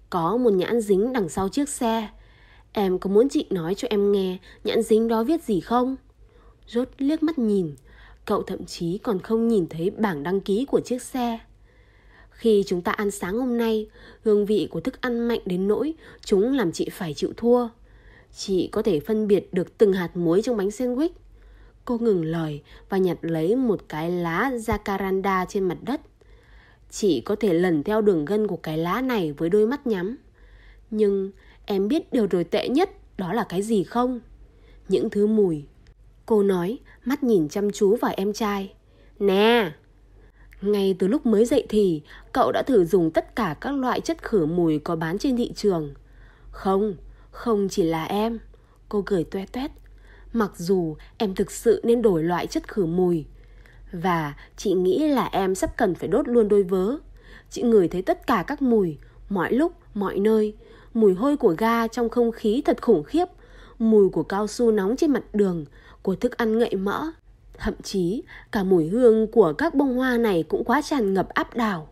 Có một nhãn dính đằng sau chiếc xe. Em có muốn chị nói cho em nghe nhãn dính đó viết gì không? Rốt liếc mắt nhìn. Cậu thậm chí còn không nhìn thấy bảng đăng ký của chiếc xe. Khi chúng ta ăn sáng hôm nay, hương vị của thức ăn mạnh đến nỗi chúng làm chị phải chịu thua. Chị có thể phân biệt được từng hạt muối trong bánh sandwich. Cô ngừng lời và nhặt lấy một cái lá jacaranda trên mặt đất. Chị có thể lần theo đường gân của cái lá này với đôi mắt nhắm. Nhưng em biết điều tồi tệ nhất đó là cái gì không? Những thứ mùi. Cô nói, mắt nhìn chăm chú vào em trai. Nè! Ngay từ lúc mới dậy thì, cậu đã thử dùng tất cả các loại chất khử mùi có bán trên thị trường. Không, không chỉ là em. Cô cười toe toét. Mặc dù em thực sự nên đổi loại chất khử mùi. Và chị nghĩ là em sắp cần phải đốt luôn đôi vớ. Chị ngửi thấy tất cả các mùi, mọi lúc, mọi nơi. Mùi hôi của ga trong không khí thật khủng khiếp. Mùi của cao su nóng trên mặt đường, của thức ăn ngậy mỡ. Thậm chí cả mùi hương của các bông hoa này cũng quá tràn ngập áp đảo.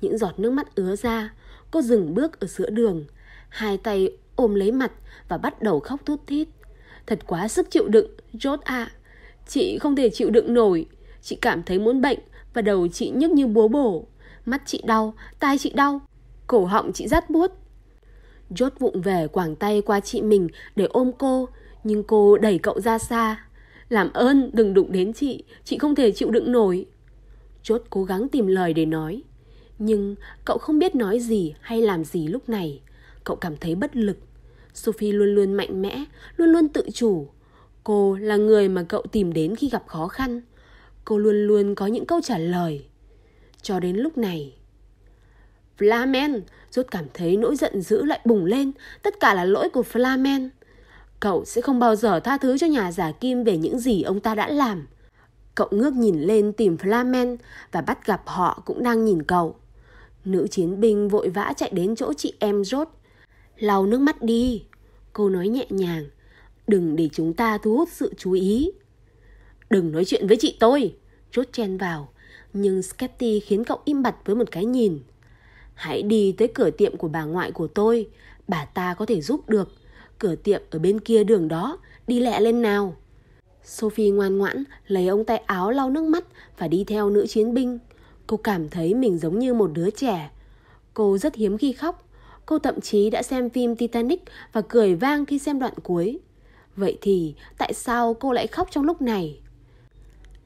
Những giọt nước mắt ứa ra, cô dừng bước ở giữa đường, hai tay ôm lấy mặt và bắt đầu khóc thút thít. Thật quá sức chịu đựng, Rốt ạ. Chị không thể chịu đựng nổi. Chị cảm thấy muốn bệnh và đầu chị nhức như búa bổ. Mắt chị đau, tai chị đau, cổ họng chị rát buốt. Rốt vụng về quàng tay qua chị mình để ôm cô, nhưng cô đẩy cậu ra xa. Làm ơn đừng đụng đến chị, chị không thể chịu đựng nổi. Chốt cố gắng tìm lời để nói. Nhưng cậu không biết nói gì hay làm gì lúc này. Cậu cảm thấy bất lực. Sophie luôn luôn mạnh mẽ, luôn luôn tự chủ. Cô là người mà cậu tìm đến khi gặp khó khăn. Cô luôn luôn có những câu trả lời. Cho đến lúc này. Flamen, rốt cảm thấy nỗi giận dữ lại bùng lên. Tất cả là lỗi của Flamen. Cậu sẽ không bao giờ tha thứ cho nhà giả kim về những gì ông ta đã làm. Cậu ngước nhìn lên tìm Flamen và bắt gặp họ cũng đang nhìn cậu. Nữ chiến binh vội vã chạy đến chỗ chị em rốt. Lau nước mắt đi. Cô nói nhẹ nhàng. Đừng để chúng ta thu hút sự chú ý. Đừng nói chuyện với chị tôi. chốt chen vào. Nhưng Sketty khiến cậu im bặt với một cái nhìn. Hãy đi tới cửa tiệm của bà ngoại của tôi. Bà ta có thể giúp được. Cửa tiệm ở bên kia đường đó. Đi lẹ lên nào. Sophie ngoan ngoãn lấy ông tay áo lau nước mắt và đi theo nữ chiến binh. Cô cảm thấy mình giống như một đứa trẻ. Cô rất hiếm khi khóc. Cô thậm chí đã xem phim Titanic và cười vang khi xem đoạn cuối. Vậy thì tại sao cô lại khóc trong lúc này?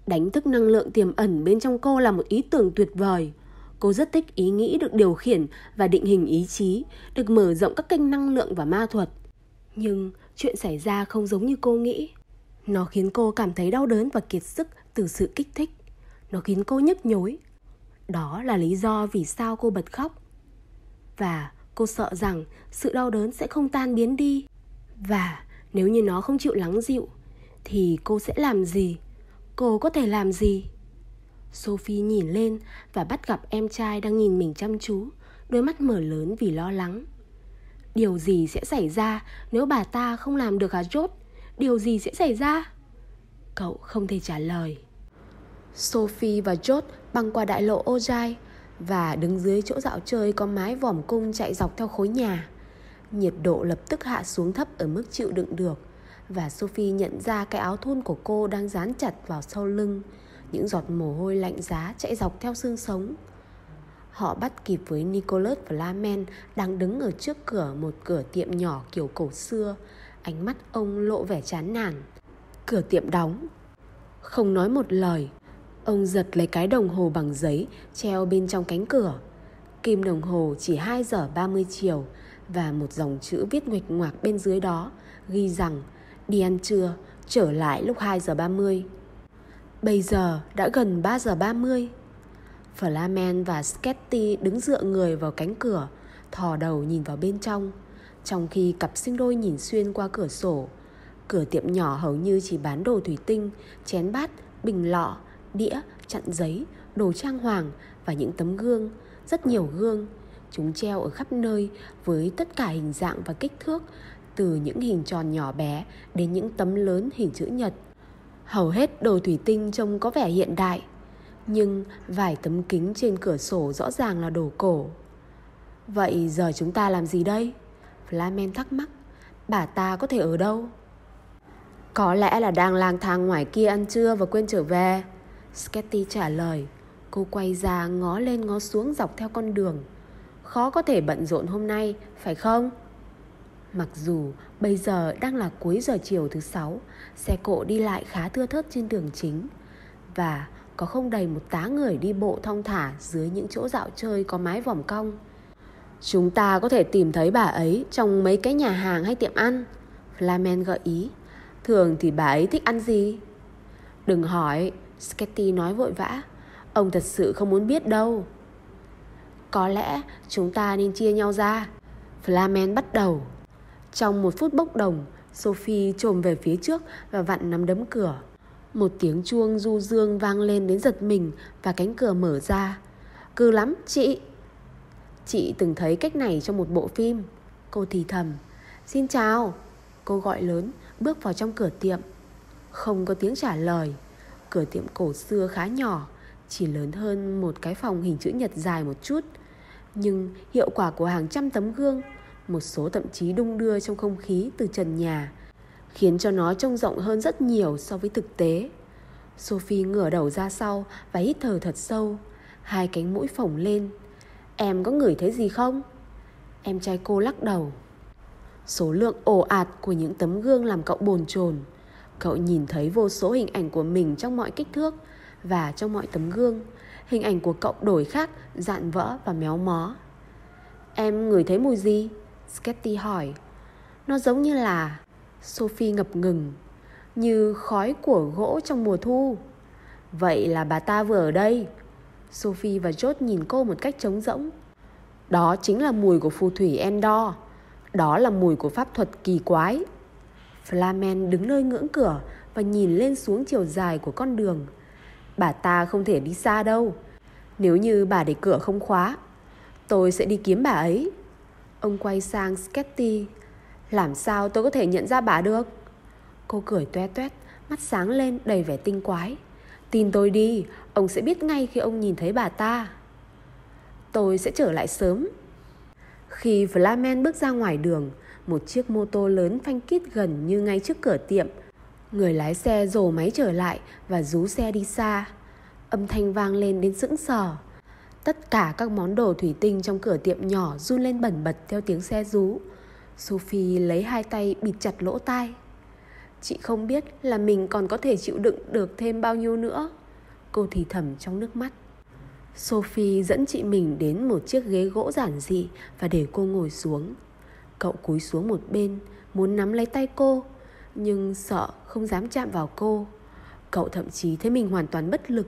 Đánh thức năng lượng tiềm ẩn bên trong cô là một ý tưởng tuyệt vời. Cô rất thích ý nghĩ được điều khiển và định hình ý chí, được mở rộng các kênh năng lượng và ma thuật. Nhưng chuyện xảy ra không giống như cô nghĩ. Nó khiến cô cảm thấy đau đớn và kiệt sức từ sự kích thích. Nó khiến cô nhức nhối. Đó là lý do vì sao cô bật khóc. Và cô sợ rằng sự đau đớn sẽ không tan biến đi. Và nếu như nó không chịu lắng dịu, thì cô sẽ làm gì? Cô có thể làm gì? Sophie nhìn lên và bắt gặp em trai đang nhìn mình chăm chú, đôi mắt mở lớn vì lo lắng. Điều gì sẽ xảy ra nếu bà ta không làm được hả chốt? Điều gì sẽ xảy ra? Cậu không thể trả lời. Sophie và George băng qua đại lộ Ojai và đứng dưới chỗ dạo chơi có mái vòm cung chạy dọc theo khối nhà. Nhiệt độ lập tức hạ xuống thấp ở mức chịu đựng được và Sophie nhận ra cái áo thun của cô đang dán chặt vào sau lưng, những giọt mồ hôi lạnh giá chạy dọc theo xương sống. Họ bắt kịp với Nicholas Flamen đang đứng ở trước cửa một cửa tiệm nhỏ kiểu cổ xưa, ánh mắt ông lộ vẻ chán nản. Cửa tiệm đóng. Không nói một lời, ông giật lấy cái đồng hồ bằng giấy treo bên trong cánh cửa. Kim đồng hồ chỉ 2 giờ 30 chiều và một dòng chữ viết nguệch ngoạc bên dưới đó ghi rằng đi ăn trưa, trở lại lúc 2 giờ 30. Bây giờ đã gần 3 giờ 30. Flamen và Sketty đứng dựa người vào cánh cửa, thò đầu nhìn vào bên trong. Trong khi cặp sinh đôi nhìn xuyên qua cửa sổ, cửa tiệm nhỏ hầu như chỉ bán đồ thủy tinh, chén bát, bình lọ, đĩa, chặn giấy, đồ trang hoàng và những tấm gương, rất nhiều gương. Chúng treo ở khắp nơi với tất cả hình dạng và kích thước, từ những hình tròn nhỏ bé đến những tấm lớn hình chữ nhật. Hầu hết đồ thủy tinh trông có vẻ hiện đại, nhưng vài tấm kính trên cửa sổ rõ ràng là đồ cổ. Vậy giờ chúng ta làm gì đây? Flamen thắc mắc. Bà ta có thể ở đâu? Có lẽ là đang lang thang ngoài kia ăn trưa và quên trở về. Sketty trả lời. Cô quay ra ngó lên ngó xuống dọc theo con đường. Khó có thể bận rộn hôm nay, phải không? Mặc dù bây giờ đang là cuối giờ chiều thứ sáu, xe cộ đi lại khá thưa thớt trên đường chính. Và có không đầy một tá người đi bộ thong thả dưới những chỗ dạo chơi có mái vòng cong. Chúng ta có thể tìm thấy bà ấy trong mấy cái nhà hàng hay tiệm ăn. Flamen gợi ý. Thường thì bà ấy thích ăn gì? Đừng hỏi, Sketty nói vội vã. Ông thật sự không muốn biết đâu. Có lẽ chúng ta nên chia nhau ra. Flamen bắt đầu. Trong một phút bốc đồng, Sophie trồm về phía trước và vặn nắm đấm cửa. Một tiếng chuông du dương vang lên đến giật mình và cánh cửa mở ra. Cư lắm, chị! Chị từng thấy cách này trong một bộ phim. Cô thì thầm. Xin chào! Cô gọi lớn, bước vào trong cửa tiệm. Không có tiếng trả lời. Cửa tiệm cổ xưa khá nhỏ, chỉ lớn hơn một cái phòng hình chữ nhật dài một chút. Nhưng hiệu quả của hàng trăm tấm gương, một số thậm chí đung đưa trong không khí từ trần nhà, khiến cho nó trông rộng hơn rất nhiều so với thực tế. Sophie ngửa đầu ra sau và hít thở thật sâu, hai cánh mũi phồng lên. Em có ngửi thấy gì không? Em trai cô lắc đầu. Số lượng ồ ạt của những tấm gương làm cậu bồn chồn. Cậu nhìn thấy vô số hình ảnh của mình trong mọi kích thước và trong mọi tấm gương. Hình ảnh của cậu đổi khác, dạn vỡ và méo mó. Em ngửi thấy mùi gì? Sketty hỏi. Nó giống như là... Sophie ngập ngừng. Như khói của gỗ trong mùa thu. Vậy là bà ta vừa ở đây. Sophie và George nhìn cô một cách trống rỗng. Đó chính là mùi của phù thủy Endor. Đó là mùi của pháp thuật kỳ quái. Flamen đứng nơi ngưỡng cửa và nhìn lên xuống chiều dài của con đường. Bà ta không thể đi xa đâu. Nếu như bà để cửa không khóa, tôi sẽ đi kiếm bà ấy. Ông quay sang Sketty. Làm sao tôi có thể nhận ra bà được? Cô cười toe toét, mắt sáng lên đầy vẻ tinh quái. Tin tôi đi, ông sẽ biết ngay khi ông nhìn thấy bà ta. Tôi sẽ trở lại sớm. Khi Flamen bước ra ngoài đường, một chiếc mô tô lớn phanh kít gần như ngay trước cửa tiệm. Người lái xe rồ máy trở lại và rú xe đi xa. Âm thanh vang lên đến sững sờ. Tất cả các món đồ thủy tinh trong cửa tiệm nhỏ run lên bẩn bật theo tiếng xe rú. Sophie lấy hai tay bịt chặt lỗ tai. Chị không biết là mình còn có thể chịu đựng được thêm bao nhiêu nữa. Cô thì thầm trong nước mắt. Sophie dẫn chị mình đến một chiếc ghế gỗ giản dị và để cô ngồi xuống. Cậu cúi xuống một bên, muốn nắm lấy tay cô, nhưng sợ không dám chạm vào cô. Cậu thậm chí thấy mình hoàn toàn bất lực.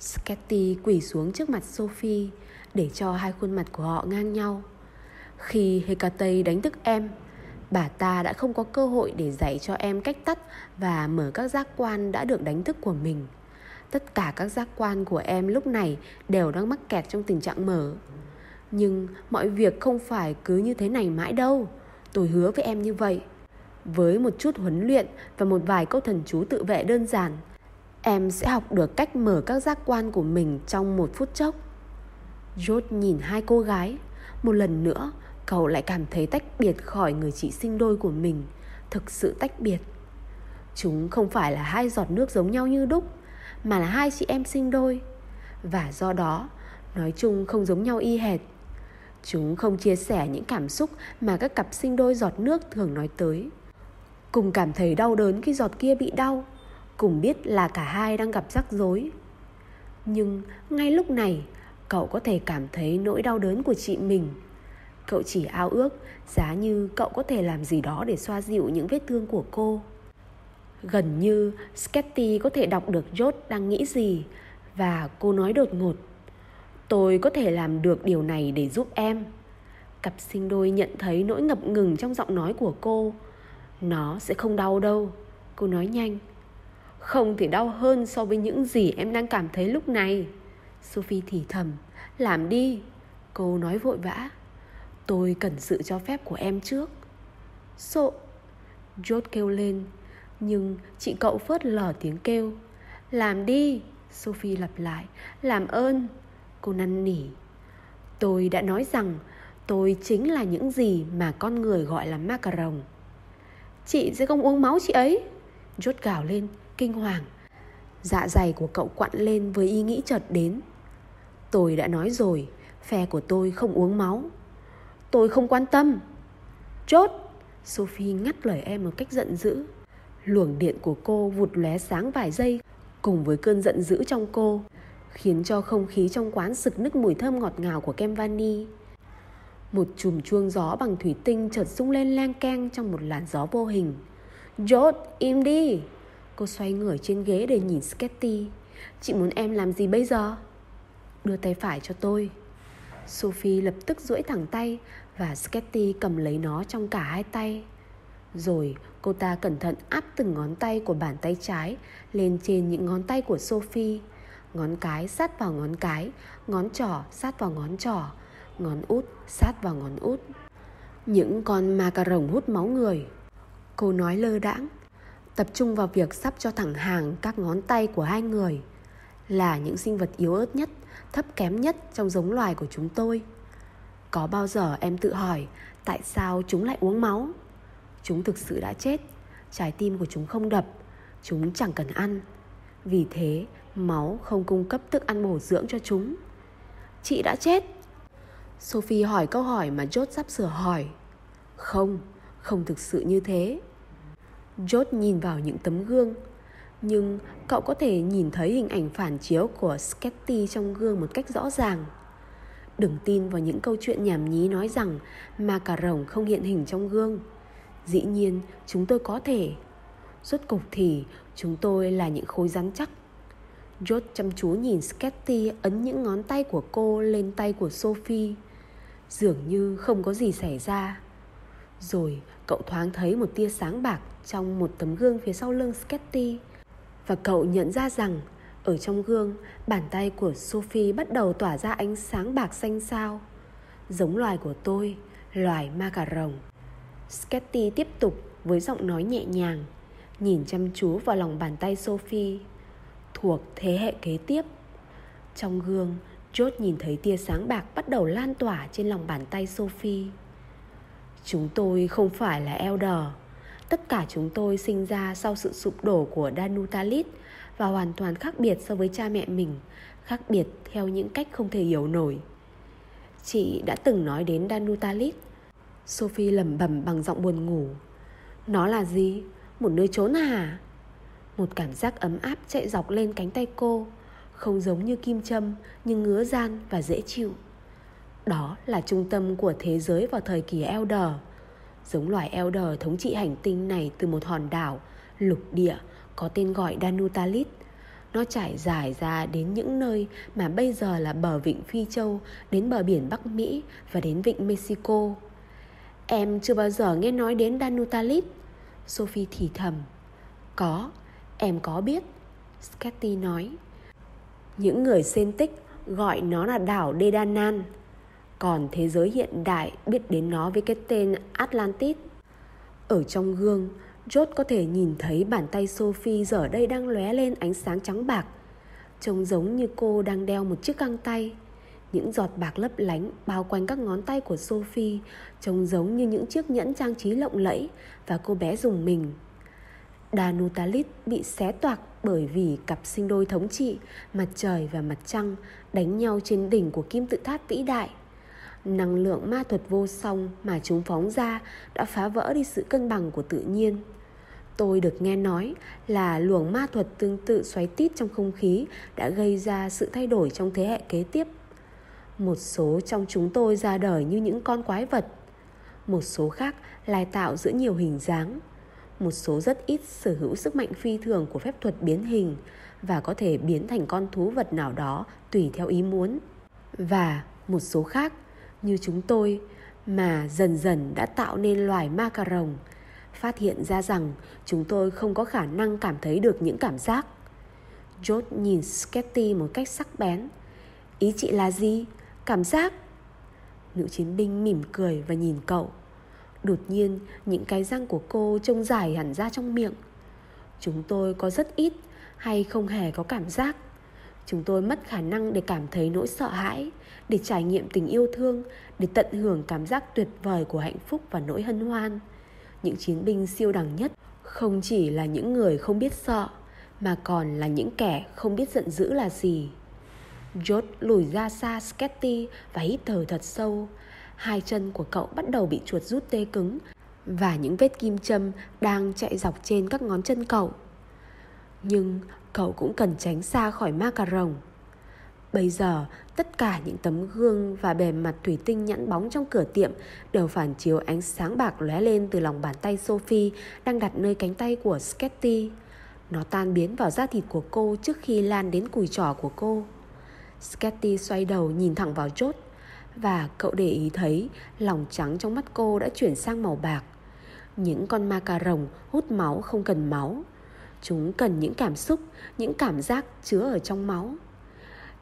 Sketty quỳ xuống trước mặt Sophie để cho hai khuôn mặt của họ ngang nhau. Khi Hecate đánh thức em, bà ta đã không có cơ hội để dạy cho em cách tắt và mở các giác quan đã được đánh thức của mình. Tất cả các giác quan của em lúc này đều đang mắc kẹt trong tình trạng mở. Nhưng mọi việc không phải cứ như thế này mãi đâu. Tôi hứa với em như vậy. Với một chút huấn luyện và một vài câu thần chú tự vệ đơn giản, em sẽ học được cách mở các giác quan của mình trong một phút chốc. George nhìn hai cô gái. Một lần nữa, cậu lại cảm thấy tách biệt khỏi người chị sinh đôi của mình. Thực sự tách biệt. Chúng không phải là hai giọt nước giống nhau như đúc, mà là hai chị em sinh đôi. Và do đó, nói chung không giống nhau y hệt. Chúng không chia sẻ những cảm xúc mà các cặp sinh đôi giọt nước thường nói tới. Cùng cảm thấy đau đớn khi giọt kia bị đau, cùng biết là cả hai đang gặp rắc rối. Nhưng ngay lúc này, cậu có thể cảm thấy nỗi đau đớn của chị mình. Cậu chỉ ao ước giá như cậu có thể làm gì đó để xoa dịu những vết thương của cô. Gần như Sketty có thể đọc được Jot đang nghĩ gì và cô nói đột ngột Tôi có thể làm được điều này để giúp em. Cặp sinh đôi nhận thấy nỗi ngập ngừng trong giọng nói của cô. Nó sẽ không đau đâu. Cô nói nhanh. Không thể đau hơn so với những gì em đang cảm thấy lúc này. Sophie thì thầm. Làm đi. Cô nói vội vã. Tôi cần sự cho phép của em trước. Sộ. George kêu lên. Nhưng chị cậu phớt lờ tiếng kêu. Làm đi. Sophie lặp lại. Làm ơn. Cô năn nỉ. Tôi đã nói rằng tôi chính là những gì mà con người gọi là ma cà rồng. Chị sẽ không uống máu chị ấy Rốt gào lên, kinh hoàng. Dạ dày của cậu quặn lên với ý nghĩ chợt đến. Tôi đã nói rồi Phe của tôi không uống máu. Tôi không quan tâm. Chốt Sophie ngắt lời em một cách giận dữ. Luồng điện của cô vụt lóe sáng vài giây Cùng với cơn giận dữ trong cô khiến cho không khí trong quán sực nức mùi thơm ngọt ngào của kem vani. Một chùm chuông gió bằng thủy tinh chợt rung lên len keng trong một làn gió vô hình. Jot, im đi! Cô xoay người trên ghế để nhìn Sketty. Chị muốn em làm gì bây giờ? Đưa tay phải cho tôi. Sophie lập tức duỗi thẳng tay và Sketty cầm lấy nó trong cả hai tay. Rồi cô ta cẩn thận áp từng ngón tay của bàn tay trái lên trên những ngón tay của Sophie. Ngón cái sát vào ngón cái, ngón trỏ sát vào ngón trỏ, ngón út sát vào ngón út. Những con ma cà rồng hút máu người. Cô nói lơ đãng, tập trung vào việc sắp cho thẳng hàng các ngón tay của hai người. Là những sinh vật yếu ớt nhất, thấp kém nhất trong giống loài của chúng tôi. Có bao giờ em tự hỏi tại sao chúng lại uống máu? Chúng thực sự đã chết, trái tim của chúng không đập, chúng chẳng cần ăn. Vì thế, máu không cung cấp thức ăn bổ dưỡng cho chúng. Chị đã chết. Sophie hỏi câu hỏi mà Jot sắp sửa hỏi. Không, không thực sự như thế. Jot nhìn vào những tấm gương, nhưng cậu có thể nhìn thấy hình ảnh phản chiếu của Sketty trong gương một cách rõ ràng. Đừng tin vào những câu chuyện nhảm nhí nói rằng ma cà rồng không hiện hình trong gương. Dĩ nhiên, chúng tôi có thể. Rốt cục thì chúng tôi là những khối rắn chắc. George chăm chú nhìn Sketty ấn những ngón tay của cô lên tay của Sophie. Dường như không có gì xảy ra. Rồi cậu thoáng thấy một tia sáng bạc trong một tấm gương phía sau lưng Sketty. Và cậu nhận ra rằng ở trong gương, bàn tay của Sophie bắt đầu tỏa ra ánh sáng bạc xanh sao. Giống loài của tôi, loài ma cà rồng. Sketty tiếp tục với giọng nói nhẹ nhàng, nhìn chăm chú vào lòng bàn tay Sophie. Thuộc thế hệ kế tiếp. Trong gương, George nhìn thấy tia sáng bạc bắt đầu lan tỏa trên lòng bàn tay Sophie. Chúng tôi không phải là Elder. Tất cả chúng tôi sinh ra sau sự sụp đổ của Danutalit và hoàn toàn khác biệt so với cha mẹ mình, khác biệt theo những cách không thể hiểu nổi. Chị đã từng nói đến Danutalit. Sophie lẩm bẩm bằng giọng buồn ngủ. Nó là gì? Một nơi trốn à? Một cảm giác ấm áp chạy dọc lên cánh tay cô, không giống như kim châm nhưng ngứa gian và dễ chịu. Đó là trung tâm của thế giới vào thời kỳ Elder. Giống loài Elder thống trị hành tinh này từ một hòn đảo, lục địa có tên gọi Danutalit. Nó trải dài ra đến những nơi mà bây giờ là bờ vịnh Phi Châu, đến bờ biển Bắc Mỹ và đến vịnh Mexico. Em chưa bao giờ nghe nói đến Danutalit. Sophie thì thầm. Có, em có biết. Sketty nói. Những người Celtic gọi nó là đảo Dedanan. Còn thế giới hiện đại biết đến nó với cái tên Atlantis. Ở trong gương, Jot có thể nhìn thấy bàn tay Sophie giờ đây đang lóe lên ánh sáng trắng bạc. Trông giống như cô đang đeo một chiếc găng tay. Những giọt bạc lấp lánh bao quanh các ngón tay của Sophie trông giống như những chiếc nhẫn trang trí lộng lẫy và cô bé dùng mình. Danutalit bị xé toạc bởi vì cặp sinh đôi thống trị, mặt trời và mặt trăng đánh nhau trên đỉnh của kim tự tháp vĩ đại. Năng lượng ma thuật vô song mà chúng phóng ra đã phá vỡ đi sự cân bằng của tự nhiên. Tôi được nghe nói là luồng ma thuật tương tự xoáy tít trong không khí đã gây ra sự thay đổi trong thế hệ kế tiếp. Một số trong chúng tôi ra đời như những con quái vật. Một số khác lai tạo giữa nhiều hình dáng. Một số rất ít sở hữu sức mạnh phi thường của phép thuật biến hình và có thể biến thành con thú vật nào đó tùy theo ý muốn. Và một số khác, như chúng tôi, mà dần dần đã tạo nên loài ma cà rồng phát hiện ra rằng chúng tôi không có khả năng cảm thấy được những cảm giác George nhìn Sketty một cách sắc bén Ý chị là gì? Cảm giác? Nữ chiến binh mỉm cười và nhìn cậu Đột nhiên những cái răng của cô trông dài hẳn ra trong miệng Chúng tôi có rất ít hay không hề có cảm giác Chúng tôi mất khả năng để cảm thấy nỗi sợ hãi để trải nghiệm tình yêu thương, để tận hưởng cảm giác tuyệt vời của hạnh phúc và nỗi hân hoan. Những chiến binh siêu đẳng nhất không chỉ là những người không biết sợ, mà còn là những kẻ không biết giận dữ là gì. George lùi ra xa Sketty và hít thở thật sâu. Hai chân của cậu bắt đầu bị chuột rút tê cứng và những vết kim châm đang chạy dọc trên các ngón chân cậu. Nhưng cậu cũng cần tránh xa khỏi ma cà rồng. Bây giờ, tất cả những tấm gương và bề mặt thủy tinh nhẵn bóng trong cửa tiệm đều phản chiếu ánh sáng bạc lóe lên từ lòng bàn tay Sophie đang đặt nơi cánh tay của Sketty. Nó tan biến vào da thịt của cô trước khi lan đến cùi trỏ của cô. Sketty xoay đầu nhìn thẳng vào chốt và cậu để ý thấy lòng trắng trong mắt cô đã chuyển sang màu bạc. Những con ma cà rồng hút máu không cần máu. Chúng cần những cảm xúc, những cảm giác chứa ở trong máu.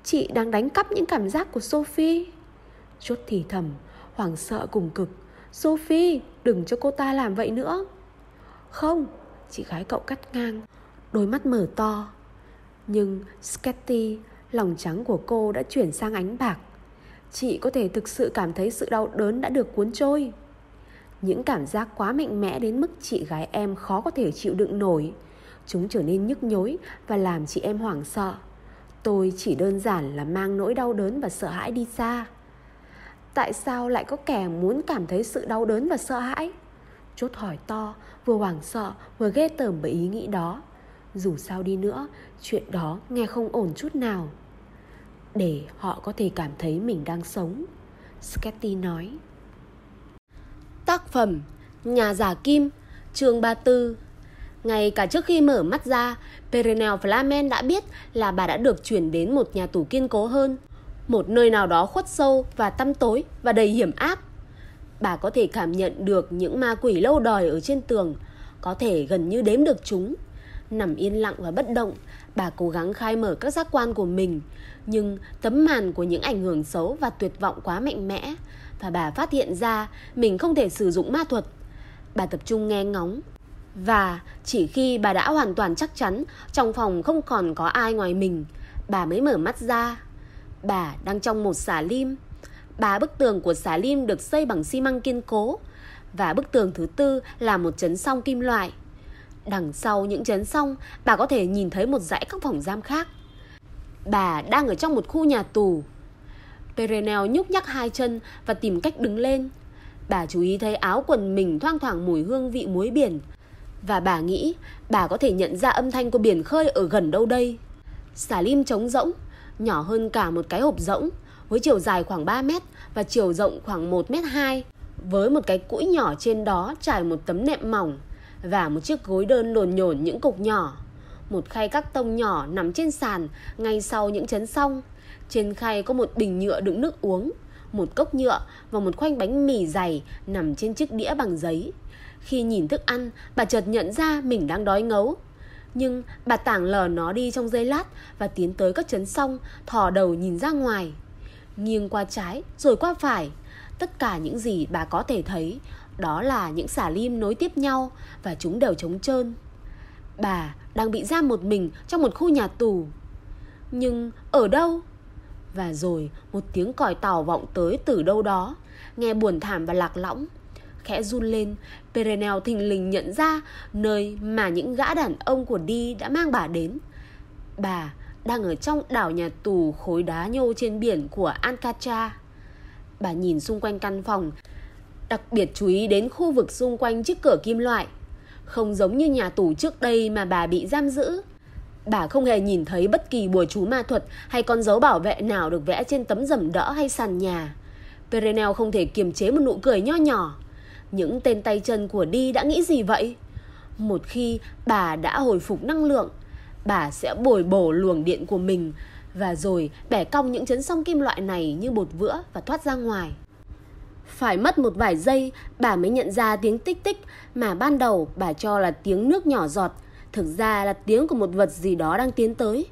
Chị đang đánh cắp những cảm giác của Sophie. Chốt thì thầm, hoảng sợ cùng cực. Sophie, đừng cho cô ta làm vậy nữa. Không, chị gái cậu cắt ngang, đôi mắt mở to. Nhưng Sketty, lòng trắng của cô đã chuyển sang ánh bạc. Chị có thể thực sự cảm thấy sự đau đớn đã được cuốn trôi. Những cảm giác quá mạnh mẽ đến mức chị gái em khó có thể chịu đựng nổi. Chúng trở nên nhức nhối và làm chị em hoảng sợ. Tôi chỉ đơn giản là mang nỗi đau đớn và sợ hãi đi xa. Tại sao lại có kẻ muốn cảm thấy sự đau đớn và sợ hãi? Chốt hỏi to, vừa hoảng sợ vừa ghê tởm bởi ý nghĩ đó. Dù sao đi nữa, chuyện đó nghe không ổn chút nào. Để họ có thể cảm thấy mình đang sống. Sketty nói. Tác phẩm Nhà giả kim chương 34 Ngay cả trước khi mở mắt ra, Perenel Flamen đã biết là bà đã được chuyển đến một nhà tù kiên cố hơn, một nơi nào đó khuất sâu và tăm tối và đầy hiểm ác. Bà có thể cảm nhận được những ma quỷ lâu đòi ở trên tường, có thể gần như đếm được chúng. Nằm yên lặng và bất động, bà cố gắng khai mở các giác quan của mình, nhưng tấm màn của những ảnh hưởng xấu và tuyệt vọng quá mạnh mẽ và bà phát hiện ra mình không thể sử dụng ma thuật. Bà tập trung nghe ngóng. Và chỉ khi bà đã hoàn toàn chắc chắn trong phòng không còn có ai ngoài mình, bà mới mở mắt ra. Bà đang trong một xà lim. Ba bức tường của xà lim được xây bằng xi măng kiên cố và bức tường thứ tư là một chấn song kim loại. Đằng sau những chấn song, bà có thể nhìn thấy một dãy các phòng giam khác. Bà đang ở trong một khu nhà tù Perenel nhúc nhắc hai chân và tìm cách đứng lên. Bà chú ý thấy áo quần mình thoang thoảng mùi hương vị muối biển. Và bà nghĩ bà có thể nhận ra âm thanh của biển khơi ở gần đâu đây. Xà lim trống rỗng, nhỏ hơn cả một cái hộp rỗng, với chiều dài khoảng 3 mét và chiều rộng khoảng 1 mét 2. Với một cái cũi nhỏ trên đó trải một tấm nệm mỏng và một chiếc gối đơn lồn nhổn những cục nhỏ. Một khay các tông nhỏ nằm trên sàn ngay sau những chấn song trên khay có một bình nhựa đựng nước uống, một cốc nhựa và một khoanh bánh mì dày nằm trên chiếc đĩa bằng giấy. Khi nhìn thức ăn, bà chợt nhận ra mình đang đói ngấu. Nhưng bà tảng lờ nó đi trong giây lát và tiến tới các chấn xong, thò đầu nhìn ra ngoài. Nghiêng qua trái, rồi qua phải. Tất cả những gì bà có thể thấy đó là những xả lim nối tiếp nhau và chúng đều trống trơn. Bà đang bị giam một mình trong một khu nhà tù. Nhưng ở đâu? Và rồi một tiếng còi tàu vọng tới từ đâu đó, Nghe buồn thảm và lạc lõng Khẽ run lên, Perenel thình lình nhận ra Nơi mà những gã đàn ông của đi đã mang bà đến Bà đang ở trong đảo nhà tù khối đá nhô trên biển của Ancacha Bà nhìn xung quanh căn phòng, Đặc biệt chú ý đến khu vực xung quanh chiếc cửa kim loại không giống như nhà tù trước đây mà bà bị giam giữ Bà không hề nhìn thấy bất kỳ bùa chú ma thuật hay con dấu bảo vệ nào được vẽ trên tấm rầm đỡ hay sàn nhà. Perenel không thể kiềm chế một nụ cười nho nhỏ. Những tên tay chân của Đi đã nghĩ gì vậy? Một khi bà đã hồi phục năng lượng, bà sẽ bồi bổ luồng điện của mình và rồi bẻ cong những chấn song kim loại này như bột vữa và thoát ra ngoài. Phải mất một vài giây, bà mới nhận ra tiếng tích tích mà ban đầu bà cho là tiếng nước nhỏ giọt Thực ra là tiếng của một vật gì đó đang tiến tới.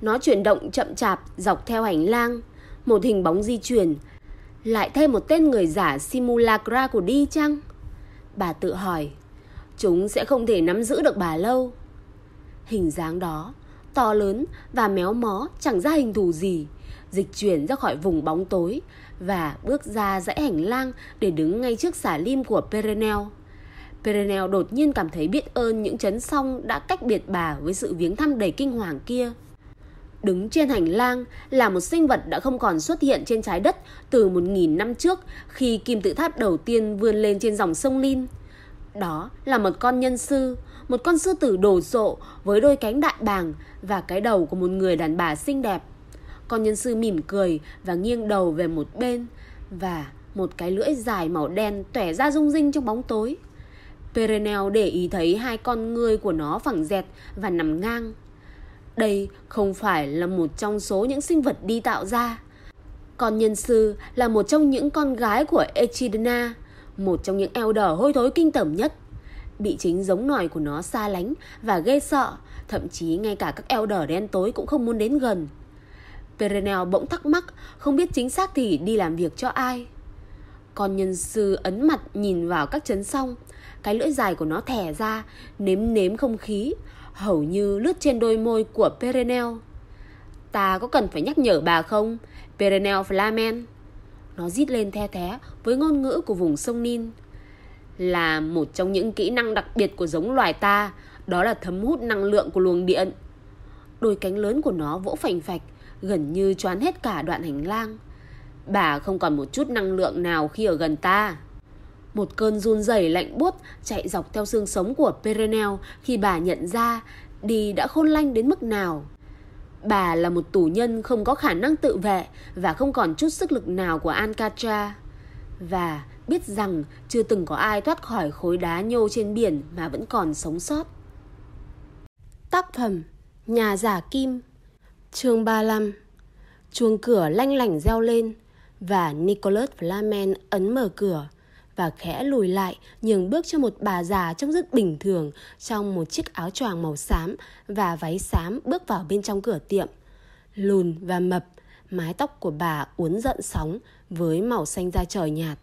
Nó chuyển động chậm chạp dọc theo hành lang, một hình bóng di chuyển. Lại thêm một tên người giả simulacra của đi chăng? Bà tự hỏi, chúng sẽ không thể nắm giữ được bà lâu. Hình dáng đó, to lớn và méo mó chẳng ra hình thù gì, dịch chuyển ra khỏi vùng bóng tối và bước ra dãy hành lang để đứng ngay trước xả lim của Perenel. Perenel đột nhiên cảm thấy biết ơn những chấn song đã cách biệt bà với sự viếng thăm đầy kinh hoàng kia. Đứng trên hành lang là một sinh vật đã không còn xuất hiện trên trái đất từ một nghìn năm trước khi kim tự tháp đầu tiên vươn lên trên dòng sông Lin. Đó là một con nhân sư, một con sư tử đồ sộ với đôi cánh đại bàng và cái đầu của một người đàn bà xinh đẹp. Con nhân sư mỉm cười và nghiêng đầu về một bên và một cái lưỡi dài màu đen tỏa ra rung rinh trong bóng tối. Perenel để ý thấy hai con ngươi của nó phẳng dẹt và nằm ngang. Đây không phải là một trong số những sinh vật đi tạo ra. Con nhân sư là một trong những con gái của Echidna, một trong những elder hôi thối kinh tởm nhất. bị chính giống nòi của nó xa lánh và ghê sợ, thậm chí ngay cả các elder đen tối cũng không muốn đến gần. Perenel bỗng thắc mắc, không biết chính xác thì đi làm việc cho ai. Con nhân sư ấn mặt nhìn vào các chấn song, cái lưỡi dài của nó thẻ ra, nếm nếm không khí, hầu như lướt trên đôi môi của Perenel. Ta có cần phải nhắc nhở bà không? Perenel Flamen. Nó rít lên the thế với ngôn ngữ của vùng sông Nin. Là một trong những kỹ năng đặc biệt của giống loài ta, đó là thấm hút năng lượng của luồng điện. Đôi cánh lớn của nó vỗ phành phạch, gần như choán hết cả đoạn hành lang. Bà không còn một chút năng lượng nào khi ở gần ta. Một cơn run rẩy lạnh buốt chạy dọc theo xương sống của Perenel khi bà nhận ra đi đã khôn lanh đến mức nào. Bà là một tù nhân không có khả năng tự vệ và không còn chút sức lực nào của Ancatra. Và biết rằng chưa từng có ai thoát khỏi khối đá nhô trên biển mà vẫn còn sống sót. Tác phẩm Nhà giả kim Chương 35 Chuông cửa lanh lảnh reo lên và Nicholas Flamen ấn mở cửa và khẽ lùi lại nhường bước cho một bà già trông rất bình thường trong một chiếc áo choàng màu xám và váy xám bước vào bên trong cửa tiệm. Lùn và mập, mái tóc của bà uốn giận sóng với màu xanh da trời nhạt.